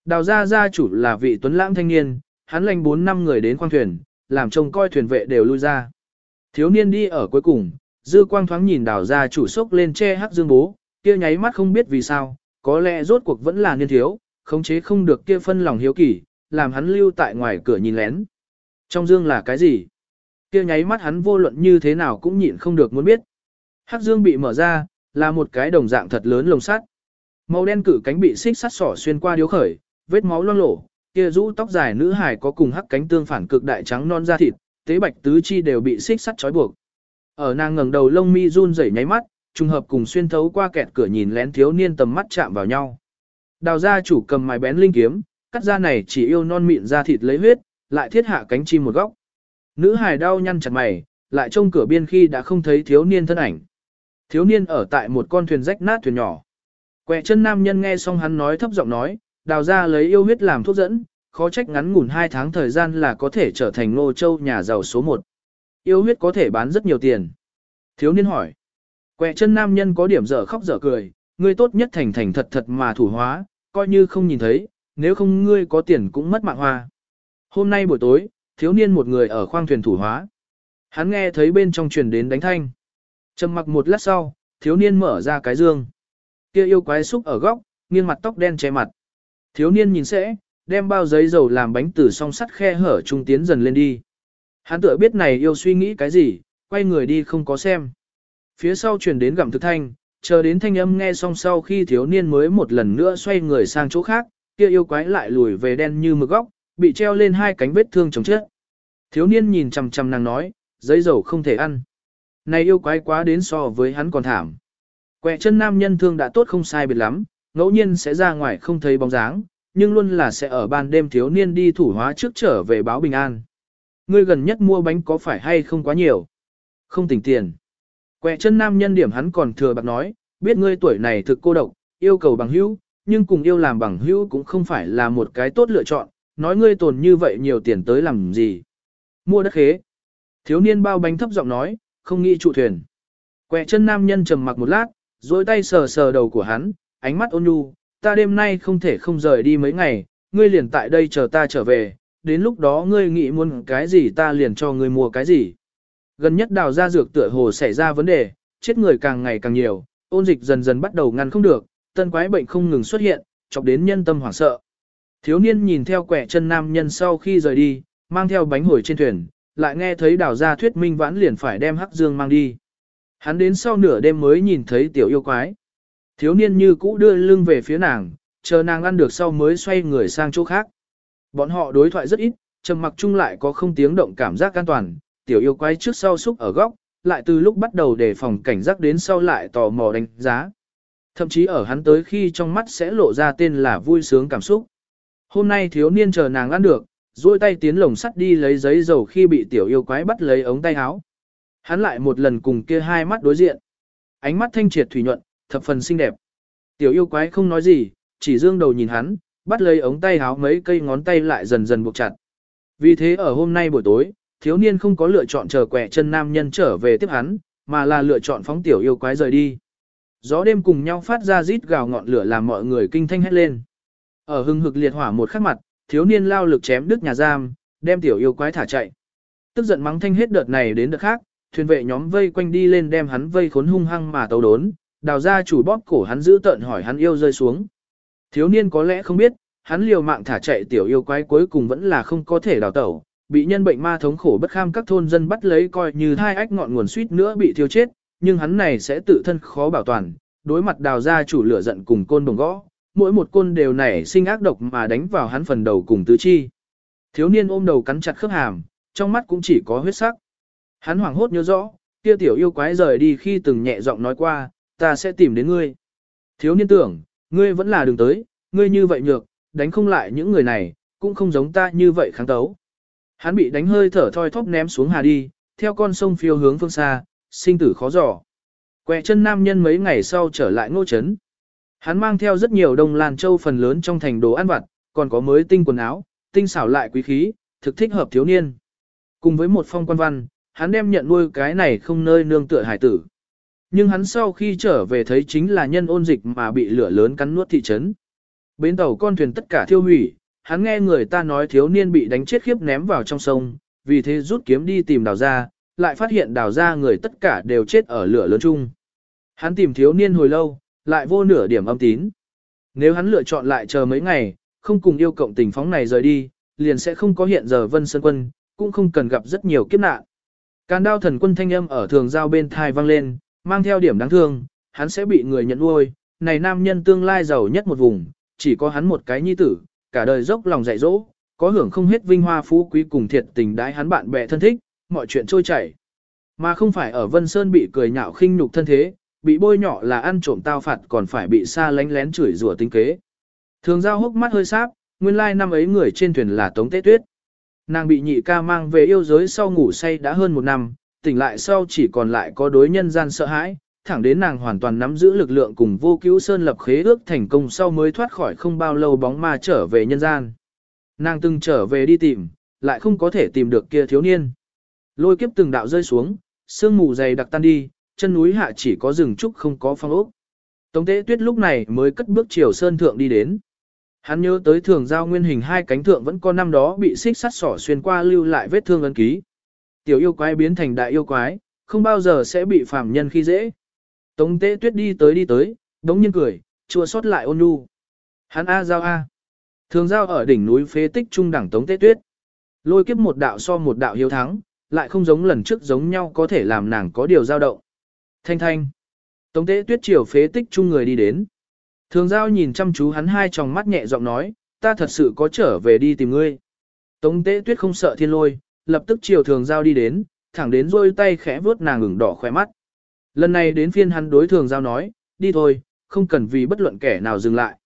Speaker 1: Đào gia gia chủ là vị tuấn lãng thanh niên, hắn lành 4 năm người đến khoang thuyền, làm trông coi thuyền vệ đều lui ra. Thiếu niên đi ở cuối cùng, dư quang thoáng nhìn đào gia chủ sốc lên che hắc dương bố, kia nháy mắt không biết vì sao, có lẽ rốt cuộc vẫn là niên thiếu, khống chế không được kia phân lòng hiếu kỳ, làm hắn lưu tại ngoài cửa nhìn lén. Trong dương là cái gì? Kia nháy mắt hắn vô luận như thế nào cũng nhịn không được muốn biết. Hắc dương bị mở ra, là một cái đồng dạng thật lớn lồng sắt. Màu đen cử cánh bị xích sắt sỏ xuyên qua điếu khởi, vết máu loang lổ, kia rũ tóc dài nữ hài có cùng hắc cánh tương phản cực đại trắng non da thịt, tế bạch tứ chi đều bị xích sắt trói buộc. Ở nàng ngẩng đầu lông mi run rẩy nháy mắt, trùng hợp cùng xuyên thấu qua kẹt cửa nhìn lén thiếu niên tầm mắt chạm vào nhau. Đào gia chủ cầm mài bén linh kiếm, cắt ra này chỉ yêu non mịn da thịt lấy huyết, lại thiết hạ cánh chim một góc. Nữ hài đau nhăn chặt mày, lại trông cửa biên khi đã không thấy thiếu niên thân ảnh. Thiếu niên ở tại một con thuyền rách nát thuyền nhỏ. Quẹ chân nam nhân nghe xong hắn nói thấp giọng nói, đào ra lấy yêu huyết làm thuốc dẫn, khó trách ngắn ngủn hai tháng thời gian là có thể trở thành ngô châu nhà giàu số một. Yêu huyết có thể bán rất nhiều tiền. Thiếu niên hỏi. Quẹ chân nam nhân có điểm dở khóc dở cười, ngươi tốt nhất thành thành thật thật mà thủ hóa, coi như không nhìn thấy, nếu không ngươi có tiền cũng mất mạng hoa. Hôm nay buổi tối, thiếu niên một người ở khoang thuyền thủ hóa. Hắn nghe thấy bên trong truyền đến đánh thanh. Trầm mặc một lát sau, thiếu niên mở ra cái dương. Kia yêu quái xúc ở góc, nghiêng mặt tóc đen che mặt. Thiếu niên nhìn sẽ, đem bao giấy dầu làm bánh từ song sắt khe hở trung tiến dần lên đi. Hắn tựa biết này yêu suy nghĩ cái gì, quay người đi không có xem. Phía sau truyền đến gặm thực thanh, chờ đến thanh âm nghe xong sau khi thiếu niên mới một lần nữa xoay người sang chỗ khác, kia yêu quái lại lùi về đen như mực góc, bị treo lên hai cánh vết thương chồng chết. Thiếu niên nhìn chằm chằm nàng nói, giấy dầu không thể ăn. Này yêu quái quá đến so với hắn còn thảm. Quẹ chân nam nhân thương đã tốt không sai biệt lắm, ngẫu nhiên sẽ ra ngoài không thấy bóng dáng, nhưng luôn là sẽ ở ban đêm thiếu niên đi thủ hóa trước trở về báo bình an. Ngươi gần nhất mua bánh có phải hay không quá nhiều? Không tỉnh tiền. Quẹ chân nam nhân điểm hắn còn thừa bạc nói, biết ngươi tuổi này thực cô độc, yêu cầu bằng hữu, nhưng cùng yêu làm bằng hữu cũng không phải là một cái tốt lựa chọn, nói ngươi tồn như vậy nhiều tiền tới làm gì. Mua đất khế. Thiếu niên bao bánh thấp giọng nói, không nghĩ trụ thuyền. Quẹ chân nam nhân trầm mặc một lát, dối tay sờ sờ đầu của hắn, ánh mắt ôn nhu, ta đêm nay không thể không rời đi mấy ngày, ngươi liền tại đây chờ ta trở về, đến lúc đó ngươi nghĩ muốn cái gì ta liền cho ngươi mua cái gì. Gần nhất đào ra dược tựa hồ xảy ra vấn đề, chết người càng ngày càng nhiều, ôn dịch dần dần bắt đầu ngăn không được, tân quái bệnh không ngừng xuất hiện, chọc đến nhân tâm hoảng sợ. Thiếu niên nhìn theo quẻ chân nam nhân sau khi rời đi, mang theo bánh hồi trên thuyền, lại nghe thấy đào gia thuyết minh vãn liền phải đem hắc dương mang đi. Hắn đến sau nửa đêm mới nhìn thấy tiểu yêu quái. Thiếu niên như cũ đưa lưng về phía nàng, chờ nàng ăn được sau mới xoay người sang chỗ khác. Bọn họ đối thoại rất ít, trầm mặc chung lại có không tiếng động cảm giác an toàn, tiểu yêu quái trước sau xúc ở góc, lại từ lúc bắt đầu đề phòng cảnh giác đến sau lại tò mò đánh giá. Thậm chí ở hắn tới khi trong mắt sẽ lộ ra tên là vui sướng cảm xúc. Hôm nay thiếu niên chờ nàng ăn được, duỗi tay tiến lồng sắt đi lấy giấy dầu khi bị tiểu yêu quái bắt lấy ống tay áo. Hắn lại một lần cùng kia hai mắt đối diện. Ánh mắt thanh triệt thủy nhuận, thập phần xinh đẹp. Tiểu yêu quái không nói gì, chỉ dương đầu nhìn hắn, bắt lấy ống tay áo mấy cây ngón tay lại dần dần buộc chặt. Vì thế ở hôm nay buổi tối, thiếu niên không có lựa chọn chờ quẻ chân nam nhân trở về tiếp hắn, mà là lựa chọn phóng tiểu yêu quái rời đi. Gió đêm cùng nhau phát ra rít gào ngọn lửa làm mọi người kinh thanh hét lên. Ở hưng hực liệt hỏa một khắc mặt, thiếu niên lao lực chém đứt nhà giam, đem tiểu yêu quái thả chạy. Tức giận mắng thanh hết đợt này đến đợt khác, thuyền vệ nhóm vây quanh đi lên đem hắn vây khốn hung hăng mà tấu đốn, đào ra chủ bóp cổ hắn giữ tận hỏi hắn yêu rơi xuống. Thiếu niên có lẽ không biết, hắn liều mạng thả chạy tiểu yêu quái cuối cùng vẫn là không có thể đào tẩu, bị nhân bệnh ma thống khổ bất kham các thôn dân bắt lấy coi như hai ách ngọn nguồn suýt nữa bị thiêu chết, nhưng hắn này sẽ tự thân khó bảo toàn, đối mặt đào ra chủ lửa giận cùng côn đồng gõ, mỗi một côn đều nảy sinh ác độc mà đánh vào hắn phần đầu cùng tứ chi. Thiếu niên ôm đầu cắn chặt khớp hàm, trong mắt cũng chỉ có huyết sắc. Hắn hoảng hốt nhớ rõ, kia tiểu yêu quái rời đi khi từng nhẹ giọng nói qua, ta sẽ tìm đến ngươi. Thiếu niên tưởng, ngươi vẫn là đường tới, ngươi như vậy nhược, đánh không lại những người này, cũng không giống ta như vậy kháng tấu. Hắn bị đánh hơi thở thoi thóp ném xuống hà đi, theo con sông phiêu hướng phương xa, sinh tử khó dò. Quẹ chân nam nhân mấy ngày sau trở lại ngô trấn. Hắn mang theo rất nhiều đông lan châu phần lớn trong thành đồ ăn vặt, còn có mới tinh quần áo, tinh xảo lại quý khí, thực thích hợp thiếu niên. Cùng với một phong quan văn, hắn đem nhận nuôi cái này không nơi nương tựa hải tử. Nhưng hắn sau khi trở về thấy chính là nhân ôn dịch mà bị lửa lớn cắn nuốt thị trấn. Bến tàu con thuyền tất cả thiêu hủy, hắn nghe người ta nói thiếu niên bị đánh chết khiếp ném vào trong sông, vì thế rút kiếm đi tìm đào ra, lại phát hiện đào ra người tất cả đều chết ở lửa lớn chung. Hắn tìm thiếu niên hồi lâu, lại vô nửa điểm âm tín. Nếu hắn lựa chọn lại chờ mấy ngày, không cùng yêu cộng tình phóng này rời đi, liền sẽ không có hiện giờ vân sơn quân, cũng không cần gặp rất nhiều kiếp nạn. Càn đao thần quân thanh âm ở thường giao bên thai vang lên, mang theo điểm đáng thương, hắn sẽ bị người nhận nuôi, này nam nhân tương lai giàu nhất một vùng, chỉ có hắn một cái nhi tử, cả đời dốc lòng dạy dỗ, có hưởng không hết vinh hoa phú quý cùng thiệt tình đái hắn bạn bè thân thích, mọi chuyện trôi chảy. Mà không phải ở Vân Sơn bị cười nhạo khinh nhục thân thế, bị bôi nhỏ là ăn trộm tao phạt còn phải bị xa lánh lén chửi rủa tinh kế. Thường giao hốc mắt hơi sáp, nguyên lai năm ấy người trên thuyền là Tống Tế Tuyết. Nàng bị nhị ca mang về yêu giới sau ngủ say đã hơn một năm, tỉnh lại sau chỉ còn lại có đối nhân gian sợ hãi, thẳng đến nàng hoàn toàn nắm giữ lực lượng cùng vô cứu sơn lập khế ước thành công sau mới thoát khỏi không bao lâu bóng ma trở về nhân gian. Nàng từng trở về đi tìm, lại không có thể tìm được kia thiếu niên. Lôi kiếp từng đạo rơi xuống, sương mù dày đặc tan đi, chân núi hạ chỉ có rừng trúc không có phong ốc. Tống tế tuyết lúc này mới cất bước chiều sơn thượng đi đến. Hắn nhớ tới thường giao nguyên hình hai cánh thượng vẫn có năm đó bị xích sắt sỏ xuyên qua lưu lại vết thương ấn ký. Tiểu yêu quái biến thành đại yêu quái, không bao giờ sẽ bị phàm nhân khi dễ. Tống tế tuyết đi tới đi tới, đống nhiên cười, chua xót lại ôn nhu. Hắn A giao A. Thường giao ở đỉnh núi phế tích trung đẳng tống tế tuyết. Lôi kiếp một đạo so một đạo hiếu thắng, lại không giống lần trước giống nhau có thể làm nàng có điều dao động. Thanh thanh. Tống tế tuyết chiều phế tích chung người đi đến. Thường giao nhìn chăm chú hắn hai tròng mắt nhẹ giọng nói, ta thật sự có trở về đi tìm ngươi. Tống tế tuyết không sợ thiên lôi, lập tức chiều thường giao đi đến, thẳng đến rôi tay khẽ vuốt nàng ửng đỏ khỏe mắt. Lần này đến phiên hắn đối thường giao nói, đi thôi, không cần vì bất luận kẻ nào dừng lại.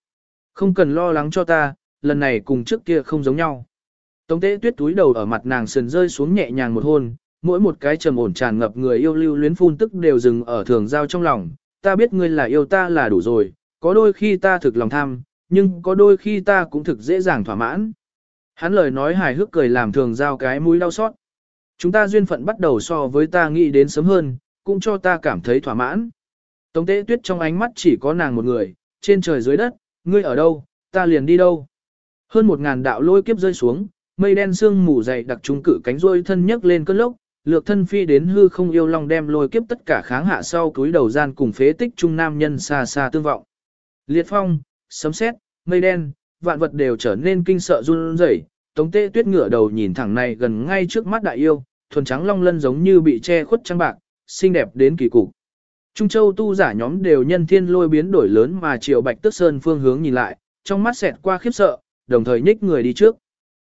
Speaker 1: Không cần lo lắng cho ta, lần này cùng trước kia không giống nhau. Tống tế tuyết túi đầu ở mặt nàng sườn rơi xuống nhẹ nhàng một hôn, mỗi một cái trầm ổn tràn ngập người yêu lưu luyến phun tức đều dừng ở thường giao trong lòng. Ta biết ngươi là yêu ta là đủ rồi, có đôi khi ta thực lòng tham, nhưng có đôi khi ta cũng thực dễ dàng thỏa mãn. Hắn lời nói hài hước cười làm thường giao cái mũi đau xót. Chúng ta duyên phận bắt đầu so với ta nghĩ đến sớm hơn, cũng cho ta cảm thấy thỏa mãn. Tống tế tuyết trong ánh mắt chỉ có nàng một người, trên trời dưới đất, ngươi ở đâu, ta liền đi đâu. Hơn một ngàn đạo lôi kiếp rơi xuống, mây đen sương mù dày đặc trung cử cánh rôi thân nhấc lên cơn lốc, lược thân phi đến hư không yêu long đem lôi kiếp tất cả kháng hạ sau túi đầu gian cùng phế tích trung nam nhân xa xa tương vọng. Liệt phong, sấm sét, mây đen, vạn vật đều trở nên kinh sợ run rẩy. Tống tê Tuyết ngửa đầu nhìn thẳng này gần ngay trước mắt đại yêu, thuần trắng long lân giống như bị che khuất trắng bạc, xinh đẹp đến kỳ cục. Trung Châu tu giả nhóm đều nhân thiên lôi biến đổi lớn mà chiều Bạch Tức Sơn phương hướng nhìn lại, trong mắt xẹt qua khiếp sợ, đồng thời nhích người đi trước.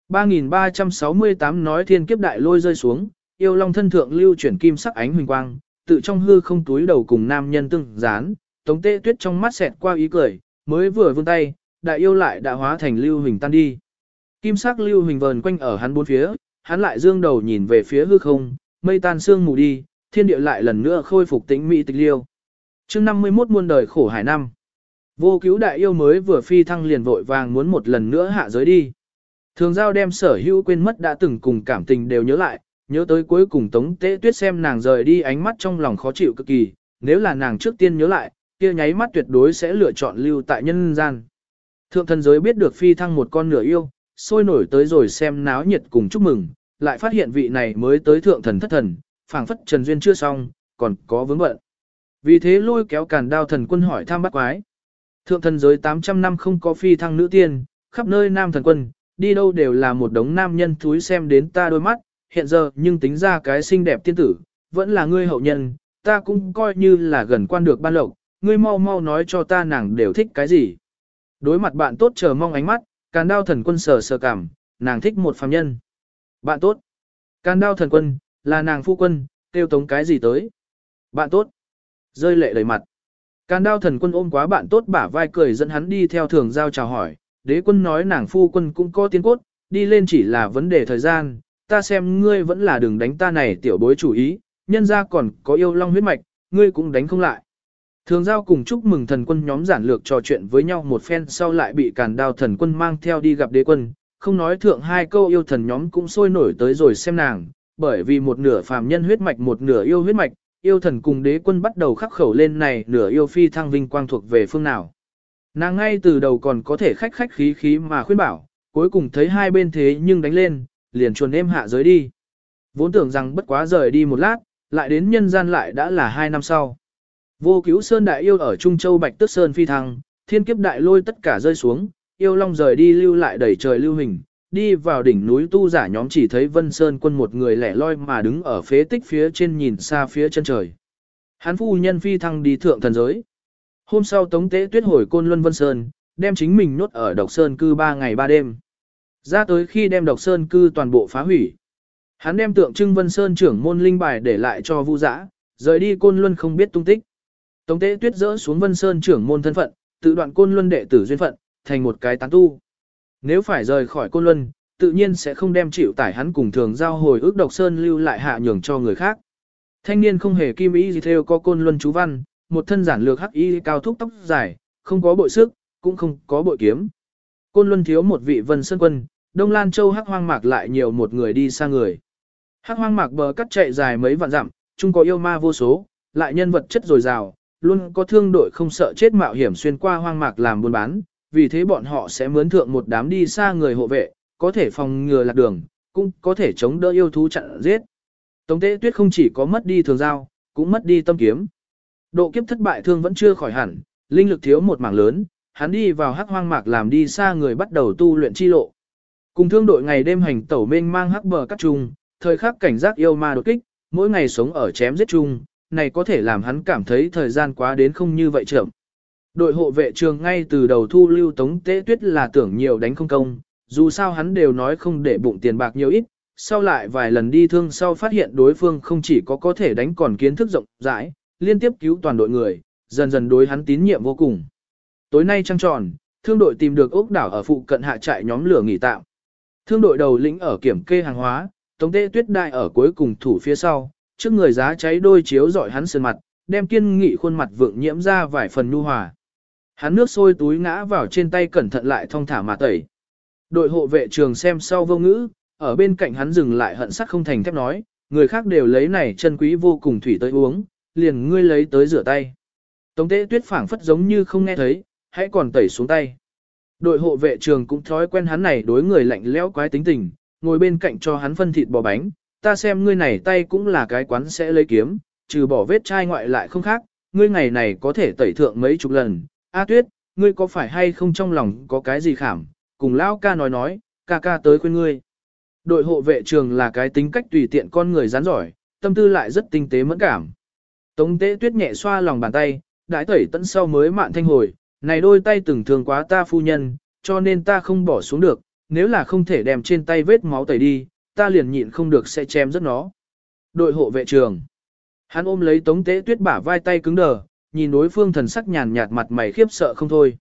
Speaker 1: 3368 nói thiên kiếp đại lôi rơi xuống, yêu long thân thượng lưu chuyển kim sắc ánh huỳnh quang, tự trong hư không túi đầu cùng nam nhân tương dán, tống tê tuyết trong mắt xẹt qua ý cười, mới vừa vươn tay, đại yêu lại đã hóa thành lưu huỳnh tan đi. Kim sắc lưu huỳnh vờn quanh ở hắn bốn phía, hắn lại dương đầu nhìn về phía hư không, mây tan sương mù đi, thiên địa lại lần nữa khôi phục tĩnh mỹ tịch liêu. chương 51 muôn đời khổ hải năm. Vô cứu đại yêu mới vừa phi thăng liền vội vàng muốn một lần nữa hạ giới đi. Thường giao đem sở hữu quên mất đã từng cùng cảm tình đều nhớ lại, nhớ tới cuối cùng tống tế tuyết xem nàng rời đi ánh mắt trong lòng khó chịu cực kỳ, nếu là nàng trước tiên nhớ lại, kia nháy mắt tuyệt đối sẽ lựa chọn lưu tại nhân gian. Thượng thần giới biết được phi thăng một con nửa yêu, sôi nổi tới rồi xem náo nhiệt cùng chúc mừng, lại phát hiện vị này mới tới thượng thần thất thần, phảng phất trần duyên chưa xong, còn có vướng bận. Vì thế lôi kéo càn đao thần quân hỏi thăm bắt quái. Thượng thần giới 800 năm không có phi thăng nữ tiên, khắp nơi nam thần quân, đi đâu đều là một đống nam nhân thúi xem đến ta đôi mắt, hiện giờ nhưng tính ra cái xinh đẹp tiên tử, vẫn là ngươi hậu nhân, ta cũng coi như là gần quan được ban lộc, ngươi mau mau nói cho ta nàng đều thích cái gì. Đối mặt bạn tốt chờ mong ánh mắt, càn đao thần quân sờ sờ cảm, nàng thích một phàm nhân. Bạn tốt. Càn đao thần quân, là nàng phu quân, tiêu tống cái gì tới. Bạn tốt. Rơi lệ đầy mặt. Càn đao thần quân ôm quá bạn tốt bả vai cười dẫn hắn đi theo thường giao chào hỏi. Đế quân nói nàng phu quân cũng có tiên cốt, đi lên chỉ là vấn đề thời gian. Ta xem ngươi vẫn là đừng đánh ta này tiểu bối chủ ý, nhân ra còn có yêu long huyết mạch, ngươi cũng đánh không lại. Thường giao cùng chúc mừng thần quân nhóm giản lược trò chuyện với nhau một phen sau lại bị càn đao thần quân mang theo đi gặp đế quân, không nói thượng hai câu yêu thần nhóm cũng sôi nổi tới rồi xem nàng, bởi vì một nửa phàm nhân huyết mạch một nửa yêu huyết mạch, yêu thần cùng đế quân bắt đầu khắc khẩu lên này nửa yêu phi thăng vinh quang thuộc về phương nào. Nàng ngay từ đầu còn có thể khách khách khí khí mà khuyên bảo, cuối cùng thấy hai bên thế nhưng đánh lên, liền chuồn em hạ giới đi. Vốn tưởng rằng bất quá rời đi một lát, lại đến nhân gian lại đã là hai năm sau. Vô cứu Sơn Đại Yêu ở Trung Châu Bạch Tức Sơn phi thăng, thiên kiếp đại lôi tất cả rơi xuống, yêu long rời đi lưu lại đẩy trời lưu hình, đi vào đỉnh núi tu giả nhóm chỉ thấy Vân Sơn quân một người lẻ loi mà đứng ở phế tích phía trên nhìn xa phía chân trời. Hán phu nhân phi thăng đi thượng thần giới. Hôm sau Tống Tế Tuyết hồi Côn Luân Vân Sơn, đem chính mình nốt ở Độc Sơn cư ba ngày ba đêm. Ra tới khi đem Độc Sơn cư toàn bộ phá hủy. Hắn đem tượng trưng Vân Sơn trưởng môn linh bài để lại cho Vu Dã, rời đi Côn Luân không biết tung tích. Tống Tế Tuyết dỡ xuống Vân Sơn trưởng môn thân phận, tự đoạn Côn Luân đệ tử duyên phận, thành một cái tán tu. Nếu phải rời khỏi Côn Luân, tự nhiên sẽ không đem chịu tải hắn cùng thường giao hồi ước Độc Sơn lưu lại hạ nhường cho người khác. Thanh niên không hề kim ý gì theo có Côn Luân chú văn, một thân giản lược hắc y cao thúc tóc dài, không có bội sức, cũng không có bội kiếm. Côn Luân thiếu một vị Vân Sơn quân, Đông Lan Châu hắc hoang mạc lại nhiều một người đi xa người. Hắc hoang mạc bờ cắt chạy dài mấy vạn dặm, chung có yêu ma vô số, lại nhân vật chất dồi dào, luôn có thương đội không sợ chết mạo hiểm xuyên qua hoang mạc làm buôn bán, vì thế bọn họ sẽ mướn thượng một đám đi xa người hộ vệ, có thể phòng ngừa lạc đường, cũng có thể chống đỡ yêu thú chặn giết. Tống tế tuyết không chỉ có mất đi thường giao, cũng mất đi tâm kiếm. Độ kiếp thất bại thương vẫn chưa khỏi hẳn, linh lực thiếu một mảng lớn, hắn đi vào hắc hoang mạc làm đi xa người bắt đầu tu luyện chi lộ. Cùng thương đội ngày đêm hành tẩu mênh mang hắc bờ cắt trùng, thời khắc cảnh giác yêu ma đột kích, mỗi ngày sống ở chém giết chung, này có thể làm hắn cảm thấy thời gian quá đến không như vậy chậm. Đội hộ vệ trường ngay từ đầu thu lưu tống tế tuyết là tưởng nhiều đánh không công, dù sao hắn đều nói không để bụng tiền bạc nhiều ít, sau lại vài lần đi thương sau phát hiện đối phương không chỉ có có thể đánh còn kiến thức rộng rãi, liên tiếp cứu toàn đội người, dần dần đối hắn tín nhiệm vô cùng. Tối nay trăng tròn, thương đội tìm được ốc đảo ở phụ cận hạ trại nhóm lửa nghỉ tạm. Thương đội đầu lĩnh ở kiểm kê hàng hóa, Tống Tế Tuyết Đại ở cuối cùng thủ phía sau, trước người giá cháy đôi chiếu dọi hắn sơn mặt, đem kiên nghị khuôn mặt vượng nhiễm ra vài phần nhu hòa. Hắn nước sôi túi ngã vào trên tay cẩn thận lại thong thả mà tẩy. Đội hộ vệ trường xem sau vô ngữ, ở bên cạnh hắn dừng lại hận sắc không thành thép nói, người khác đều lấy này chân quý vô cùng thủy tới uống, liền ngươi lấy tới rửa tay. Tống tế tuyết phảng phất giống như không nghe thấy, hãy còn tẩy xuống tay. Đội hộ vệ trường cũng thói quen hắn này đối người lạnh lẽo quái tính tình, ngồi bên cạnh cho hắn phân thịt bò bánh, ta xem ngươi này tay cũng là cái quán sẽ lấy kiếm, trừ bỏ vết chai ngoại lại không khác, ngươi ngày này có thể tẩy thượng mấy chục lần. A tuyết, ngươi có phải hay không trong lòng có cái gì khảm, cùng lão ca nói nói, ca ca tới khuyên ngươi. Đội hộ vệ trường là cái tính cách tùy tiện con người rắn giỏi, tâm tư lại rất tinh tế mẫn cảm. Tống tế tuyết nhẹ xoa lòng bàn tay, đãi tẩy tận sau mới mạn thanh hồi, này đôi tay từng thường quá ta phu nhân, cho nên ta không bỏ xuống được, nếu là không thể đem trên tay vết máu tẩy đi, ta liền nhịn không được sẽ chém rất nó. Đội hộ vệ trường. Hắn ôm lấy tống tế tuyết bả vai tay cứng đờ, nhìn đối phương thần sắc nhàn nhạt mặt mày khiếp sợ không thôi.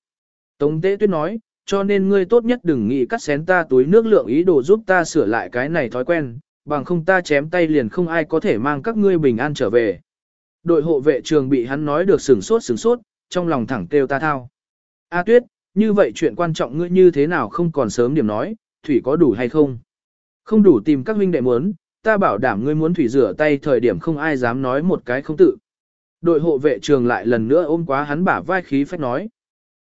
Speaker 1: Tống tế tuyết nói, cho nên ngươi tốt nhất đừng nghĩ cắt xén ta túi nước lượng ý đồ giúp ta sửa lại cái này thói quen, bằng không ta chém tay liền không ai có thể mang các ngươi bình an trở về. Đội hộ vệ trường bị hắn nói được sửng sốt sửng sốt, trong lòng thẳng kêu ta thao. A tuyết, như vậy chuyện quan trọng ngươi như thế nào không còn sớm điểm nói, thủy có đủ hay không? Không đủ tìm các huynh đệ muốn, ta bảo đảm ngươi muốn thủy rửa tay thời điểm không ai dám nói một cái không tự. Đội hộ vệ trường lại lần nữa ôm quá hắn bả vai khí phách nói.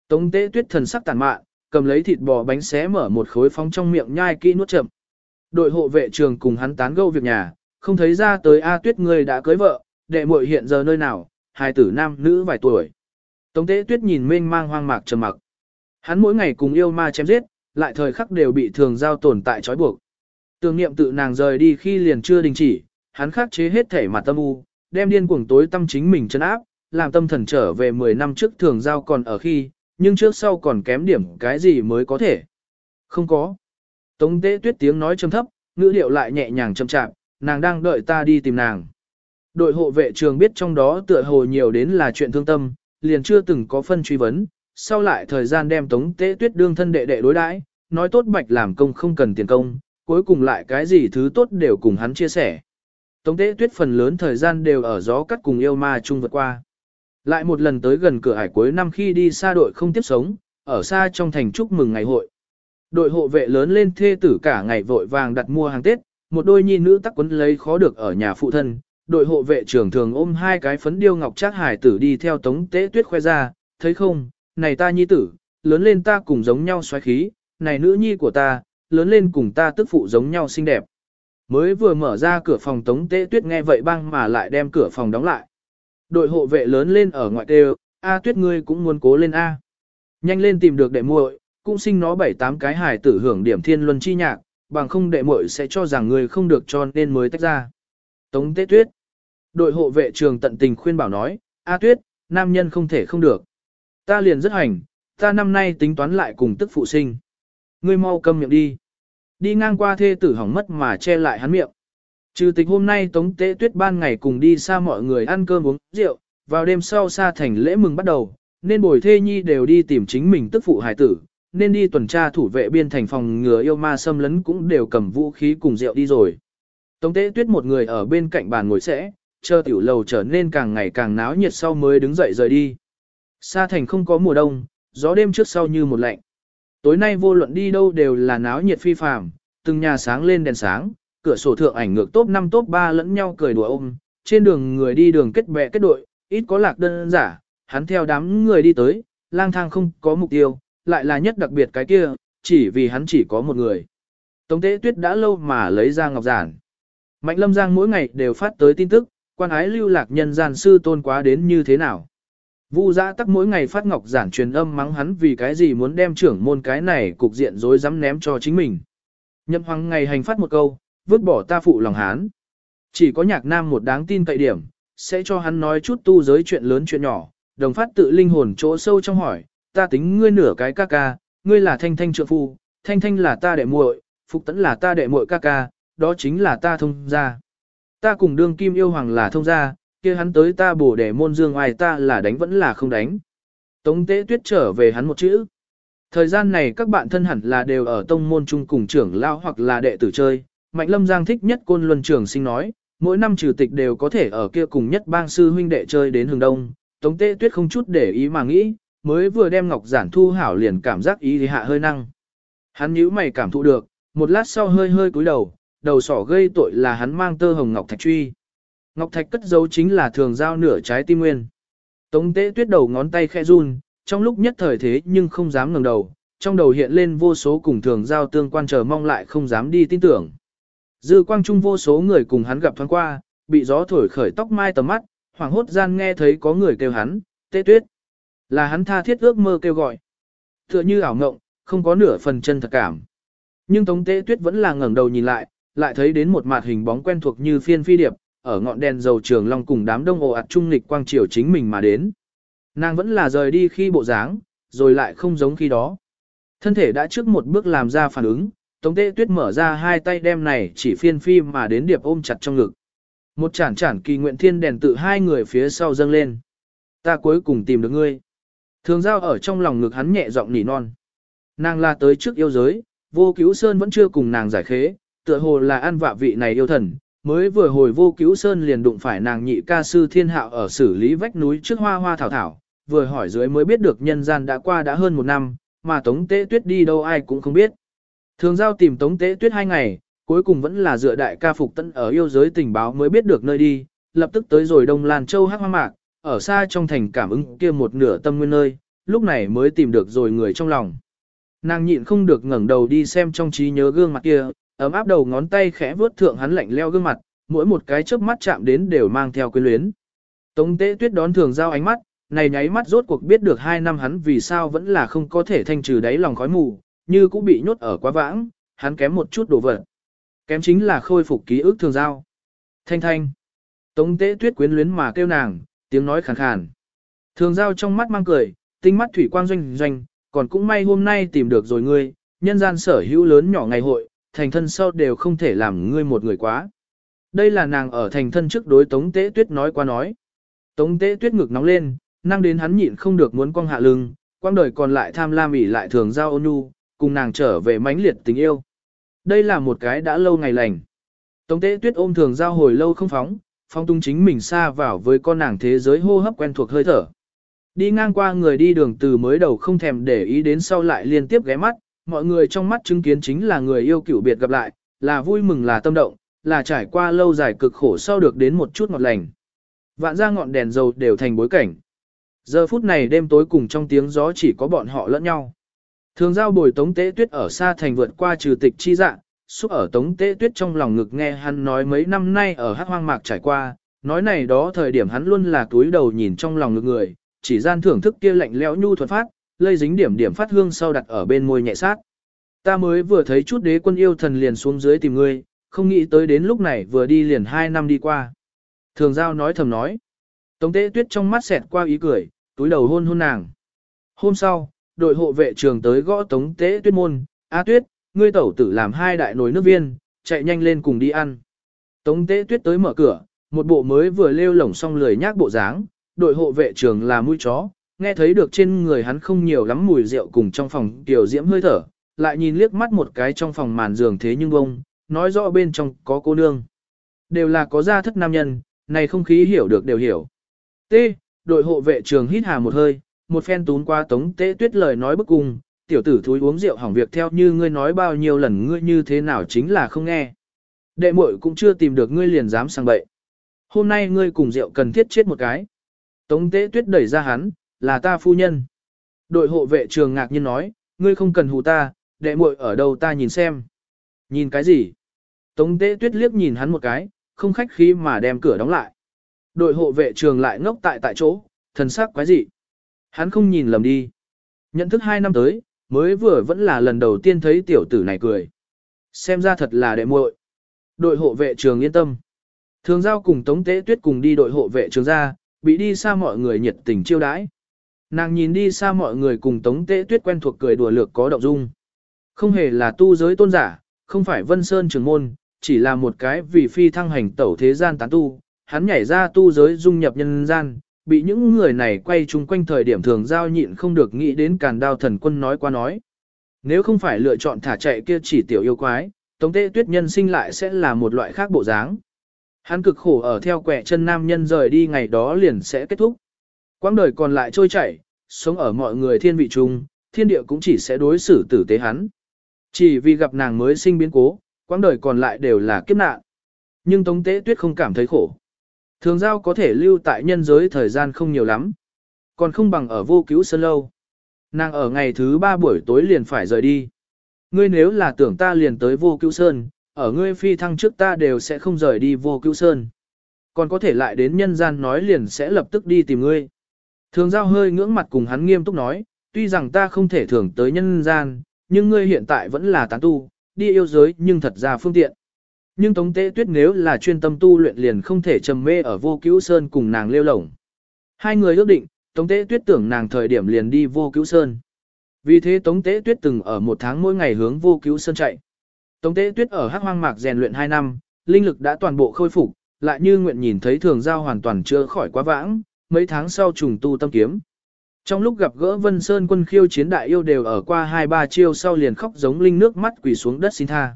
Speaker 1: Tống tế tuyết thần sắc tàn mạn, cầm lấy thịt bò bánh xé mở một khối phóng trong miệng nhai kỹ nuốt chậm. Đội hộ vệ trường cùng hắn tán gẫu việc nhà, không thấy ra tới A tuyết ngươi đã cưới vợ, đệ muội hiện giờ nơi nào, hai tử nam nữ vài tuổi. Tống tế tuyết nhìn mênh mang hoang mạc trầm mặc. Hắn mỗi ngày cùng yêu ma chém giết, lại thời khắc đều bị thường giao tồn tại trói buộc. Tưởng niệm tự nàng rời đi khi liền chưa đình chỉ, hắn khắc chế hết thể mặt tâm u, đem điên cuồng tối tâm chính mình chân áp, làm tâm thần trở về 10 năm trước thường giao còn ở khi, nhưng trước sau còn kém điểm cái gì mới có thể. Không có. Tống tế tuyết tiếng nói trầm thấp, ngữ điệu lại nhẹ nhàng chậm chạp, nàng đang đợi ta đi tìm nàng. Đội hộ vệ trường biết trong đó tựa hồ nhiều đến là chuyện thương tâm, liền chưa từng có phân truy vấn, sau lại thời gian đem tống tế tuyết đương thân đệ đệ đối đãi, nói tốt bạch làm công không cần tiền công, cuối cùng lại cái gì thứ tốt đều cùng hắn chia sẻ. Tống tế tuyết phần lớn thời gian đều ở gió cắt cùng yêu ma chung vượt qua. Lại một lần tới gần cửa hải cuối năm khi đi xa đội không tiếp sống, ở xa trong thành chúc mừng ngày hội. Đội hộ vệ lớn lên thê tử cả ngày vội vàng đặt mua hàng Tết, một đôi nhi nữ tắc quấn lấy khó được ở nhà phụ thân. Đội hộ vệ trưởng thường ôm hai cái phấn điêu ngọc trác hải tử đi theo tống tế tuyết khoe ra, thấy không, này ta nhi tử, lớn lên ta cùng giống nhau xoáy khí, này nữ nhi của ta, lớn lên cùng ta tức phụ giống nhau xinh đẹp. Mới vừa mở ra cửa phòng Tống Tế Tuyết nghe vậy băng mà lại đem cửa phòng đóng lại. Đội hộ vệ lớn lên ở ngoại đều, A Tuyết ngươi cũng muốn cố lên A. Nhanh lên tìm được đệ muội, cũng sinh nó bảy tám cái hài tử hưởng điểm thiên luân chi nhạc, bằng không đệ muội sẽ cho rằng ngươi không được cho nên mới tách ra. Tống Tế Tuyết. Đội hộ vệ trường tận tình khuyên bảo nói, A Tuyết, nam nhân không thể không được. Ta liền rất hành, ta năm nay tính toán lại cùng tức phụ sinh. Ngươi mau câm miệng đi. Đi ngang qua thê tử hỏng mất mà che lại hắn miệng. Trừ tịch hôm nay Tống Tế Tuyết ban ngày cùng đi xa mọi người ăn cơm uống rượu, vào đêm sau xa thành lễ mừng bắt đầu, nên bồi thê nhi đều đi tìm chính mình tức phụ hải tử, nên đi tuần tra thủ vệ biên thành phòng ngừa yêu ma xâm lấn cũng đều cầm vũ khí cùng rượu đi rồi. Tống Tế Tuyết một người ở bên cạnh bàn ngồi sẽ, chờ tiểu lầu trở nên càng ngày càng náo nhiệt sau mới đứng dậy rời đi. Sa thành không có mùa đông, gió đêm trước sau như một lạnh. Tối nay vô luận đi đâu đều là náo nhiệt phi phàm, từng nhà sáng lên đèn sáng, cửa sổ thượng ảnh ngược top 5 top 3 lẫn nhau cười đùa ôm, trên đường người đi đường kết bè kết đội, ít có lạc đơn giả, hắn theo đám người đi tới, lang thang không có mục tiêu, lại là nhất đặc biệt cái kia, chỉ vì hắn chỉ có một người. Tống tế tuyết đã lâu mà lấy ra ngọc giản. Mạnh lâm giang mỗi ngày đều phát tới tin tức, quan ái lưu lạc nhân gian sư tôn quá đến như thế nào. Vu giã tắc mỗi ngày phát ngọc giản truyền âm mắng hắn vì cái gì muốn đem trưởng môn cái này cục diện rối rắm ném cho chính mình. Nhậm hoàng ngày hành phát một câu, vứt bỏ ta phụ lòng hán. Chỉ có nhạc nam một đáng tin cậy điểm, sẽ cho hắn nói chút tu giới chuyện lớn chuyện nhỏ, đồng phát tự linh hồn chỗ sâu trong hỏi, ta tính ngươi nửa cái ca ca, ngươi là thanh thanh trượng phu, thanh thanh là ta đệ muội, phục tấn là ta đệ muội ca ca, đó chính là ta thông gia. Ta cùng đương kim yêu hoàng là thông gia, kia hắn tới ta bổ để môn dương ai ta là đánh vẫn là không đánh. Tống tế tuyết trở về hắn một chữ. Thời gian này các bạn thân hẳn là đều ở tông môn chung cùng trưởng lao hoặc là đệ tử chơi. Mạnh lâm giang thích nhất côn luân trường sinh nói, mỗi năm trừ tịch đều có thể ở kia cùng nhất bang sư huynh đệ chơi đến hướng đông. Tống tế tuyết không chút để ý mà nghĩ, mới vừa đem ngọc giản thu hảo liền cảm giác ý thì hạ hơi năng. Hắn nhíu mày cảm thụ được, một lát sau hơi hơi cúi đầu, đầu sỏ gây tội là hắn mang tơ hồng ngọc thạch truy. Ngọc thạch cất giấu chính là thường giao nửa trái tim nguyên. Tống tế tuyết đầu ngón tay khẽ run, trong lúc nhất thời thế nhưng không dám ngẩng đầu, trong đầu hiện lên vô số cùng thường giao tương quan chờ mong lại không dám đi tin tưởng. Dư quang trung vô số người cùng hắn gặp thoáng qua, bị gió thổi khởi tóc mai tầm mắt, hoảng hốt gian nghe thấy có người kêu hắn, tế tuyết. Là hắn tha thiết ước mơ kêu gọi. Tựa như ảo ngộng, không có nửa phần chân thật cảm. Nhưng Tống Tế Tuyết vẫn là ngẩng đầu nhìn lại, lại thấy đến một mặt hình bóng quen thuộc như phiên phi điệp, ở ngọn đèn dầu trường long cùng đám đông ồ ạt trung lịch quang triều chính mình mà đến. Nàng vẫn là rời đi khi bộ dáng, rồi lại không giống khi đó. Thân thể đã trước một bước làm ra phản ứng, Tống Tế Tuyết mở ra hai tay đem này chỉ phiên phi mà đến điệp ôm chặt trong ngực. Một chản chản kỳ nguyện thiên đèn tự hai người phía sau dâng lên. Ta cuối cùng tìm được ngươi. Thường giao ở trong lòng ngực hắn nhẹ giọng nỉ non. Nàng là tới trước yêu giới, vô cứu sơn vẫn chưa cùng nàng giải khế, tựa hồ là ăn vạ vị này yêu thần, mới vừa hồi vô cứu sơn liền đụng phải nàng nhị ca sư thiên hạo ở xử lý vách núi trước hoa hoa thảo thảo, vừa hỏi dưới mới biết được nhân gian đã qua đã hơn một năm, mà tống tế tuyết đi đâu ai cũng không biết. Thường giao tìm tống tế tuyết hai ngày, cuối cùng vẫn là dựa đại ca phục tân ở yêu giới tình báo mới biết được nơi đi, lập tức tới rồi Đông Lan Châu Hắc Hoa Mạc, ở xa trong thành cảm ứng kia một nửa tâm nguyên nơi, lúc này mới tìm được rồi người trong lòng. Nàng nhịn không được ngẩng đầu đi xem trong trí nhớ gương mặt kia, ấm áp đầu ngón tay khẽ vuốt thượng hắn lạnh leo gương mặt, mỗi một cái chớp mắt chạm đến đều mang theo quyến luyến. Tống tế tuyết đón thường giao ánh mắt, này nháy mắt rốt cuộc biết được hai năm hắn vì sao vẫn là không có thể thanh trừ đáy lòng khói mù, như cũng bị nhốt ở quá vãng, hắn kém một chút đồ vật. Kém chính là khôi phục ký ức thường giao. Thanh thanh. Tống tế tuyết quyến luyến mà kêu nàng, tiếng nói khàn khàn. Thường giao trong mắt mang cười, tinh mắt thủy quang doanh doanh, còn cũng may hôm nay tìm được rồi ngươi, nhân gian sở hữu lớn nhỏ ngày hội, thành thân sau đều không thể làm ngươi một người quá. Đây là nàng ở thành thân trước đối Tống Tế Tuyết nói qua nói. Tống Tế Tuyết ngực nóng lên, năng đến hắn nhịn không được muốn cong hạ lưng, quang đời còn lại tham lam ỉ lại thường giao ôn nhu, cùng nàng trở về mãnh liệt tình yêu. Đây là một cái đã lâu ngày lành. Tống Tế Tuyết ôm thường giao hồi lâu không phóng, phong tung chính mình xa vào với con nàng thế giới hô hấp quen thuộc hơi thở. Đi ngang qua người đi đường từ mới đầu không thèm để ý đến sau lại liên tiếp ghé mắt, mọi người trong mắt chứng kiến chính là người yêu cửu biệt gặp lại, là vui mừng là tâm động, là trải qua lâu dài cực khổ sau được đến một chút ngọt lành. Vạn ra ngọn đèn dầu đều thành bối cảnh. Giờ phút này đêm tối cùng trong tiếng gió chỉ có bọn họ lẫn nhau. Thường giao bồi tống tế tuyết ở xa thành vượt qua trừ tịch chi dạng. xúc ở tống tế tuyết trong lòng ngực nghe hắn nói mấy năm nay ở hát hoang mạc trải qua, nói này đó thời điểm hắn luôn là túi đầu nhìn trong lòng ngực người, chỉ gian thưởng thức kia lạnh lẽo nhu thuật phát, lây dính điểm điểm phát hương sau đặt ở bên môi nhẹ sát. Ta mới vừa thấy chút đế quân yêu thần liền xuống dưới tìm ngươi, không nghĩ tới đến lúc này vừa đi liền hai năm đi qua. Thường giao nói thầm nói. Tống tế tuyết trong mắt xẹt qua ý cười, túi đầu hôn hôn nàng. Hôm sau, đội hộ vệ trường tới gõ tống tế tuyết môn, A tuyết, ngươi tẩu tử làm hai đại nồi nước viên, chạy nhanh lên cùng đi ăn. Tống tế tuyết tới mở cửa, một bộ mới vừa lêu lổng xong lười nhác bộ dáng, đội hộ vệ trường là mũi chó, nghe thấy được trên người hắn không nhiều lắm mùi rượu cùng trong phòng tiểu diễm hơi thở, lại nhìn liếc mắt một cái trong phòng màn giường thế nhưng bông, nói rõ bên trong có cô nương. Đều là có gia thất nam nhân, này không khí hiểu được đều hiểu. T. Đội hộ vệ trường hít hà một hơi, một phen tún qua tống tế tuyết lời nói bức cung, tiểu tử thúi uống rượu hỏng việc theo như ngươi nói bao nhiêu lần ngươi như thế nào chính là không nghe. Đệ muội cũng chưa tìm được ngươi liền dám sang bậy. Hôm nay ngươi cùng rượu cần thiết chết một cái. Tống tế tuyết đẩy ra hắn, là ta phu nhân. Đội hộ vệ trường ngạc nhiên nói, ngươi không cần hù ta, đệ muội ở đâu ta nhìn xem. Nhìn cái gì? Tống tế tuyết liếc nhìn hắn một cái, không khách khí mà đem cửa đóng lại. Đội hộ vệ trường lại ngốc tại tại chỗ, thần sắc quái gì? Hắn không nhìn lầm đi. Nhận thức hai năm tới, mới vừa vẫn là lần đầu tiên thấy tiểu tử này cười. Xem ra thật là đệ muội. Đội hộ vệ trường yên tâm. Thường giao cùng Tống Tế Tuyết cùng đi đội hộ vệ trường ra, bị đi xa mọi người nhiệt tình chiêu đãi. Nàng nhìn đi xa mọi người cùng Tống Tế Tuyết quen thuộc cười đùa lược có động dung. Không hề là tu giới tôn giả, không phải Vân Sơn trường môn, chỉ là một cái vì phi thăng hành tẩu thế gian tán tu, hắn nhảy ra tu giới dung nhập nhân gian, bị những người này quay chung quanh thời điểm thường giao nhịn không được nghĩ đến càn đao thần quân nói qua nói. Nếu không phải lựa chọn thả chạy kia chỉ tiểu yêu quái, tống tế tuyết nhân sinh lại sẽ là một loại khác bộ dáng. Hắn cực khổ ở theo quẹ chân nam nhân rời đi ngày đó liền sẽ kết thúc. Quãng đời còn lại trôi chảy, sống ở mọi người thiên vị chung, thiên địa cũng chỉ sẽ đối xử tử tế hắn. Chỉ vì gặp nàng mới sinh biến cố, quãng đời còn lại đều là kiếp nạn. Nhưng Tống Tế Tuyết không cảm thấy khổ. Thường giao có thể lưu tại nhân giới thời gian không nhiều lắm. Còn không bằng ở vô cứu sơn lâu. Nàng ở ngày thứ ba buổi tối liền phải rời đi. Ngươi nếu là tưởng ta liền tới vô cứu sơn, ở ngươi phi thăng trước ta đều sẽ không rời đi vô cứu sơn. Còn có thể lại đến nhân gian nói liền sẽ lập tức đi tìm ngươi. Thường giao hơi ngưỡng mặt cùng hắn nghiêm túc nói, tuy rằng ta không thể thường tới nhân gian, nhưng ngươi hiện tại vẫn là tán tu, đi yêu giới nhưng thật ra phương tiện. Nhưng Tống Tế Tuyết nếu là chuyên tâm tu luyện liền không thể trầm mê ở vô cứu sơn cùng nàng lêu lổng. Hai người ước định, Tống Tế Tuyết tưởng nàng thời điểm liền đi vô cứu sơn. Vì thế Tống Tế Tuyết từng ở một tháng mỗi ngày hướng vô cứu sơn chạy. Tống Tế Tuyết ở Hắc Hoang Mạc rèn luyện 2 năm, linh lực đã toàn bộ khôi phục, lại như nguyện nhìn thấy thường giao hoàn toàn chưa khỏi quá vãng, mấy tháng sau trùng tu tâm kiếm. Trong lúc gặp gỡ Vân Sơn quân khiêu chiến đại yêu đều ở qua hai ba chiêu sau liền khóc giống linh nước mắt quỳ xuống đất xin tha.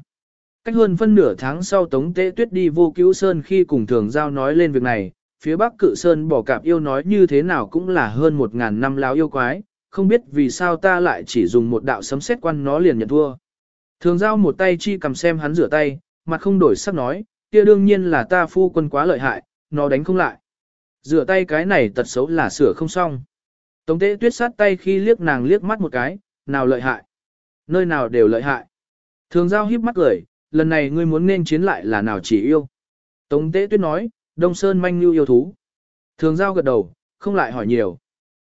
Speaker 1: Cách hơn phân nửa tháng sau Tống Tế Tuyết đi vô cứu Sơn khi cùng thường giao nói lên việc này, phía Bắc Cự Sơn bỏ cạp yêu nói như thế nào cũng là hơn một ngàn năm láo yêu quái, không biết vì sao ta lại chỉ dùng một đạo sấm xét quan nó liền nhận thua. Thường giao một tay chi cầm xem hắn rửa tay, mặt không đổi sắc nói, kia đương nhiên là ta phu quân quá lợi hại, nó đánh không lại. Rửa tay cái này tật xấu là sửa không xong. Tống tế tuyết sát tay khi liếc nàng liếc mắt một cái, nào lợi hại. Nơi nào đều lợi hại. Thường giao híp mắt cười, lần này ngươi muốn nên chiến lại là nào chỉ yêu. Tống tế tuyết nói, Đông Sơn manh như yêu thú. Thường giao gật đầu, không lại hỏi nhiều.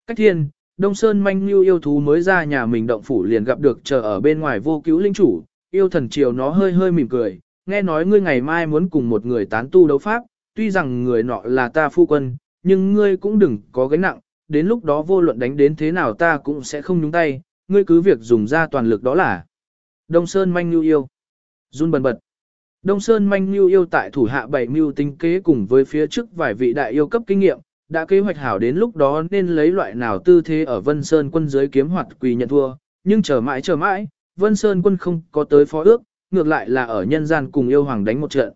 Speaker 1: Cách thiên, Đông Sơn manh như yêu thú mới ra nhà mình động phủ liền gặp được chờ ở bên ngoài vô cứu linh chủ, yêu thần triều nó hơi hơi mỉm cười, nghe nói ngươi ngày mai muốn cùng một người tán tu đấu pháp, tuy rằng người nọ là ta phu quân, nhưng ngươi cũng đừng có gánh nặng, đến lúc đó vô luận đánh đến thế nào ta cũng sẽ không nhúng tay, ngươi cứ việc dùng ra toàn lực đó là. Đông Sơn manh như yêu. Run bần bật. Đông Sơn manh như yêu tại thủ hạ bảy mưu tinh kế cùng với phía trước vài vị đại yêu cấp kinh nghiệm, đã kế hoạch hảo đến lúc đó nên lấy loại nào tư thế ở Vân Sơn quân dưới kiếm hoạt quỳ nhận thua, nhưng chờ mãi chờ mãi, Vân Sơn quân không có tới phó ước, ngược lại là ở nhân gian cùng yêu hoàng đánh một trận.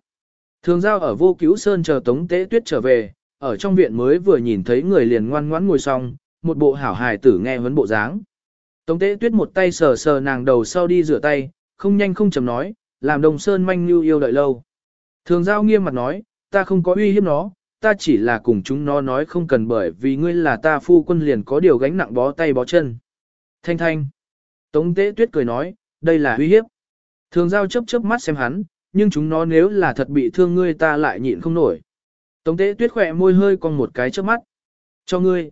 Speaker 1: Thường giao ở vô cứu Sơn chờ Tống Tế Tuyết trở về, ở trong viện mới vừa nhìn thấy người liền ngoan ngoãn ngồi xong, một bộ hảo hài tử nghe vấn bộ dáng. Tống Tế Tuyết một tay sờ sờ nàng đầu sau đi rửa tay, không nhanh không chậm nói, làm đồng sơn manh như yêu đợi lâu. Thường giao nghiêm mặt nói, ta không có uy hiếp nó, ta chỉ là cùng chúng nó nói không cần bởi vì ngươi là ta phu quân liền có điều gánh nặng bó tay bó chân. Thanh thanh. Tống tế tuyết cười nói, đây là uy hiếp. Thường giao chấp chớp mắt xem hắn, nhưng chúng nó nếu là thật bị thương ngươi ta lại nhịn không nổi. Tống tế tuyết khỏe môi hơi còn một cái trước mắt. Cho ngươi.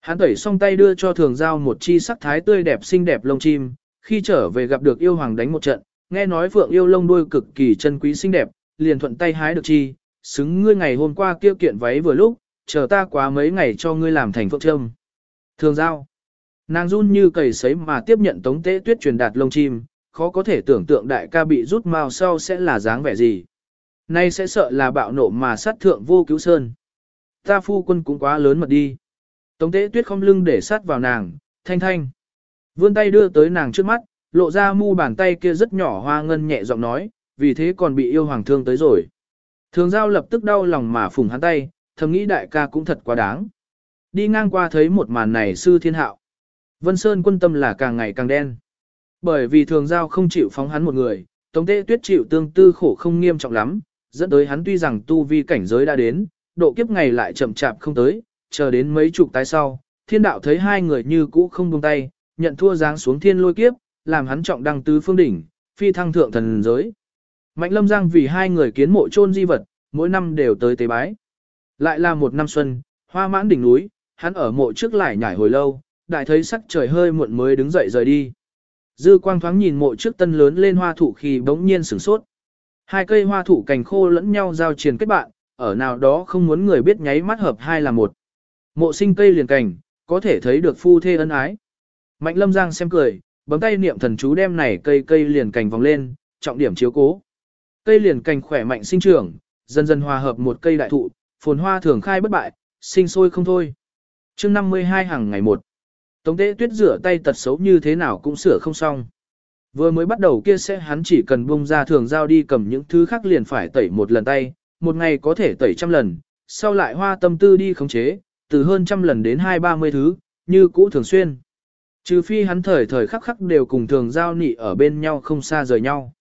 Speaker 1: Hắn tẩy xong tay đưa cho thường giao một chi sắc thái tươi đẹp xinh đẹp lông chim, khi trở về gặp được yêu hoàng đánh một trận, nghe nói phượng yêu lông đuôi cực kỳ chân quý xinh đẹp, liền thuận tay hái được chi, xứng ngươi ngày hôm qua kia kiện váy vừa lúc, chờ ta quá mấy ngày cho ngươi làm thành phượng trâm. Thường giao. Nàng run như cầy sấy mà tiếp nhận tống tế tuyết truyền đạt lông chim, khó có thể tưởng tượng đại ca bị rút mao sau sẽ là dáng vẻ gì. Nay sẽ sợ là bạo nộ mà sát thượng vô cứu sơn. Ta phu quân cũng quá lớn mật đi. Tống tế tuyết không lưng để sát vào nàng, thanh thanh. Vươn tay đưa tới nàng trước mắt, lộ ra mu bàn tay kia rất nhỏ hoa ngân nhẹ giọng nói, vì thế còn bị yêu hoàng thương tới rồi. Thường giao lập tức đau lòng mà phùng hắn tay, thầm nghĩ đại ca cũng thật quá đáng. Đi ngang qua thấy một màn này sư thiên hạo. Vân Sơn quân tâm là càng ngày càng đen. Bởi vì thường giao không chịu phóng hắn một người, tống tế tuyết chịu tương tư khổ không nghiêm trọng lắm, dẫn tới hắn tuy rằng tu vi cảnh giới đã đến, độ kiếp ngày lại chậm chạp không tới, chờ đến mấy chục tái sau, thiên đạo thấy hai người như cũ không buông tay, nhận thua giáng xuống thiên lôi kiếp, làm hắn trọng đăng tứ phương đỉnh, phi thăng thượng thần giới. Mạnh lâm giang vì hai người kiến mộ chôn di vật, mỗi năm đều tới tế bái. Lại là một năm xuân, hoa mãn đỉnh núi, hắn ở mộ trước lại nhảy hồi lâu, đại thấy sắc trời hơi muộn mới đứng dậy rời đi. Dư quang thoáng nhìn mộ trước tân lớn lên hoa thụ khi bỗng nhiên sửng sốt. Hai cây hoa thụ cành khô lẫn nhau giao triền kết bạn, ở nào đó không muốn người biết nháy mắt hợp hai là một. Mộ sinh cây liền cành, có thể thấy được phu thê ân ái. Mạnh lâm giang xem cười, bấm tay niệm thần chú đem này cây cây liền cành vòng lên, trọng điểm chiếu cố. Cây liền cành khỏe mạnh sinh trưởng, dần dần hòa hợp một cây đại thụ, phồn hoa thường khai bất bại, sinh sôi không thôi. chương 52 hàng ngày một. Tống tế tuyết rửa tay tật xấu như thế nào cũng sửa không xong. Vừa mới bắt đầu kia sẽ hắn chỉ cần bung ra thường giao đi cầm những thứ khác liền phải tẩy một lần tay, một ngày có thể tẩy trăm lần, sau lại hoa tâm tư đi khống chế, từ hơn trăm lần đến hai ba mươi thứ, như cũ thường xuyên. Trừ phi hắn thời thời khắc khắc đều cùng thường giao nị ở bên nhau không xa rời nhau.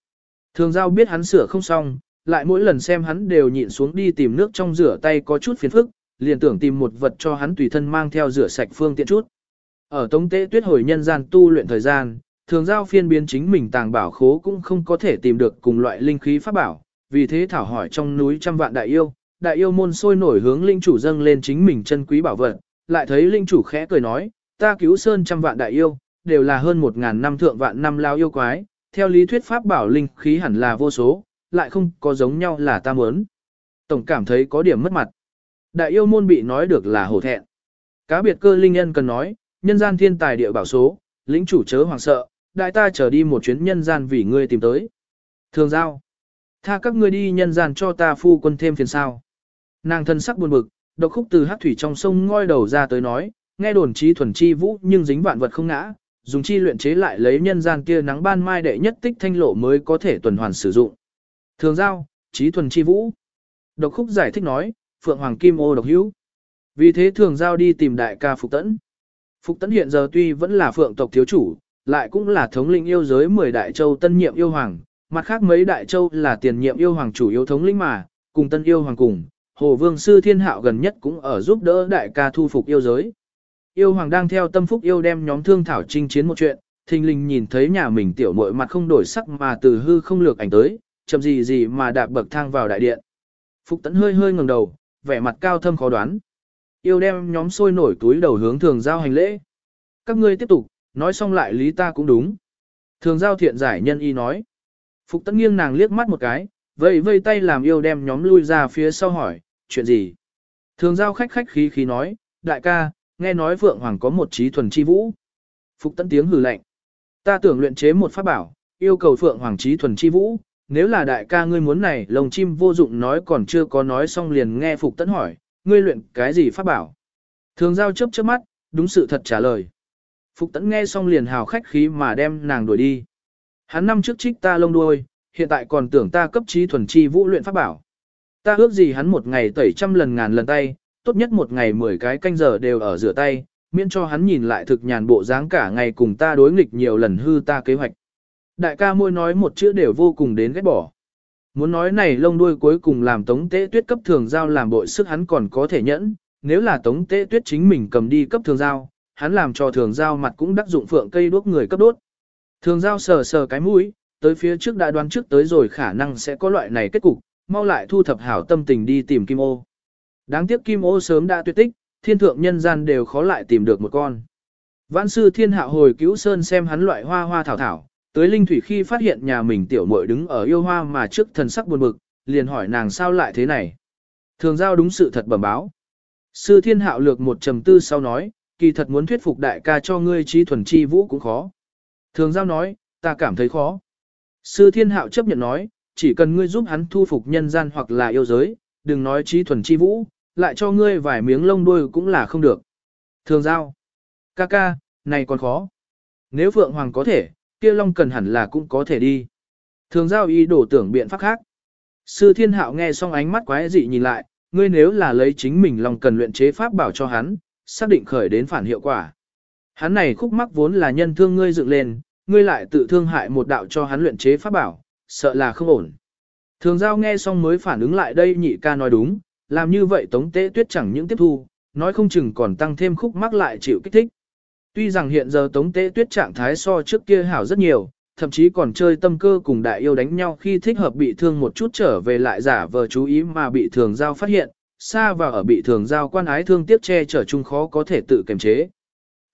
Speaker 1: Thường giao biết hắn sửa không xong, lại mỗi lần xem hắn đều nhịn xuống đi tìm nước trong rửa tay có chút phiền phức, liền tưởng tìm một vật cho hắn tùy thân mang theo rửa sạch phương tiện chút. Ở tống tế tuyết hồi nhân gian tu luyện thời gian, thường giao phiên biến chính mình tàng bảo khố cũng không có thể tìm được cùng loại linh khí pháp bảo, vì thế thảo hỏi trong núi trăm vạn đại yêu, đại yêu môn sôi nổi hướng linh chủ dâng lên chính mình chân quý bảo vật, lại thấy linh chủ khẽ cười nói, ta cứu sơn trăm vạn đại yêu, đều là hơn một ngàn năm thượng vạn năm lao yêu quái, theo lý thuyết pháp bảo linh khí hẳn là vô số, lại không có giống nhau là ta muốn. Tổng cảm thấy có điểm mất mặt. Đại yêu môn bị nói được là hổ thẹn. Cá biệt cơ linh nhân cần nói, nhân gian thiên tài địa bảo số, lĩnh chủ chớ hoàng sợ, đại ta trở đi một chuyến nhân gian vì ngươi tìm tới. Thường giao. Tha các ngươi đi nhân gian cho ta phu quân thêm phiền sao. Nàng thân sắc buồn bực, độc khúc từ hát thủy trong sông ngoi đầu ra tới nói, nghe đồn trí thuần chi vũ nhưng dính vạn vật không ngã, dùng chi luyện chế lại lấy nhân gian kia nắng ban mai đệ nhất tích thanh lộ mới có thể tuần hoàn sử dụng. Thường giao, trí thuần chi vũ. Độc khúc giải thích nói, Phượng Hoàng Kim ô độc hữu. Vì thế thường giao đi tìm đại ca Phục Tẫn. Phục Tẫn hiện giờ tuy vẫn là Phượng tộc thiếu chủ, lại cũng là thống lĩnh yêu giới 10 đại châu tân nhiệm yêu hoàng, mặt khác mấy đại châu là tiền nhiệm yêu hoàng chủ yếu thống lĩnh mà, cùng tân yêu hoàng cùng, Hồ Vương Sư Thiên Hạo gần nhất cũng ở giúp đỡ đại ca thu phục yêu giới. Yêu hoàng đang theo tâm phúc yêu đem nhóm thương thảo chinh chiến một chuyện, thình lình nhìn thấy nhà mình tiểu muội mặt không đổi sắc mà từ hư không lược ảnh tới, chậm gì gì mà đạp bậc thang vào đại điện. Phục tấn hơi hơi ngẩng đầu, vẻ mặt cao thâm khó đoán. Yêu đem nhóm sôi nổi túi đầu hướng thường giao hành lễ. Các ngươi tiếp tục, nói xong lại lý ta cũng đúng. Thường giao thiện giải nhân y nói. Phục tấn nghiêng nàng liếc mắt một cái, vây vây tay làm yêu đem nhóm lui ra phía sau hỏi, chuyện gì? Thường giao khách khách khí khí nói, đại ca, nghe nói Phượng Hoàng có một trí thuần chi vũ. Phục tấn tiếng hừ lạnh. Ta tưởng luyện chế một pháp bảo, yêu cầu Phượng Hoàng trí thuần chi vũ, nếu là đại ca ngươi muốn này, lồng chim vô dụng nói còn chưa có nói xong liền nghe Phục Tấn hỏi, ngươi luyện cái gì pháp bảo? Thường giao chớp chớp mắt, đúng sự thật trả lời. Phục Tấn nghe xong liền hào khách khí mà đem nàng đuổi đi. Hắn năm trước trích ta lông đuôi, hiện tại còn tưởng ta cấp trí thuần chi vũ luyện pháp bảo. Ta ước gì hắn một ngày tẩy trăm lần ngàn lần tay, tốt nhất một ngày mười cái canh giờ đều ở rửa tay, miễn cho hắn nhìn lại thực nhàn bộ dáng cả ngày cùng ta đối nghịch nhiều lần hư ta kế hoạch. Đại ca môi nói một chữ đều vô cùng đến ghét bỏ. Muốn nói này lông đuôi cuối cùng làm tống tế tuyết cấp thường giao làm bội sức hắn còn có thể nhẫn, nếu là tống tế tuyết chính mình cầm đi cấp thường giao, hắn làm cho thường giao mặt cũng đắc dụng phượng cây đuốc người cấp đốt. Thường giao sờ sờ cái mũi, tới phía trước đã đoán trước tới rồi khả năng sẽ có loại này kết cục, mau lại thu thập hảo tâm tình đi tìm kim ô. Đáng tiếc kim ô sớm đã tuyệt tích, thiên thượng nhân gian đều khó lại tìm được một con. Vãn sư thiên hạ hồi cứu sơn xem hắn loại hoa hoa thảo thảo, tới linh thủy khi phát hiện nhà mình tiểu muội đứng ở yêu hoa mà trước thần sắc buồn bực, liền hỏi nàng sao lại thế này. Thường giao đúng sự thật bẩm báo. Sư thiên hạo lược một trầm tư sau nói, kỳ thật muốn thuyết phục đại ca cho ngươi trí thuần chi vũ cũng khó. Thường giao nói, ta cảm thấy khó. Sư thiên hạo chấp nhận nói, chỉ cần ngươi giúp hắn thu phục nhân gian hoặc là yêu giới, đừng nói trí thuần chi vũ, lại cho ngươi vài miếng lông đuôi cũng là không được. Thường giao, ca ca, này còn khó. Nếu Phượng Hoàng có thể, kia Long Cần hẳn là cũng có thể đi. Thường giao ý đổ tưởng biện pháp khác. Sư thiên hạo nghe xong ánh mắt quái dị nhìn lại, ngươi nếu là lấy chính mình Long Cần luyện chế pháp bảo cho hắn, xác định khởi đến phản hiệu quả. Hắn này khúc mắc vốn là nhân thương ngươi dựng lên, ngươi lại tự thương hại một đạo cho hắn luyện chế pháp bảo, sợ là không ổn. Thường giao nghe xong mới phản ứng lại đây nhị ca nói đúng, làm như vậy tống tế tuyết chẳng những tiếp thu, nói không chừng còn tăng thêm khúc mắc lại chịu kích thích. Tuy rằng hiện giờ tống tế tuyết trạng thái so trước kia hảo rất nhiều, thậm chí còn chơi tâm cơ cùng đại yêu đánh nhau khi thích hợp bị thương một chút trở về lại giả vờ chú ý mà bị thường giao phát hiện, xa và ở bị thường giao quan ái thương tiếc che chở chung khó có thể tự kiềm chế.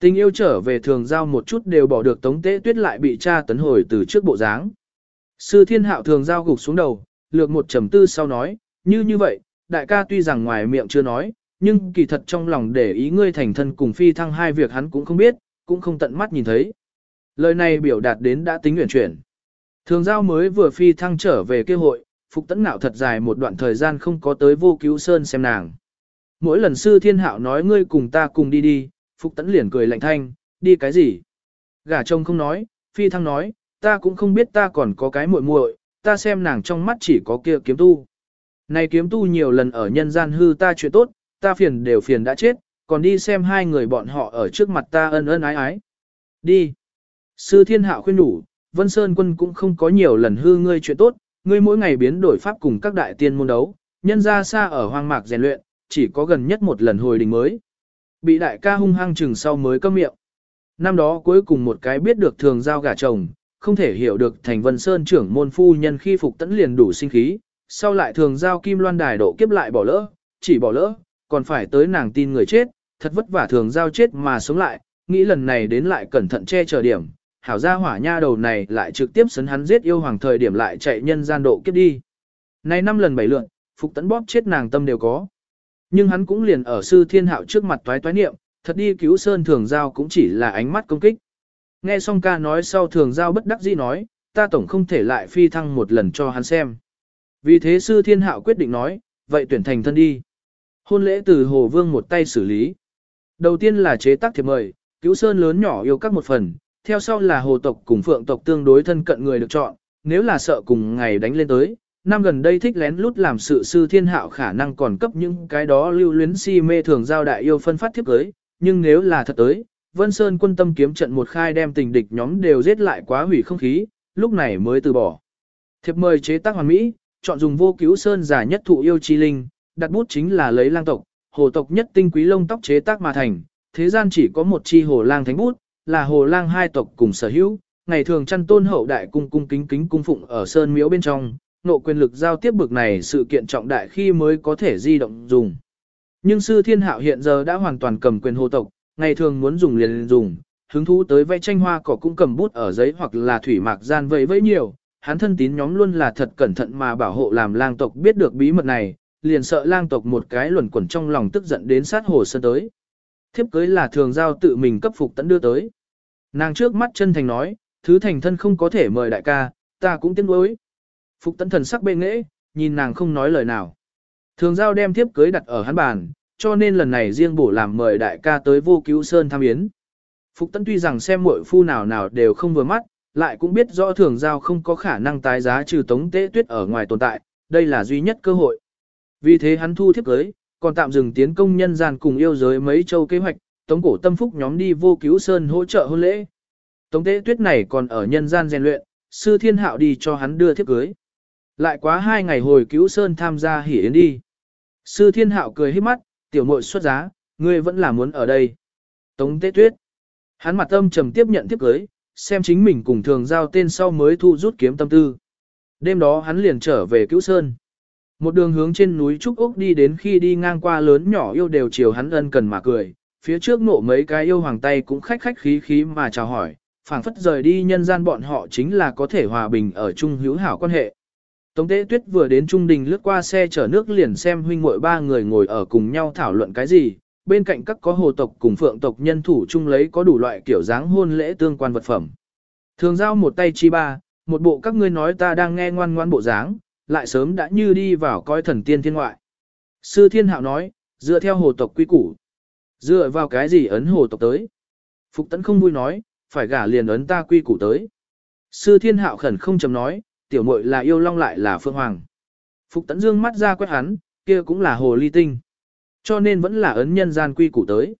Speaker 1: Tình yêu trở về thường giao một chút đều bỏ được tống tế tuyết lại bị cha tấn hồi từ trước bộ dáng. Sư thiên hạo thường giao gục xuống đầu, lược một trầm tư sau nói, như như vậy, đại ca tuy rằng ngoài miệng chưa nói, nhưng kỳ thật trong lòng để ý ngươi thành thân cùng phi thăng hai việc hắn cũng không biết, cũng không tận mắt nhìn thấy. Lời này biểu đạt đến đã tính nguyện chuyển. Thường giao mới vừa phi thăng trở về kêu hội, Phục Tấn Nạo thật dài một đoạn thời gian không có tới vô cứu sơn xem nàng. Mỗi lần sư thiên hạo nói ngươi cùng ta cùng đi đi, Phục Tấn liền cười lạnh thanh, đi cái gì? Gả chồng không nói, phi thăng nói, ta cũng không biết ta còn có cái muội muội, ta xem nàng trong mắt chỉ có kia kiếm tu. Này kiếm tu nhiều lần ở nhân gian hư ta chuyện tốt, ta phiền đều phiền đã chết, còn đi xem hai người bọn họ ở trước mặt ta ân ân ái ái. Đi. Sư thiên hạo khuyên đủ, Vân Sơn quân cũng không có nhiều lần hư ngươi chuyện tốt, ngươi mỗi ngày biến đổi pháp cùng các đại tiên môn đấu, nhân ra xa ở hoang mạc rèn luyện, chỉ có gần nhất một lần hồi đình mới. Bị đại ca hung hăng chừng sau mới câm miệng. Năm đó cuối cùng một cái biết được thường giao gả chồng, không thể hiểu được thành Vân Sơn trưởng môn phu nhân khi phục tẫn liền đủ sinh khí, sau lại thường giao kim loan đài độ kiếp lại bỏ lỡ, chỉ bỏ lỡ, còn phải tới nàng tin người chết, thật vất vả thường giao chết mà sống lại, nghĩ lần này đến lại cẩn thận che chở điểm, hảo gia hỏa nha đầu này lại trực tiếp sấn hắn giết yêu hoàng thời điểm lại chạy nhân gian độ kiếp đi. Này năm lần bảy lượn, phục tấn bóp chết nàng tâm đều có. Nhưng hắn cũng liền ở sư thiên hạo trước mặt toái toái niệm, thật đi cứu sơn thường giao cũng chỉ là ánh mắt công kích. Nghe xong ca nói sau thường giao bất đắc dĩ nói, ta tổng không thể lại phi thăng một lần cho hắn xem. Vì thế sư thiên hạo quyết định nói, vậy tuyển thành thân đi. Hôn lễ từ Hồ Vương một tay xử lý. Đầu tiên là chế tác thiệp mời, cứu sơn lớn nhỏ yêu các một phần, theo sau là hồ tộc cùng phượng tộc tương đối thân cận người được chọn, nếu là sợ cùng ngày đánh lên tới. Năm gần đây thích lén lút làm sự sư thiên hạo khả năng còn cấp những cái đó lưu luyến si mê thường giao đại yêu phân phát thiếp cưới, nhưng nếu là thật tới, Vân Sơn quân tâm kiếm trận một khai đem tình địch nhóm đều giết lại quá hủy không khí, lúc này mới từ bỏ. Thiệp mời chế tác hoàn mỹ, chọn dùng vô cứu sơn giả nhất thụ yêu chi linh, đặt bút chính là lấy lang tộc, hồ tộc nhất tinh quý lông tóc chế tác mà thành, thế gian chỉ có một chi hồ lang thánh bút, là hồ lang hai tộc cùng sở hữu, ngày thường chăn tôn hậu đại cung cung kính kính cung phụng ở sơn miếu bên trong, nộ quyền lực giao tiếp bực này sự kiện trọng đại khi mới có thể di động dùng. Nhưng sư thiên hạo hiện giờ đã hoàn toàn cầm quyền hồ tộc, ngày thường muốn dùng liền dùng, hứng thú tới vẽ tranh hoa cỏ cũng cầm bút ở giấy hoặc là thủy mạc gian vẫy vẫy nhiều, hắn thân tín nhóm luôn là thật cẩn thận mà bảo hộ làm lang tộc biết được bí mật này, liền sợ lang tộc một cái luẩn quẩn trong lòng tức giận đến sát hồ sơn tới. Thiếp cưới là thường giao tự mình cấp phục tẫn đưa tới. Nàng trước mắt chân thành nói, thứ thành thân không có thể mời đại ca, ta cũng tiếc nuối. Phục tẫn thần sắc bệ nghễ, nhìn nàng không nói lời nào. Thường giao đem thiếp cưới đặt ở hắn bàn, cho nên lần này riêng bổ làm mời đại ca tới vô cứu sơn tham yến. Phục tẫn tuy rằng xem muội phu nào nào đều không vừa mắt, lại cũng biết rõ thường giao không có khả năng tái giá trừ tống tế tuyết ở ngoài tồn tại, đây là duy nhất cơ hội. Vì thế hắn thu thiếp cưới, còn tạm dừng tiến công nhân gian cùng yêu giới mấy châu kế hoạch, tống cổ tâm phúc nhóm đi vô cứu sơn hỗ trợ hôn lễ. Tống tế tuyết này còn ở nhân gian rèn luyện, sư thiên hạo đi cho hắn đưa thiếp cưới. Lại quá hai ngày hồi cứu Sơn tham gia hỉ yến đi. Sư Thiên Hạo cười hết mắt, tiểu muội xuất giá, ngươi vẫn là muốn ở đây. Tống Tế Tuyết. Hắn mặt âm trầm tiếp nhận tiếp cưới, xem chính mình cùng thường giao tên sau mới thu rút kiếm tâm tư. Đêm đó hắn liền trở về cứu Sơn. Một đường hướng trên núi Trúc Úc đi đến khi đi ngang qua lớn nhỏ yêu đều chiều hắn ân cần mà cười, phía trước nộ mấy cái yêu hoàng tay cũng khách khách khí khí mà chào hỏi, phảng phất rời đi nhân gian bọn họ chính là có thể hòa bình ở chung hữu hảo quan hệ. Tống Tế Tuyết vừa đến trung đình lướt qua xe chở nước liền xem huynh muội ba người ngồi ở cùng nhau thảo luận cái gì, bên cạnh các có hồ tộc cùng phượng tộc nhân thủ chung lấy có đủ loại kiểu dáng hôn lễ tương quan vật phẩm. Thường giao một tay chi ba, một bộ các ngươi nói ta đang nghe ngoan ngoan bộ dáng, lại sớm đã như đi vào coi thần tiên thiên ngoại. Sư Thiên Hạo nói, dựa theo hồ tộc quy củ. Dựa vào cái gì ấn hồ tộc tới? Phục Tấn không vui nói, phải gả liền ấn ta quy củ tới. Sư Thiên Hạo khẩn không chấm nói, tiểu muội là yêu long lại là phương hoàng. Phục Tấn dương mắt ra quét hắn, kia cũng là hồ ly tinh. Cho nên vẫn là ấn nhân gian quy củ tới.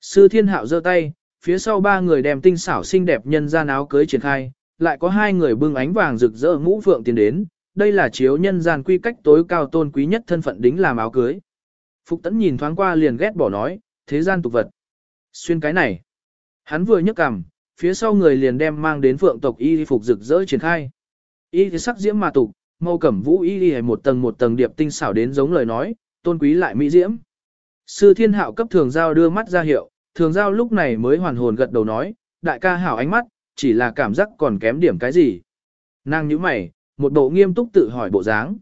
Speaker 1: Sư Thiên Hạo giơ tay, phía sau ba người đem tinh xảo xinh đẹp nhân gian áo cưới triển khai, lại có hai người bưng ánh vàng rực rỡ ngũ phượng tiến đến, đây là chiếu nhân gian quy cách tối cao tôn quý nhất thân phận đính làm áo cưới. Phục Tấn nhìn thoáng qua liền ghét bỏ nói, thế gian tục vật. Xuyên cái này. Hắn vừa nhấc cằm, phía sau người liền đem mang đến phượng tộc y phục rực rỡ triển khai. Y thì sắc diễm mà tục, màu cẩm vũ y đi một tầng một tầng điệp tinh xảo đến giống lời nói, tôn quý lại mỹ diễm. Sư thiên hạo cấp thường giao đưa mắt ra hiệu, thường giao lúc này mới hoàn hồn gật đầu nói, đại ca hảo ánh mắt, chỉ là cảm giác còn kém điểm cái gì. Nàng như mày, một bộ nghiêm túc tự hỏi bộ dáng.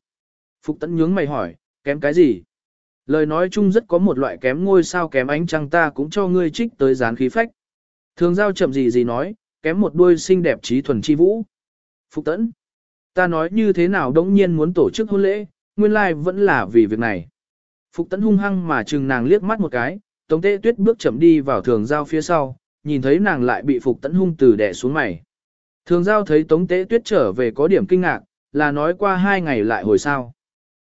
Speaker 1: Phục tấn nhướng mày hỏi, kém cái gì? Lời nói chung rất có một loại kém ngôi sao kém ánh trăng ta cũng cho ngươi trích tới dán khí phách. Thường giao chậm gì gì nói, kém một đuôi xinh đẹp trí thuần chi vũ. Phục tấn, Ta nói như thế nào đống nhiên muốn tổ chức hôn lễ, nguyên lai vẫn là vì việc này. Phục tấn hung hăng mà chừng nàng liếc mắt một cái, tống tê tuyết bước chậm đi vào thường giao phía sau, nhìn thấy nàng lại bị phục tấn hung từ đẻ xuống mày. Thường giao thấy tống tế tuyết trở về có điểm kinh ngạc, là nói qua hai ngày lại hồi sao.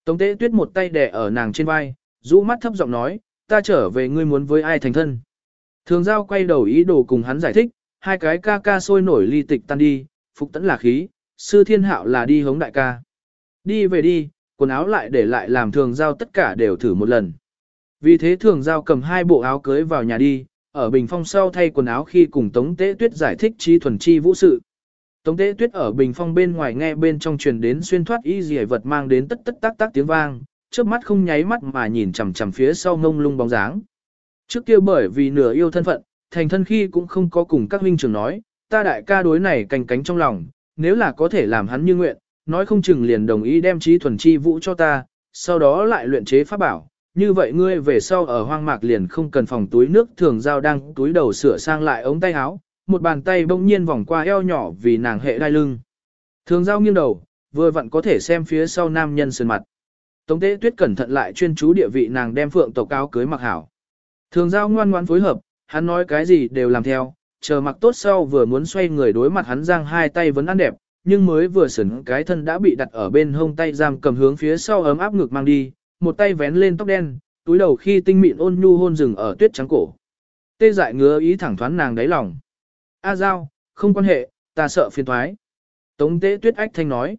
Speaker 1: Tống tế tuyết một tay đè ở nàng trên vai, rũ mắt thấp giọng nói, ta trở về ngươi muốn với ai thành thân. Thường giao quay đầu ý đồ cùng hắn giải thích, hai cái ca ca sôi nổi ly tịch tan đi, phục tẫn là khí, sư thiên hạo là đi hống đại ca. Đi về đi, quần áo lại để lại làm thường giao tất cả đều thử một lần. Vì thế thường giao cầm hai bộ áo cưới vào nhà đi, ở bình phong sau thay quần áo khi cùng Tống Tế Tuyết giải thích chi thuần chi vũ sự. Tống Tế Tuyết ở bình phong bên ngoài nghe bên trong truyền đến xuyên thoát y dì vật mang đến tất tất tác tác tiếng vang, trước mắt không nháy mắt mà nhìn chằm chằm phía sau ngông lung bóng dáng. Trước kia bởi vì nửa yêu thân phận, thành thân khi cũng không có cùng các huynh trưởng nói, ta đại ca đối này canh cánh trong lòng, nếu là có thể làm hắn như nguyện, nói không chừng liền đồng ý đem trí thuần chi vũ cho ta, sau đó lại luyện chế pháp bảo. Như vậy ngươi về sau ở hoang mạc liền không cần phòng túi nước thường giao đang túi đầu sửa sang lại ống tay áo, một bàn tay bỗng nhiên vòng qua eo nhỏ vì nàng hệ đai lưng. Thường giao nghiêng đầu, vừa vặn có thể xem phía sau nam nhân sườn mặt. Tống tế tuyết cẩn thận lại chuyên chú địa vị nàng đem phượng tộc áo cưới mặc hảo. Thường giao ngoan ngoan phối hợp, hắn nói cái gì đều làm theo, chờ mặc tốt sau vừa muốn xoay người đối mặt hắn giang hai tay vẫn ăn đẹp, nhưng mới vừa sửng cái thân đã bị đặt ở bên hông tay giam cầm hướng phía sau ấm áp ngực mang đi, một tay vén lên tóc đen, túi đầu khi tinh mịn ôn nhu hôn rừng ở tuyết trắng cổ. Tê dại ngứa ý thẳng thoáng nàng đáy lòng. A giao, không quan hệ, ta sợ phiền thoái. Tống tế tuyết ách thanh nói.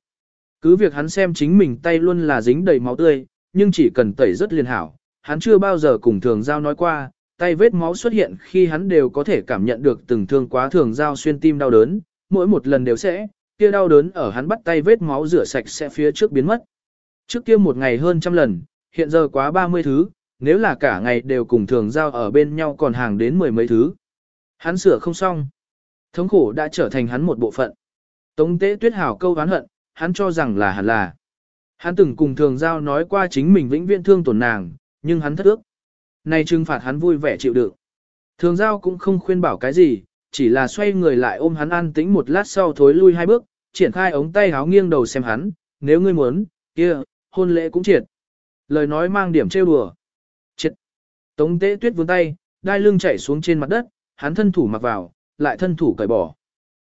Speaker 1: Cứ việc hắn xem chính mình tay luôn là dính đầy máu tươi, nhưng chỉ cần tẩy rất liền hảo, hắn chưa bao giờ cùng thường giao nói qua, tay vết máu xuất hiện khi hắn đều có thể cảm nhận được từng thương quá thường giao xuyên tim đau đớn, mỗi một lần đều sẽ, kia đau đớn ở hắn bắt tay vết máu rửa sạch sẽ phía trước biến mất. Trước kia một ngày hơn trăm lần, hiện giờ quá ba mươi thứ, nếu là cả ngày đều cùng thường giao ở bên nhau còn hàng đến mười mấy thứ. Hắn sửa không xong. Thống khổ đã trở thành hắn một bộ phận. Tống tế tuyết hảo câu oán hận, hắn cho rằng là hẳn là. Hắn từng cùng thường giao nói qua chính mình vĩnh viễn thương tổn nàng, nhưng hắn thất ước. Nay trừng phạt hắn vui vẻ chịu đựng. Thường giao cũng không khuyên bảo cái gì, chỉ là xoay người lại ôm hắn an tĩnh một lát sau thối lui hai bước, triển khai ống tay háo nghiêng đầu xem hắn, nếu ngươi muốn, kia, hôn lễ cũng triệt. Lời nói mang điểm trêu đùa. Triệt. Tống tế tuyết vươn tay, đai lưng chảy xuống trên mặt đất, hắn thân thủ mặc vào, lại thân thủ cởi bỏ.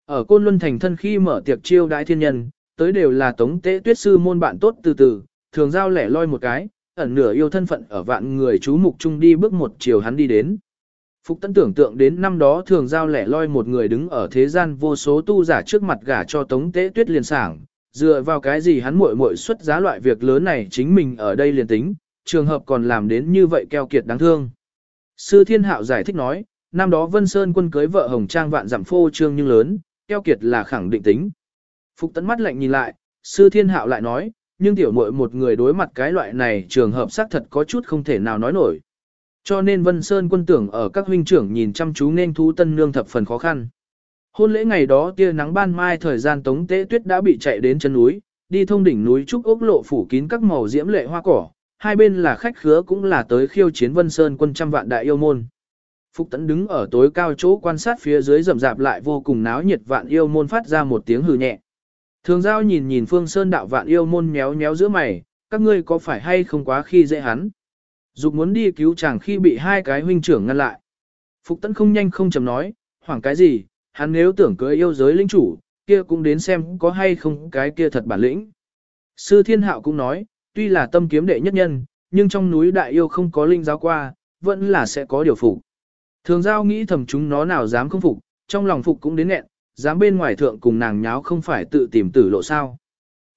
Speaker 1: Ở Côn Luân Thành thân khi mở tiệc chiêu đãi thiên nhân, tới đều là tống tế tuyết sư môn bạn tốt từ từ, thường giao lẻ loi một cái, ẩn nửa yêu thân phận ở vạn người chú mục chung đi bước một chiều hắn đi đến. Phục tấn tưởng tượng đến năm đó thường giao lẻ loi một người đứng ở thế gian vô số tu giả trước mặt gả cho tống tế tuyết liền sảng, dựa vào cái gì hắn muội muội xuất giá loại việc lớn này chính mình ở đây liền tính, trường hợp còn làm đến như vậy keo kiệt đáng thương. Sư Thiên Hạo giải thích nói, năm đó Vân Sơn quân cưới vợ Hồng Trang vạn giảm phô trương nhưng lớn, keo kiệt là khẳng định tính. Phục tấn mắt lạnh nhìn lại, Sư Thiên Hạo lại nói, nhưng tiểu muội một người đối mặt cái loại này trường hợp xác thật có chút không thể nào nói nổi. Cho nên Vân Sơn quân tưởng ở các huynh trưởng nhìn chăm chú nên thú tân nương thập phần khó khăn. Hôn lễ ngày đó tia nắng ban mai thời gian tống tế tuyết đã bị chạy đến chân núi, đi thông đỉnh núi trúc ốc lộ phủ kín các màu diễm lệ hoa cỏ, hai bên là khách khứa cũng là tới khiêu chiến Vân Sơn quân trăm vạn đại yêu môn. Phục Tấn đứng ở tối cao chỗ quan sát phía dưới rầm rạp lại vô cùng náo nhiệt vạn yêu môn phát ra một tiếng hừ nhẹ. Thường giao nhìn nhìn Phương Sơn đạo vạn yêu môn méo méo giữa mày, các ngươi có phải hay không quá khi dễ hắn. Dục muốn đi cứu chàng khi bị hai cái huynh trưởng ngăn lại. Phục Tấn không nhanh không chậm nói, hoảng cái gì, hắn nếu tưởng cưới yêu giới linh chủ, kia cũng đến xem có hay không cái kia thật bản lĩnh. Sư Thiên Hạo cũng nói, tuy là tâm kiếm đệ nhất nhân, nhưng trong núi đại yêu không có linh giáo qua, vẫn là sẽ có điều phục. Thường giao nghĩ thầm chúng nó nào dám không phục, trong lòng phục cũng đến nghẹn, dám bên ngoài thượng cùng nàng nháo không phải tự tìm tử lộ sao.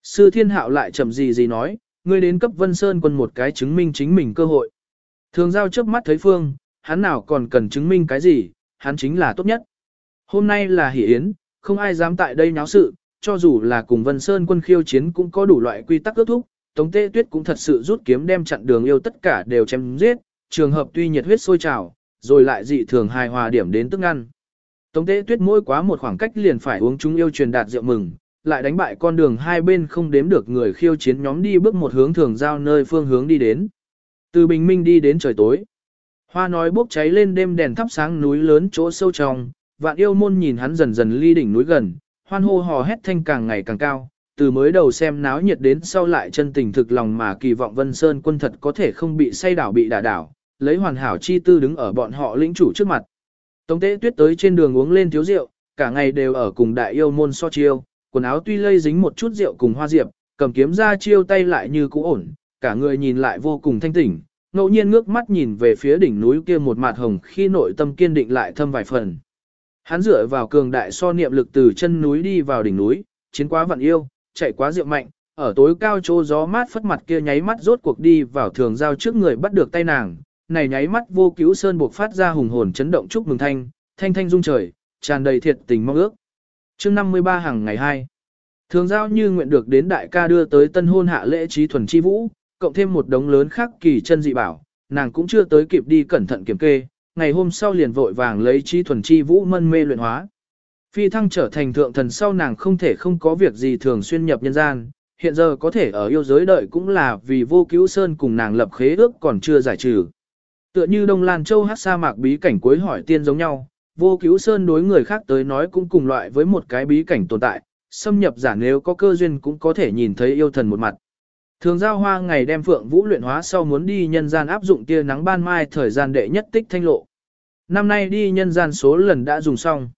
Speaker 1: Sư Thiên Hạo lại chậm gì gì nói, ngươi đến cấp Vân Sơn quân một cái chứng minh chính mình cơ hội. Thường giao trước mắt thấy Phương, hắn nào còn cần chứng minh cái gì, hắn chính là tốt nhất. Hôm nay là hỷ yến, không ai dám tại đây nháo sự, cho dù là cùng Vân Sơn quân khiêu chiến cũng có đủ loại quy tắc ước thúc, Tống Tế Tuyết cũng thật sự rút kiếm đem chặn đường yêu tất cả đều chém giết, trường hợp tuy nhiệt huyết sôi trào, rồi lại dị thường hài hòa điểm đến tức ngăn. Tống Tế Tuyết mỗi quá một khoảng cách liền phải uống chúng yêu truyền đạt rượu mừng, lại đánh bại con đường hai bên không đếm được người khiêu chiến nhóm đi bước một hướng thường giao nơi phương hướng đi đến. Từ bình minh đi đến trời tối. Hoa nói bốc cháy lên đêm đèn thắp sáng núi lớn chỗ sâu trong, vạn yêu môn nhìn hắn dần dần ly đỉnh núi gần, hoan hô hò hét thanh càng ngày càng cao, từ mới đầu xem náo nhiệt đến sau lại chân tình thực lòng mà kỳ vọng Vân Sơn quân thật có thể không bị say đảo bị đả đảo, lấy hoàn hảo chi tư đứng ở bọn họ lĩnh chủ trước mặt. Tống tế tuyết tới trên đường uống lên thiếu rượu, cả ngày đều ở cùng đại yêu môn so chiêu, quần áo tuy lây dính một chút rượu cùng hoa diệp, cầm kiếm ra chiêu tay lại như cũ ổn, cả người nhìn lại vô cùng thanh tỉnh, ngẫu nhiên ngước mắt nhìn về phía đỉnh núi kia một mặt hồng khi nội tâm kiên định lại thâm vài phần. Hắn dựa vào cường đại so niệm lực từ chân núi đi vào đỉnh núi, chiến quá vận yêu, chạy quá rượu mạnh, ở tối cao chỗ gió mát phất mặt kia nháy mắt rốt cuộc đi vào thường giao trước người bắt được tay nàng, này nháy mắt vô cứu sơn buộc phát ra hùng hồn chấn động chúc mừng thanh, thanh thanh rung trời, tràn đầy thiệt tình mong ước. Chương 53 hàng ngày 2. Thường giao như nguyện được đến đại ca đưa tới tân hôn hạ lễ trí thuần chi vũ, cộng thêm một đống lớn khác kỳ chân dị bảo, nàng cũng chưa tới kịp đi cẩn thận kiểm kê, ngày hôm sau liền vội vàng lấy trí thuần chi vũ mân mê luyện hóa. Phi thăng trở thành thượng thần sau nàng không thể không có việc gì thường xuyên nhập nhân gian, hiện giờ có thể ở yêu giới đợi cũng là vì vô cứu sơn cùng nàng lập khế ước còn chưa giải trừ. Tựa như Đông Lan Châu hát sa mạc bí cảnh cuối hỏi tiên giống nhau, vô cứu sơn đối người khác tới nói cũng cùng loại với một cái bí cảnh tồn tại, xâm nhập giả nếu có cơ duyên cũng có thể nhìn thấy yêu thần một mặt. Thường giao hoa ngày đem phượng vũ luyện hóa sau muốn đi nhân gian áp dụng tia nắng ban mai thời gian đệ nhất tích thanh lộ. Năm nay đi nhân gian số lần đã dùng xong.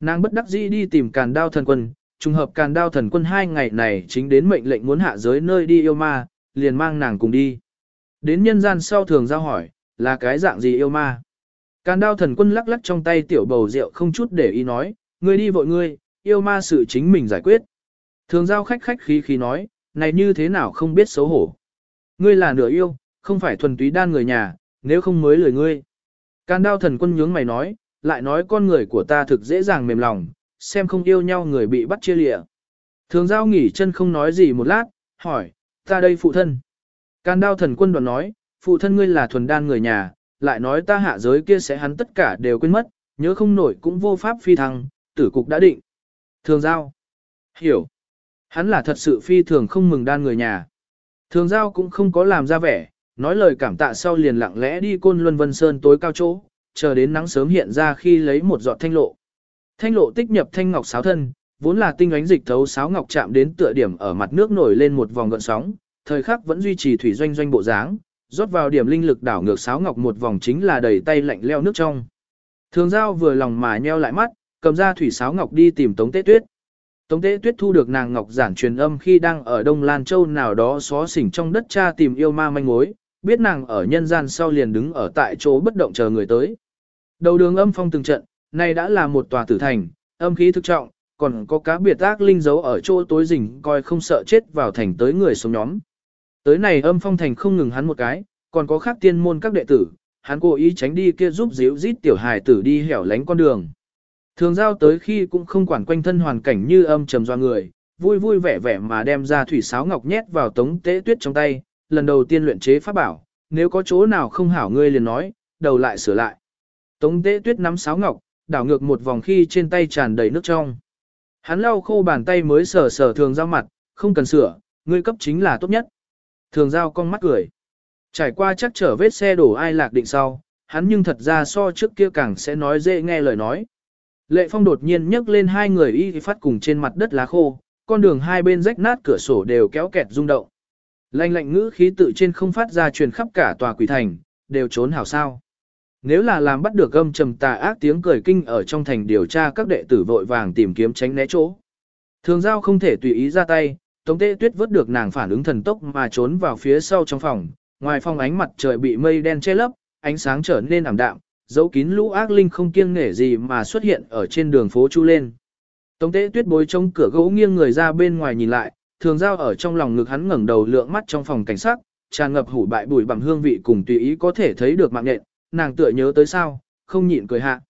Speaker 1: Nàng bất đắc dĩ đi tìm càn đao thần quân, trùng hợp càn đao thần quân hai ngày này chính đến mệnh lệnh muốn hạ giới nơi đi yêu ma, liền mang nàng cùng đi. Đến nhân gian sau thường giao hỏi, là cái dạng gì yêu ma? Càn đao thần quân lắc lắc trong tay tiểu bầu rượu không chút để ý nói, ngươi đi vội ngươi, yêu ma sự chính mình giải quyết. Thường giao khách khách khí khí nói, này như thế nào không biết xấu hổ. Ngươi là nửa yêu, không phải thuần túy đan người nhà, nếu không mới lười ngươi. Càn đao thần quân nhướng mày nói, lại nói con người của ta thực dễ dàng mềm lòng, xem không yêu nhau người bị bắt chia lịa. Thường giao nghỉ chân không nói gì một lát, hỏi, ta đây phụ thân. Càn đao thần quân đoàn nói, phụ thân ngươi là thuần đan người nhà, lại nói ta hạ giới kia sẽ hắn tất cả đều quên mất, nhớ không nổi cũng vô pháp phi thăng, tử cục đã định. Thường giao. Hiểu. Hắn là thật sự phi thường không mừng đan người nhà. Thường giao cũng không có làm ra vẻ, nói lời cảm tạ sau liền lặng lẽ đi côn luân vân sơn tối cao chỗ, chờ đến nắng sớm hiện ra khi lấy một giọt thanh lộ. Thanh lộ tích nhập thanh ngọc sáo thân, vốn là tinh ánh dịch thấu sáo ngọc chạm đến tựa điểm ở mặt nước nổi lên một vòng gợn sóng, thời khắc vẫn duy trì thủy doanh doanh bộ dáng, rót vào điểm linh lực đảo ngược sáo ngọc một vòng chính là đầy tay lạnh leo nước trong. Thường giao vừa lòng mà nheo lại mắt, cầm ra thủy sáo ngọc đi tìm Tống Tế Tuyết. Tống Tế Tuyết thu được nàng ngọc giản truyền âm khi đang ở Đông Lan Châu nào đó xó xỉnh trong đất cha tìm yêu ma manh mối, biết nàng ở nhân gian sau liền đứng ở tại chỗ bất động chờ người tới. Đầu đường âm phong từng trận, này đã là một tòa tử thành, âm khí thực trọng, còn có cá biệt ác linh giấu ở chỗ tối rình coi không sợ chết vào thành tới người sống nhóm. Tới này âm phong thành không ngừng hắn một cái, còn có khác tiên môn các đệ tử, hắn cố ý tránh đi kia giúp díu rít tiểu hài tử đi hẻo lánh con đường. Thường giao tới khi cũng không quản quanh thân hoàn cảnh như âm trầm do người, vui vui vẻ vẻ mà đem ra thủy sáo ngọc nhét vào tống tế tuyết trong tay, lần đầu tiên luyện chế pháp bảo, nếu có chỗ nào không hảo ngươi liền nói, đầu lại sửa lại. Tống tế tuyết nắm sáo ngọc, đảo ngược một vòng khi trên tay tràn đầy nước trong. Hắn lau khô bàn tay mới sờ sờ thường giao mặt, không cần sửa, ngươi cấp chính là tốt nhất. Thường giao con mắt cười. Trải qua chắc trở vết xe đổ ai lạc định sau, hắn nhưng thật ra so trước kia càng sẽ nói dễ nghe lời nói. Lệ phong đột nhiên nhấc lên hai người y phát cùng trên mặt đất lá khô, con đường hai bên rách nát cửa sổ đều kéo kẹt rung động. Lạnh lạnh ngữ khí tự trên không phát ra truyền khắp cả tòa quỷ thành, đều trốn hảo sao. Nếu là làm bắt được âm trầm tà ác tiếng cười kinh ở trong thành điều tra các đệ tử vội vàng tìm kiếm tránh né chỗ. Thường giao không thể tùy ý ra tay, Tống Tế Tuyết vớt được nàng phản ứng thần tốc mà trốn vào phía sau trong phòng, ngoài phòng ánh mặt trời bị mây đen che lấp, ánh sáng trở nên ảm đạm, dấu kín lũ ác linh không kiêng nể gì mà xuất hiện ở trên đường phố chu lên. Tống Tế Tuyết bối trong cửa gỗ nghiêng người ra bên ngoài nhìn lại, thường giao ở trong lòng ngực hắn ngẩng đầu lượng mắt trong phòng cảnh sát, tràn ngập hủ bại bùi bằng hương vị cùng tùy ý có thể thấy được mạng nhện, nàng tựa nhớ tới sao, không nhịn cười hạ.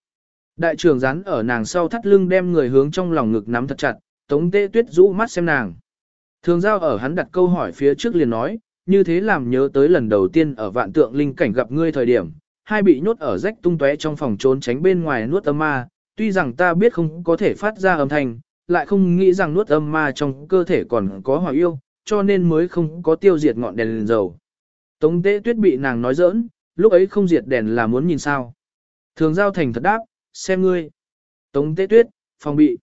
Speaker 1: Đại trưởng rắn ở nàng sau thắt lưng đem người hướng trong lòng ngực nắm thật chặt, Tống Tế Tuyết rũ mắt xem nàng. Thường giao ở hắn đặt câu hỏi phía trước liền nói, như thế làm nhớ tới lần đầu tiên ở vạn tượng linh cảnh gặp ngươi thời điểm, hai bị nhốt ở rách tung tóe trong phòng trốn tránh bên ngoài nuốt âm ma, tuy rằng ta biết không có thể phát ra âm thanh, lại không nghĩ rằng nuốt âm ma trong cơ thể còn có hỏa yêu, cho nên mới không có tiêu diệt ngọn đèn lên dầu. Tống tế tuyết bị nàng nói giỡn, lúc ấy không diệt đèn là muốn nhìn sao. Thường giao thành thật đáp, xem ngươi. Tống tế tuyết, phòng bị.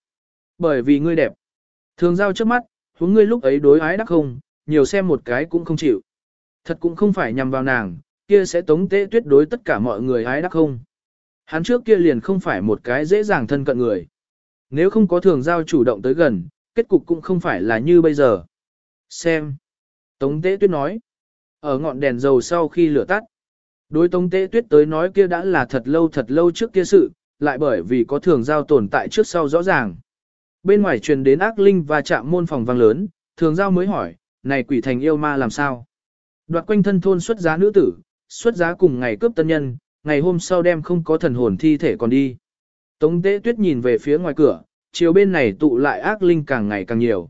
Speaker 1: Bởi vì ngươi đẹp. Thường giao trước mắt, huống ngươi lúc ấy đối ái đắc không, nhiều xem một cái cũng không chịu. Thật cũng không phải nhằm vào nàng, kia sẽ tống tế tuyết đối tất cả mọi người ái đắc không. Hắn trước kia liền không phải một cái dễ dàng thân cận người. Nếu không có thường giao chủ động tới gần, kết cục cũng không phải là như bây giờ. Xem. Tống tế tuyết nói. Ở ngọn đèn dầu sau khi lửa tắt. Đối tống tế tuyết tới nói kia đã là thật lâu thật lâu trước kia sự, lại bởi vì có thường giao tồn tại trước sau rõ ràng. Bên ngoài truyền đến ác linh và chạm môn phòng vang lớn, thường giao mới hỏi, này quỷ thành yêu ma làm sao? Đoạt quanh thân thôn xuất giá nữ tử, xuất giá cùng ngày cướp tân nhân, ngày hôm sau đem không có thần hồn thi thể còn đi. Tống tế tuyết nhìn về phía ngoài cửa, chiều bên này tụ lại ác linh càng ngày càng nhiều.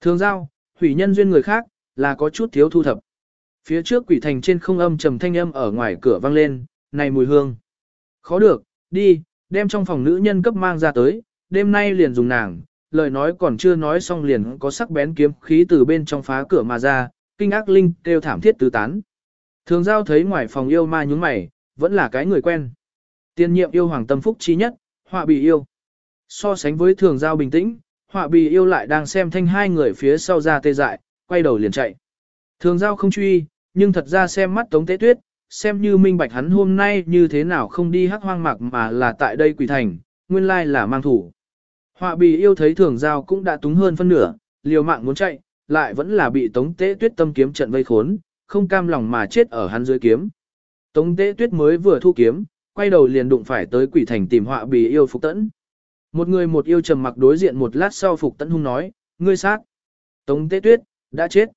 Speaker 1: Thường giao, hủy nhân duyên người khác, là có chút thiếu thu thập. Phía trước quỷ thành trên không âm trầm thanh âm ở ngoài cửa vang lên, này mùi hương. Khó được, đi, đem trong phòng nữ nhân cấp mang ra tới, đêm nay liền dùng nàng, lời nói còn chưa nói xong liền có sắc bén kiếm khí từ bên trong phá cửa mà ra, kinh ác linh kêu thảm thiết tứ tán. Thường giao thấy ngoài phòng yêu ma nhúng mày, vẫn là cái người quen. Tiên nhiệm yêu hoàng tâm phúc trí nhất, họa bị yêu. So sánh với thường giao bình tĩnh, họa bị yêu lại đang xem thanh hai người phía sau ra tê dại, quay đầu liền chạy. Thường giao không truy, nhưng thật ra xem mắt tống tế tuyết, xem như minh bạch hắn hôm nay như thế nào không đi hắc hoang mạc mà là tại đây quỷ thành, nguyên lai là mang thủ. Họa bì yêu thấy thường giao cũng đã túng hơn phân nửa, liều mạng muốn chạy, lại vẫn là bị tống tế tuyết tâm kiếm trận vây khốn, không cam lòng mà chết ở hắn dưới kiếm. Tống tế tuyết mới vừa thu kiếm, quay đầu liền đụng phải tới quỷ thành tìm họa bì yêu phục tẫn. Một người một yêu trầm mặc đối diện một lát sau phục tẫn hung nói, ngươi sát. Tống tế tuyết, đã chết.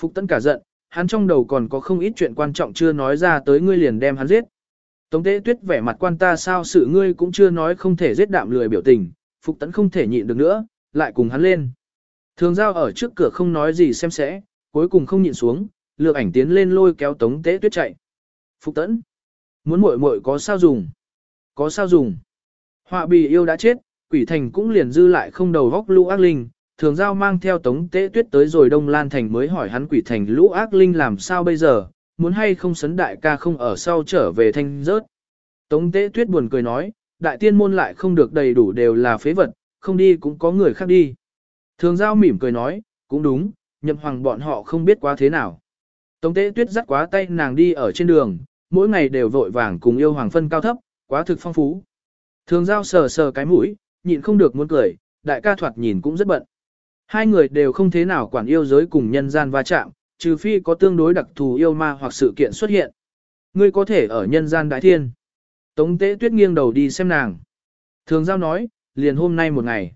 Speaker 1: Phục tẫn cả giận, hắn trong đầu còn có không ít chuyện quan trọng chưa nói ra tới ngươi liền đem hắn giết. Tống tế tuyết vẻ mặt quan ta sao sự ngươi cũng chưa nói không thể giết đạm lười biểu tình, Phục Tấn không thể nhịn được nữa, lại cùng hắn lên. Thường giao ở trước cửa không nói gì xem sẽ, cuối cùng không nhịn xuống, lược ảnh tiến lên lôi kéo Tống Tế Tuyết chạy. Phục Tấn, muốn muội muội có sao dùng? Có sao dùng? Họa bì yêu đã chết, quỷ thành cũng liền dư lại không đầu góc lũ ác linh. Thường giao mang theo Tống Tế Tuyết tới rồi Đông Lan Thành mới hỏi hắn quỷ thành lũ ác linh làm sao bây giờ, muốn hay không sấn đại ca không ở sau trở về thanh rớt. Tống Tế Tuyết buồn cười nói, đại tiên môn lại không được đầy đủ đều là phế vật, không đi cũng có người khác đi. Thường giao mỉm cười nói, cũng đúng, nhậm hoàng bọn họ không biết quá thế nào. Tống tế tuyết dắt quá tay nàng đi ở trên đường, mỗi ngày đều vội vàng cùng yêu hoàng phân cao thấp, quá thực phong phú. Thường giao sờ sờ cái mũi, nhịn không được muốn cười, đại ca thoạt nhìn cũng rất bận. Hai người đều không thế nào quản yêu giới cùng nhân gian va chạm, trừ phi có tương đối đặc thù yêu ma hoặc sự kiện xuất hiện. Ngươi có thể ở nhân gian đại thiên. Tống tế tuyết nghiêng đầu đi xem nàng. Thường giao nói, liền hôm nay một ngày.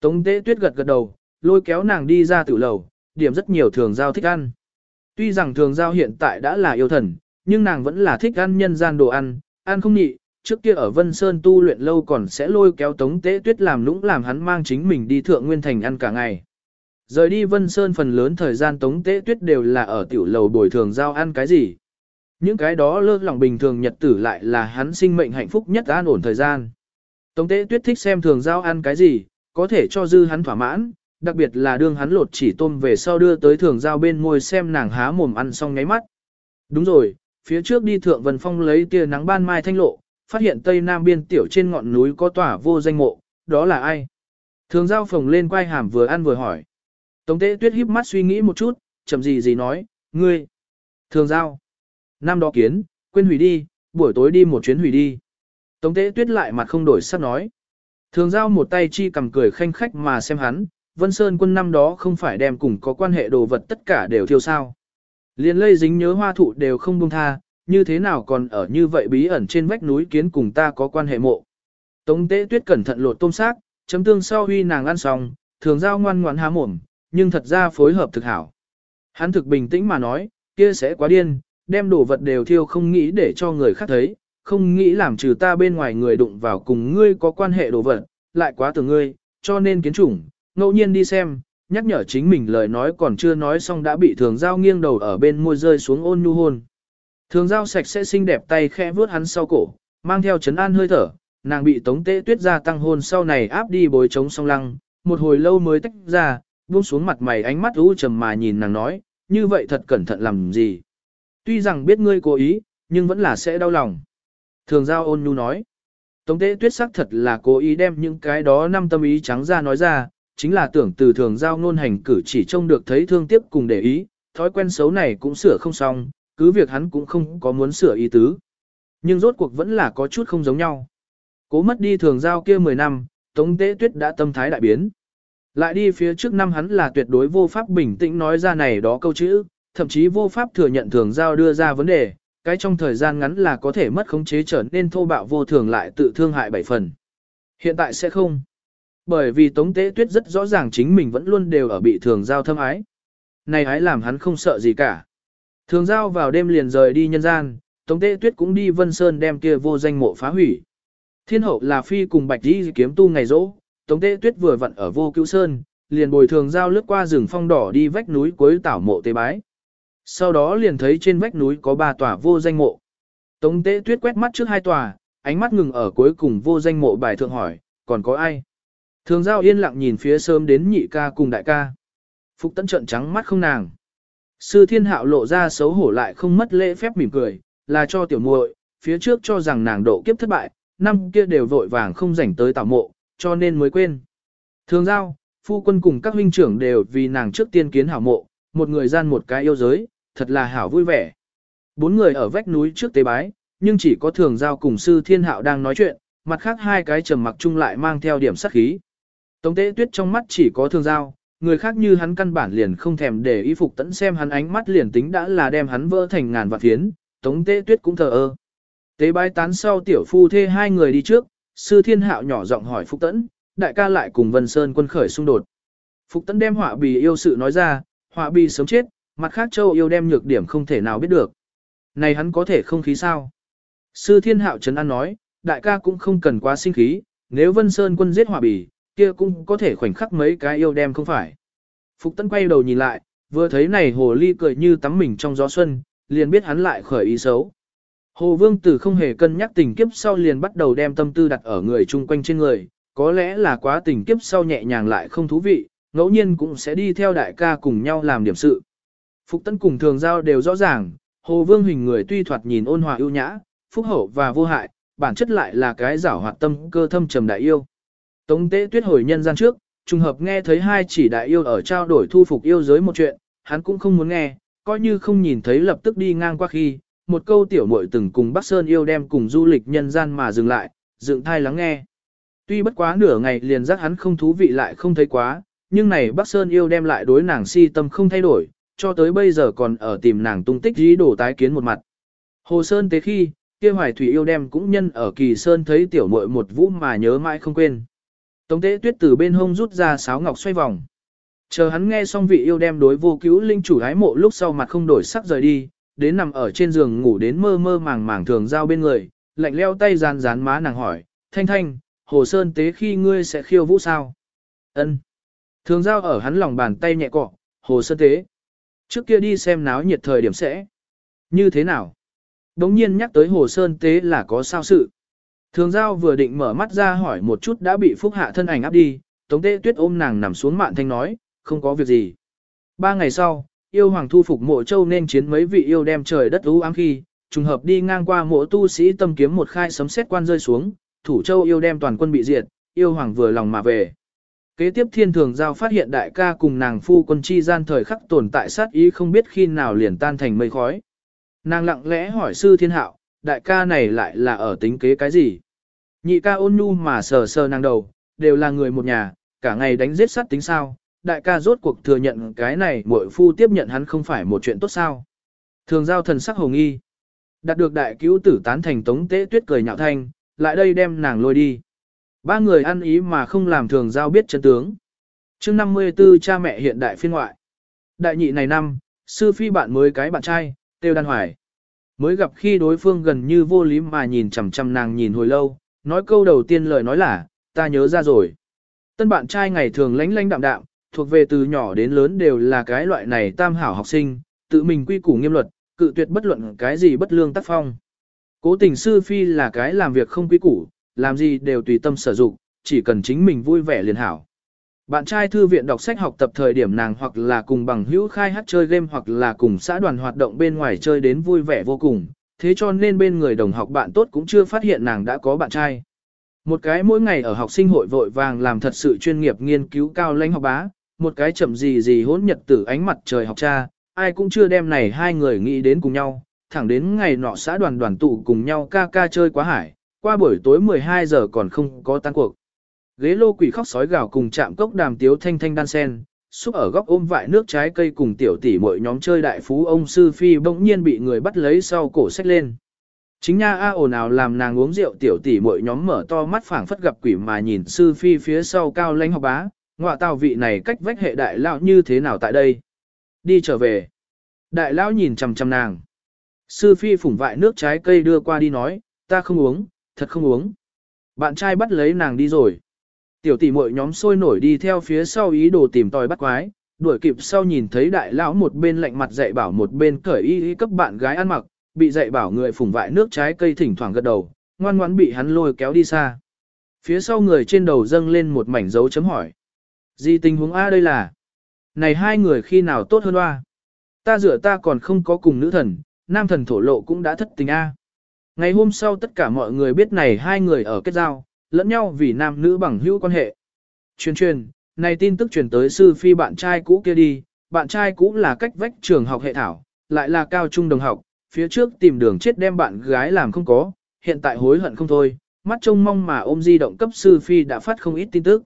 Speaker 1: Tống tế tuyết gật gật đầu, lôi kéo nàng đi ra tử lầu, điểm rất nhiều thường giao thích ăn. Tuy rằng thường giao hiện tại đã là yêu thần, nhưng nàng vẫn là thích ăn nhân gian đồ ăn, ăn không nhị, trước kia ở Vân Sơn tu luyện lâu còn sẽ lôi kéo Tống Tế Tuyết làm lũng làm hắn mang chính mình đi thượng nguyên thành ăn cả ngày. Rời đi Vân Sơn phần lớn thời gian Tống Tế Tuyết đều là ở tiểu lầu bồi thường giao ăn cái gì. Những cái đó lơ lỏng bình thường nhật tử lại là hắn sinh mệnh hạnh phúc nhất an ổn thời gian. Tống Tế Tuyết thích xem thường giao ăn cái gì, có thể cho dư hắn thỏa mãn, đặc biệt là đương hắn lột chỉ tôm về sau đưa tới thường giao bên ngồi xem nàng há mồm ăn xong nháy mắt. Đúng rồi, phía trước đi thượng vân phong lấy tia nắng ban mai thanh lộ, phát hiện tây nam biên tiểu trên ngọn núi có tòa vô danh mộ, đó là ai? Thường giao phồng lên quay hàm vừa ăn vừa hỏi. Tống tế tuyết híp mắt suy nghĩ một chút, chậm gì gì nói, ngươi. Thường giao. Năm đó kiến, quên hủy đi, buổi tối đi một chuyến hủy đi. Tống tế tuyết lại mặt không đổi sắc nói. Thường giao một tay chi cầm cười khanh khách mà xem hắn, Vân Sơn quân năm đó không phải đem cùng có quan hệ đồ vật tất cả đều thiêu sao. Liên lây dính nhớ hoa thụ đều không buông tha, như thế nào còn ở như vậy bí ẩn trên vách núi kiến cùng ta có quan hệ mộ. Tống tế tuyết cẩn thận lột tôm xác, chấm tương sau huy nàng ăn xong, thường giao ngoan ngoãn há mồm, nhưng thật ra phối hợp thực hảo. Hắn thực bình tĩnh mà nói, kia sẽ quá điên, đem đồ vật đều thiêu không nghĩ để cho người khác thấy, không nghĩ làm trừ ta bên ngoài người đụng vào cùng ngươi có quan hệ đồ vật, lại quá từ ngươi, cho nên kiến chủng, ngẫu nhiên đi xem, nhắc nhở chính mình lời nói còn chưa nói xong đã bị thường giao nghiêng đầu ở bên môi rơi xuống ôn nhu hôn. Thường giao sạch sẽ xinh đẹp tay khẽ vuốt hắn sau cổ, mang theo chấn an hơi thở, nàng bị tống tế tuyết ra tăng hôn sau này áp đi bối trống song lăng, một hồi lâu mới tách ra, buông xuống mặt mày ánh mắt u trầm mà nhìn nàng nói, như vậy thật cẩn thận làm gì. Tuy rằng biết ngươi cố ý, nhưng vẫn là sẽ đau lòng. Thường giao ôn nhu nói, tống tế tuyết sắc thật là cố ý đem những cái đó năm tâm ý trắng ra nói ra, chính là tưởng từ thường giao ngôn hành cử chỉ trông được thấy thương tiếc cùng để ý, thói quen xấu này cũng sửa không xong, cứ việc hắn cũng không có muốn sửa ý tứ. Nhưng rốt cuộc vẫn là có chút không giống nhau. Cố mất đi thường giao kia 10 năm, Tống Tế Tuyết đã tâm thái đại biến. Lại đi phía trước năm hắn là tuyệt đối vô pháp bình tĩnh nói ra này đó câu chữ, thậm chí vô pháp thừa nhận thường giao đưa ra vấn đề, cái trong thời gian ngắn là có thể mất khống chế trở nên thô bạo vô thường lại tự thương hại bảy phần. Hiện tại sẽ không. Bởi vì Tống Tế Tuyết rất rõ ràng chính mình vẫn luôn đều ở bị thường giao thâm ái. Này ái làm hắn không sợ gì cả. Thường giao vào đêm liền rời đi nhân gian, Tống Tế Tuyết cũng đi Vân Sơn đem kia vô danh mộ phá hủy. Thiên hậu là phi cùng bạch Di kiếm tu ngày rỗ, Tống Tế Tuyết vừa vặn ở vô cứu sơn, liền bồi thường giao lướt qua rừng phong đỏ đi vách núi cuối tảo mộ tế bái. Sau đó liền thấy trên vách núi có ba tòa vô danh mộ. Tống Tế Tuyết quét mắt trước hai tòa, ánh mắt ngừng ở cuối cùng vô danh mộ bài thượng hỏi, còn có ai? Thường giao yên lặng nhìn phía sớm đến nhị ca cùng đại ca. Phục tấn trận trắng mắt không nàng. Sư thiên hạo lộ ra xấu hổ lại không mất lễ phép mỉm cười, là cho tiểu muội, phía trước cho rằng nàng độ kiếp thất bại, năm kia đều vội vàng không rảnh tới tảo mộ, cho nên mới quên. Thường giao, phu quân cùng các huynh trưởng đều vì nàng trước tiên kiến hảo mộ, một người gian một cái yêu giới, thật là hảo vui vẻ. Bốn người ở vách núi trước tế bái, nhưng chỉ có thường giao cùng sư thiên hạo đang nói chuyện, mặt khác hai cái trầm mặc chung lại mang theo điểm sát khí. Tống tế tuyết trong mắt chỉ có thường giao, người khác như hắn căn bản liền không thèm để ý phục tẫn xem hắn ánh mắt liền tính đã là đem hắn vỡ thành ngàn vạn phiến, tống tế tuyết cũng thờ ơ. Tế bái tán sau tiểu phu thê hai người đi trước, sư thiên hạo nhỏ giọng hỏi phục tẫn, đại ca lại cùng Vân Sơn quân khởi xung đột. Phục tẫn đem họa bì yêu sự nói ra, họa bì sớm chết, mặt khác châu yêu đem nhược điểm không thể nào biết được. Này hắn có thể không khí sao? Sư thiên hạo trấn an nói, đại ca cũng không cần quá sinh khí, nếu Vân Sơn quân giết hòa bì, kia cũng có thể khoảnh khắc mấy cái yêu đem không phải. Phục Tân quay đầu nhìn lại, vừa thấy này hồ ly cười như tắm mình trong gió xuân, liền biết hắn lại khởi ý xấu. Hồ Vương Tử không hề cân nhắc tình kiếp sau liền bắt đầu đem tâm tư đặt ở người chung quanh trên người, có lẽ là quá tình kiếp sau nhẹ nhàng lại không thú vị, ngẫu nhiên cũng sẽ đi theo đại ca cùng nhau làm điểm sự. Phục Tân cùng thường giao đều rõ ràng, Hồ Vương hình người tuy thoạt nhìn ôn hòa ưu nhã, phúc hậu và vô hại, bản chất lại là cái giảo hoạt tâm cơ thâm trầm đại yêu. Tống tế tuyết hồi nhân gian trước, trùng hợp nghe thấy hai chỉ đại yêu ở trao đổi thu phục yêu giới một chuyện, hắn cũng không muốn nghe, coi như không nhìn thấy lập tức đi ngang qua khi, một câu tiểu muội từng cùng Bắc Sơn yêu đem cùng du lịch nhân gian mà dừng lại, dựng thai lắng nghe. Tuy bất quá nửa ngày liền giác hắn không thú vị lại không thấy quá, nhưng này Bắc Sơn yêu đem lại đối nàng si tâm không thay đổi, cho tới bây giờ còn ở tìm nàng tung tích dí đổ tái kiến một mặt. Hồ Sơn tế khi, kia hoài thủy yêu đem cũng nhân ở kỳ Sơn thấy tiểu muội một vũ mà nhớ mãi không quên. Tống tế tuyết từ bên hông rút ra sáo ngọc xoay vòng. Chờ hắn nghe xong vị yêu đem đối vô cứu linh chủ hái mộ lúc sau mặt không đổi sắc rời đi, đến nằm ở trên giường ngủ đến mơ mơ màng màng thường giao bên người, lạnh leo tay rán rán má nàng hỏi, thanh thanh, hồ sơn tế khi ngươi sẽ khiêu vũ sao? ân Thường giao ở hắn lòng bàn tay nhẹ cọ, hồ sơn tế. Trước kia đi xem náo nhiệt thời điểm sẽ. Như thế nào? Đống nhiên nhắc tới hồ sơn tế là có sao sự. Thường giao vừa định mở mắt ra hỏi một chút đã bị phúc hạ thân ảnh áp đi, tống tế tuyết ôm nàng nằm xuống mạn thanh nói, không có việc gì. Ba ngày sau, yêu hoàng thu phục mộ châu nên chiến mấy vị yêu đem trời đất ú ám khi, trùng hợp đi ngang qua mộ tu sĩ tâm kiếm một khai sấm xét quan rơi xuống, thủ châu yêu đem toàn quân bị diệt, yêu hoàng vừa lòng mà về. Kế tiếp thiên thường giao phát hiện đại ca cùng nàng phu quân chi gian thời khắc tồn tại sát ý không biết khi nào liền tan thành mây khói. Nàng lặng lẽ hỏi sư thiên hạo, đại ca này lại là ở tính kế cái gì? Nhị ca ôn nhu mà sờ sờ nàng đầu, đều là người một nhà, cả ngày đánh giết sát tính sao, đại ca rốt cuộc thừa nhận cái này muội phu tiếp nhận hắn không phải một chuyện tốt sao. Thường giao thần sắc hồng y Đạt được đại cứu tử tán thành tống tế tuyết cười nhạo thanh, lại đây đem nàng lôi đi. Ba người ăn ý mà không làm thường giao biết chân tướng. chương 54 cha mẹ hiện đại phiên ngoại. Đại nhị này năm, sư phi bạn mới cái bạn trai, tiêu đan hoài. Mới gặp khi đối phương gần như vô lý mà nhìn chằm chằm nàng nhìn hồi lâu, nói câu đầu tiên lời nói là, ta nhớ ra rồi. Tân bạn trai ngày thường lánh lánh đạm đạm, thuộc về từ nhỏ đến lớn đều là cái loại này tam hảo học sinh, tự mình quy củ nghiêm luật, cự tuyệt bất luận cái gì bất lương tác phong. Cố tình sư phi là cái làm việc không quy củ, làm gì đều tùy tâm sở dụng, chỉ cần chính mình vui vẻ liền hảo. Bạn trai thư viện đọc sách học tập thời điểm nàng hoặc là cùng bằng hữu khai hát chơi game hoặc là cùng xã đoàn hoạt động bên ngoài chơi đến vui vẻ vô cùng, thế cho nên bên người đồng học bạn tốt cũng chưa phát hiện nàng đã có bạn trai. Một cái mỗi ngày ở học sinh hội vội vàng làm thật sự chuyên nghiệp nghiên cứu cao lãnh học bá, một cái chậm gì gì hỗn nhật tử ánh mặt trời học cha, ai cũng chưa đem này hai người nghĩ đến cùng nhau, thẳng đến ngày nọ xã đoàn đoàn tụ cùng nhau ca ca chơi quá hải, qua buổi tối 12 giờ còn không có tan cuộc. Ghế lô quỷ khóc sói gào cùng chạm cốc đàm tiếu thanh thanh đan sen, xúc ở góc ôm vại nước trái cây cùng tiểu tỷ mọi nhóm chơi đại phú ông sư phi bỗng nhiên bị người bắt lấy sau cổ xách lên. Chính nha a ồn ào làm nàng uống rượu tiểu tỷ mọi nhóm mở to mắt phảng phất gặp quỷ mà nhìn sư phi phía sau cao lãnh học bá, ngọa tào vị này cách vách hệ đại lão như thế nào tại đây. Đi trở về. Đại lão nhìn chằm chằm nàng. Sư phi phủng vại nước trái cây đưa qua đi nói, ta không uống, thật không uống. Bạn trai bắt lấy nàng đi rồi. Tiểu tỷ muội nhóm sôi nổi đi theo phía sau ý đồ tìm tòi bắt quái, đuổi kịp sau nhìn thấy đại lão một bên lạnh mặt dạy bảo một bên cởi y y cấp bạn gái ăn mặc, bị dạy bảo người phùng vại nước trái cây thỉnh thoảng gật đầu, ngoan ngoãn bị hắn lôi kéo đi xa. Phía sau người trên đầu dâng lên một mảnh dấu chấm hỏi. Gì tình huống A đây là? Này hai người khi nào tốt hơn hoa? Ta rửa ta còn không có cùng nữ thần, nam thần thổ lộ cũng đã thất tình A. Ngày hôm sau tất cả mọi người biết này hai người ở kết giao, lẫn nhau vì nam nữ bằng hữu quan hệ. Truyền truyền, này tin tức truyền tới sư phi bạn trai cũ kia đi, bạn trai cũ là cách vách trường học hệ thảo, lại là cao trung đồng học, phía trước tìm đường chết đem bạn gái làm không có, hiện tại hối hận không thôi, mắt trông mong mà ôm di động cấp sư phi đã phát không ít tin tức.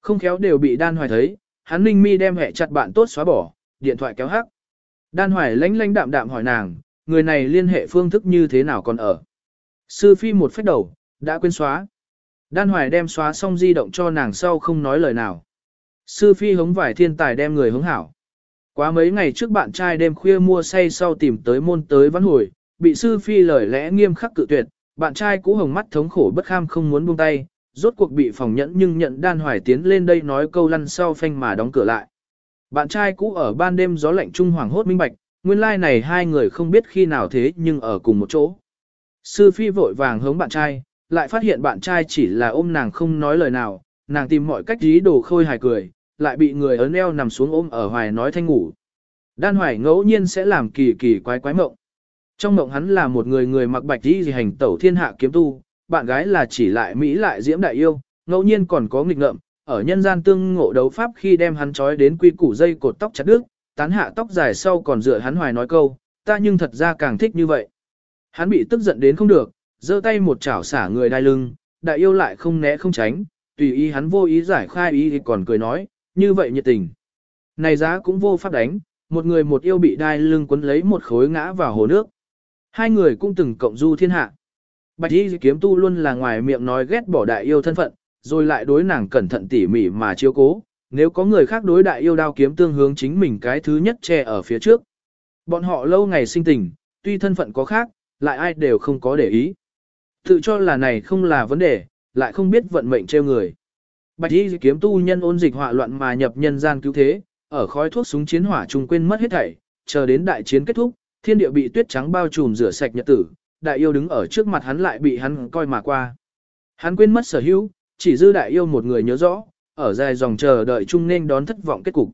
Speaker 1: Không khéo đều bị đan hoài thấy, hắn ninh mi đem hệ chặt bạn tốt xóa bỏ, điện thoại kéo hắc. Đan hoài lánh lánh đạm đạm hỏi nàng, người này liên hệ phương thức như thế nào còn ở. Sư phi một phép đầu, đã quên xóa. Đan hoài đem xóa xong di động cho nàng sau không nói lời nào. Sư phi hống vải thiên tài đem người hống hảo. Quá mấy ngày trước bạn trai đêm khuya mua say sau tìm tới môn tới văn hồi, bị sư phi lời lẽ nghiêm khắc cự tuyệt, bạn trai cũ hồng mắt thống khổ bất kham không muốn buông tay, rốt cuộc bị phòng nhẫn nhưng nhận đan hoài tiến lên đây nói câu lăn sau phanh mà đóng cửa lại. Bạn trai cũ ở ban đêm gió lạnh trung hoàng hốt minh bạch, nguyên lai like này hai người không biết khi nào thế nhưng ở cùng một chỗ. Sư phi vội vàng hống bạn trai, lại phát hiện bạn trai chỉ là ôm nàng không nói lời nào, nàng tìm mọi cách dí đồ khôi hài cười, lại bị người ấn eo nằm xuống ôm ở hoài nói thanh ngủ. Đan hoài ngẫu nhiên sẽ làm kỳ kỳ quái quái mộng. Trong mộng hắn là một người người mặc bạch đi gì hành tẩu thiên hạ kiếm tu, bạn gái là chỉ lại Mỹ lại diễm đại yêu, ngẫu nhiên còn có nghịch ngợm, ở nhân gian tương ngộ đấu pháp khi đem hắn trói đến quy củ dây cột tóc chặt đứt, tán hạ tóc dài sau còn dựa hắn hoài nói câu, ta nhưng thật ra càng thích như vậy. Hắn bị tức giận đến không được, giơ tay một chảo xả người đai lưng, đại yêu lại không né không tránh, tùy ý hắn vô ý giải khai ý thì còn cười nói, như vậy nhiệt tình. Này giá cũng vô pháp đánh, một người một yêu bị đai lưng quấn lấy một khối ngã vào hồ nước. Hai người cũng từng cộng du thiên hạ. Bạch y kiếm tu luôn là ngoài miệng nói ghét bỏ đại yêu thân phận, rồi lại đối nàng cẩn thận tỉ mỉ mà chiếu cố, nếu có người khác đối đại yêu đao kiếm tương hướng chính mình cái thứ nhất che ở phía trước. Bọn họ lâu ngày sinh tình, tuy thân phận có khác, lại ai đều không có để ý. Tự cho là này không là vấn đề, lại không biết vận mệnh treo người. Bạch y kiếm tu nhân ôn dịch họa loạn mà nhập nhân gian cứu thế, ở khói thuốc súng chiến hỏa trung quên mất hết thảy, chờ đến đại chiến kết thúc, thiên địa bị tuyết trắng bao trùm rửa sạch nhật tử, đại yêu đứng ở trước mặt hắn lại bị hắn coi mà qua. Hắn quên mất sở hữu, chỉ dư đại yêu một người nhớ rõ, ở dài dòng chờ đợi chung nên đón thất vọng kết cục.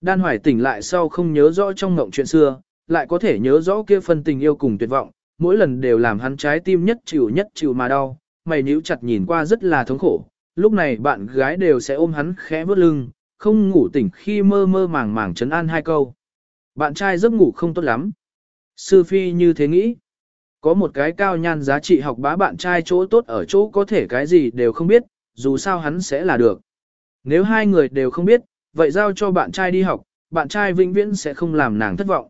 Speaker 1: Đan Hoài tỉnh lại sau không nhớ rõ trong ngộng chuyện xưa, lại có thể nhớ rõ kia phần tình yêu cùng tuyệt vọng, mỗi lần đều làm hắn trái tim nhất chịu nhất chịu mà đau, mày nhíu chặt nhìn qua rất là thống khổ. Lúc này bạn gái đều sẽ ôm hắn khẽ bước lưng, không ngủ tỉnh khi mơ mơ màng màng chấn an hai câu. Bạn trai giấc ngủ không tốt lắm. Sư Phi như thế nghĩ. Có một cái cao nhan giá trị học bá bạn trai chỗ tốt ở chỗ có thể cái gì đều không biết, dù sao hắn sẽ là được. Nếu hai người đều không biết, vậy giao cho bạn trai đi học, bạn trai vĩnh viễn sẽ không làm nàng thất vọng.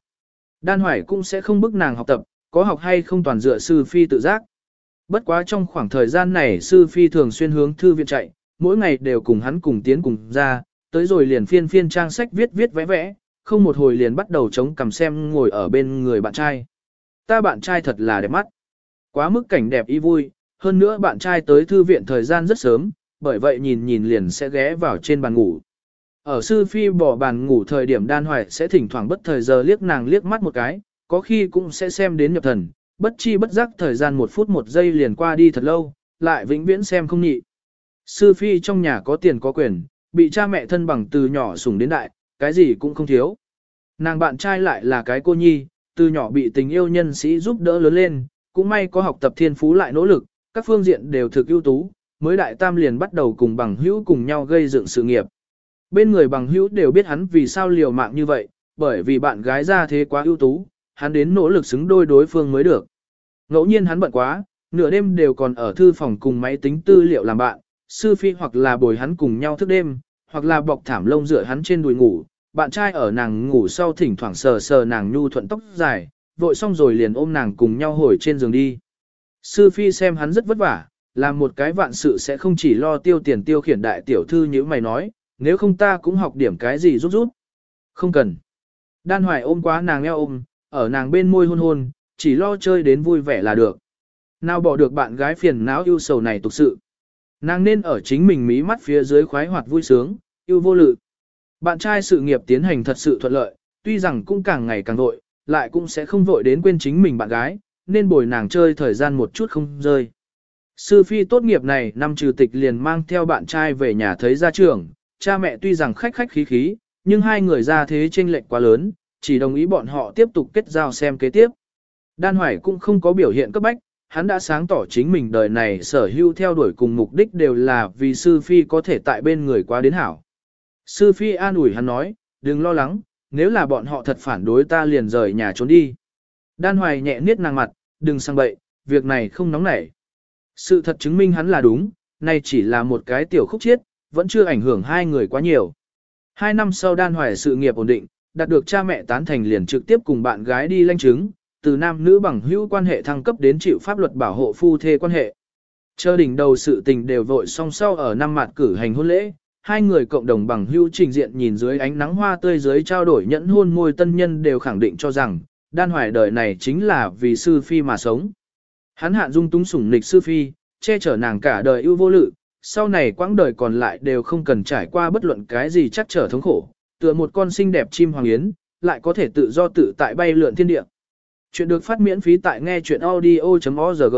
Speaker 1: Đan Hoài cũng sẽ không bức nàng học tập, có học hay không toàn dựa sư phi tự giác. Bất quá trong khoảng thời gian này sư phi thường xuyên hướng thư viện chạy, mỗi ngày đều cùng hắn cùng tiến cùng ra, tới rồi liền phiên phiên trang sách viết viết vẽ vẽ, không một hồi liền bắt đầu chống cằm xem ngồi ở bên người bạn trai. Ta bạn trai thật là đẹp mắt. Quá mức cảnh đẹp y vui, hơn nữa bạn trai tới thư viện thời gian rất sớm, bởi vậy nhìn nhìn liền sẽ ghé vào trên bàn ngủ. Ở sư phi bỏ bàn ngủ thời điểm đan hoài sẽ thỉnh thoảng bất thời giờ liếc nàng liếc mắt một cái, có khi cũng sẽ xem đến nhập thần, bất chi bất giác thời gian một phút một giây liền qua đi thật lâu, lại vĩnh viễn xem không nhị. Sư phi trong nhà có tiền có quyền, bị cha mẹ thân bằng từ nhỏ sủng đến đại, cái gì cũng không thiếu. Nàng bạn trai lại là cái cô nhi, từ nhỏ bị tình yêu nhân sĩ giúp đỡ lớn lên, cũng may có học tập thiên phú lại nỗ lực, các phương diện đều thực ưu tú, mới đại tam liền bắt đầu cùng bằng hữu cùng nhau gây dựng sự nghiệp. Bên người bằng hữu đều biết hắn vì sao liều mạng như vậy, bởi vì bạn gái ra thế quá ưu tú, hắn đến nỗ lực xứng đôi đối phương mới được. Ngẫu nhiên hắn bận quá, nửa đêm đều còn ở thư phòng cùng máy tính tư liệu làm bạn, sư phi hoặc là bồi hắn cùng nhau thức đêm, hoặc là bọc thảm lông dựa hắn trên đùi ngủ, bạn trai ở nàng ngủ sau thỉnh thoảng sờ sờ nàng nhu thuận tóc dài, vội xong rồi liền ôm nàng cùng nhau hồi trên giường đi. Sư phi xem hắn rất vất vả, làm một cái vạn sự sẽ không chỉ lo tiêu tiền tiêu khiển đại tiểu thư như mày nói, nếu không ta cũng học điểm cái gì rút rút. Không cần. Đan hoài ôm quá nàng eo ôm, ở nàng bên môi hôn hôn, chỉ lo chơi đến vui vẻ là được. Nào bỏ được bạn gái phiền não yêu sầu này tục sự. Nàng nên ở chính mình mí mắt phía dưới khoái hoạt vui sướng, yêu vô lự. Bạn trai sự nghiệp tiến hành thật sự thuận lợi, tuy rằng cũng càng ngày càng vội, lại cũng sẽ không vội đến quên chính mình bạn gái, nên bồi nàng chơi thời gian một chút không rơi. Sư phi tốt nghiệp này năm trừ tịch liền mang theo bạn trai về nhà thấy gia trưởng, cha mẹ tuy rằng khách khách khí khí, nhưng hai người ra thế chênh lệch quá lớn, chỉ đồng ý bọn họ tiếp tục kết giao xem kế tiếp. Đan Hoài cũng không có biểu hiện cấp bách, hắn đã sáng tỏ chính mình đời này sở hữu theo đuổi cùng mục đích đều là vì sư phi có thể tại bên người quá đến hảo. Sư phi an ủi hắn nói, đừng lo lắng, nếu là bọn họ thật phản đối ta liền rời nhà trốn đi. Đan Hoài nhẹ niết nàng mặt, đừng sang bậy, việc này không nóng nảy. Sự thật chứng minh hắn là đúng, nay chỉ là một cái tiểu khúc chiết, vẫn chưa ảnh hưởng hai người quá nhiều. Hai năm sau Đan Hoài sự nghiệp ổn định, đạt được cha mẹ tán thành liền trực tiếp cùng bạn gái đi lanh chứng, từ nam nữ bằng hữu quan hệ thăng cấp đến chịu pháp luật bảo hộ phu thê quan hệ. Chờ đỉnh đầu sự tình đều vội song sau ở năm mặt cử hành hôn lễ, hai người cộng đồng bằng hữu trình diện nhìn dưới ánh nắng hoa tươi dưới trao đổi nhẫn hôn môi tân nhân đều khẳng định cho rằng, đan hoài đời này chính là vì sư phi mà sống. Hắn hạn dung túng sủng nịch sư phi, che chở nàng cả đời ưu vô lự, sau này quãng đời còn lại đều không cần trải qua bất luận cái gì chắc trở thống khổ, tựa một con xinh đẹp chim hoàng yến, lại có thể tự do tự tại bay lượn thiên địa. Chuyện được phát miễn phí tại nghe chuyện audio.org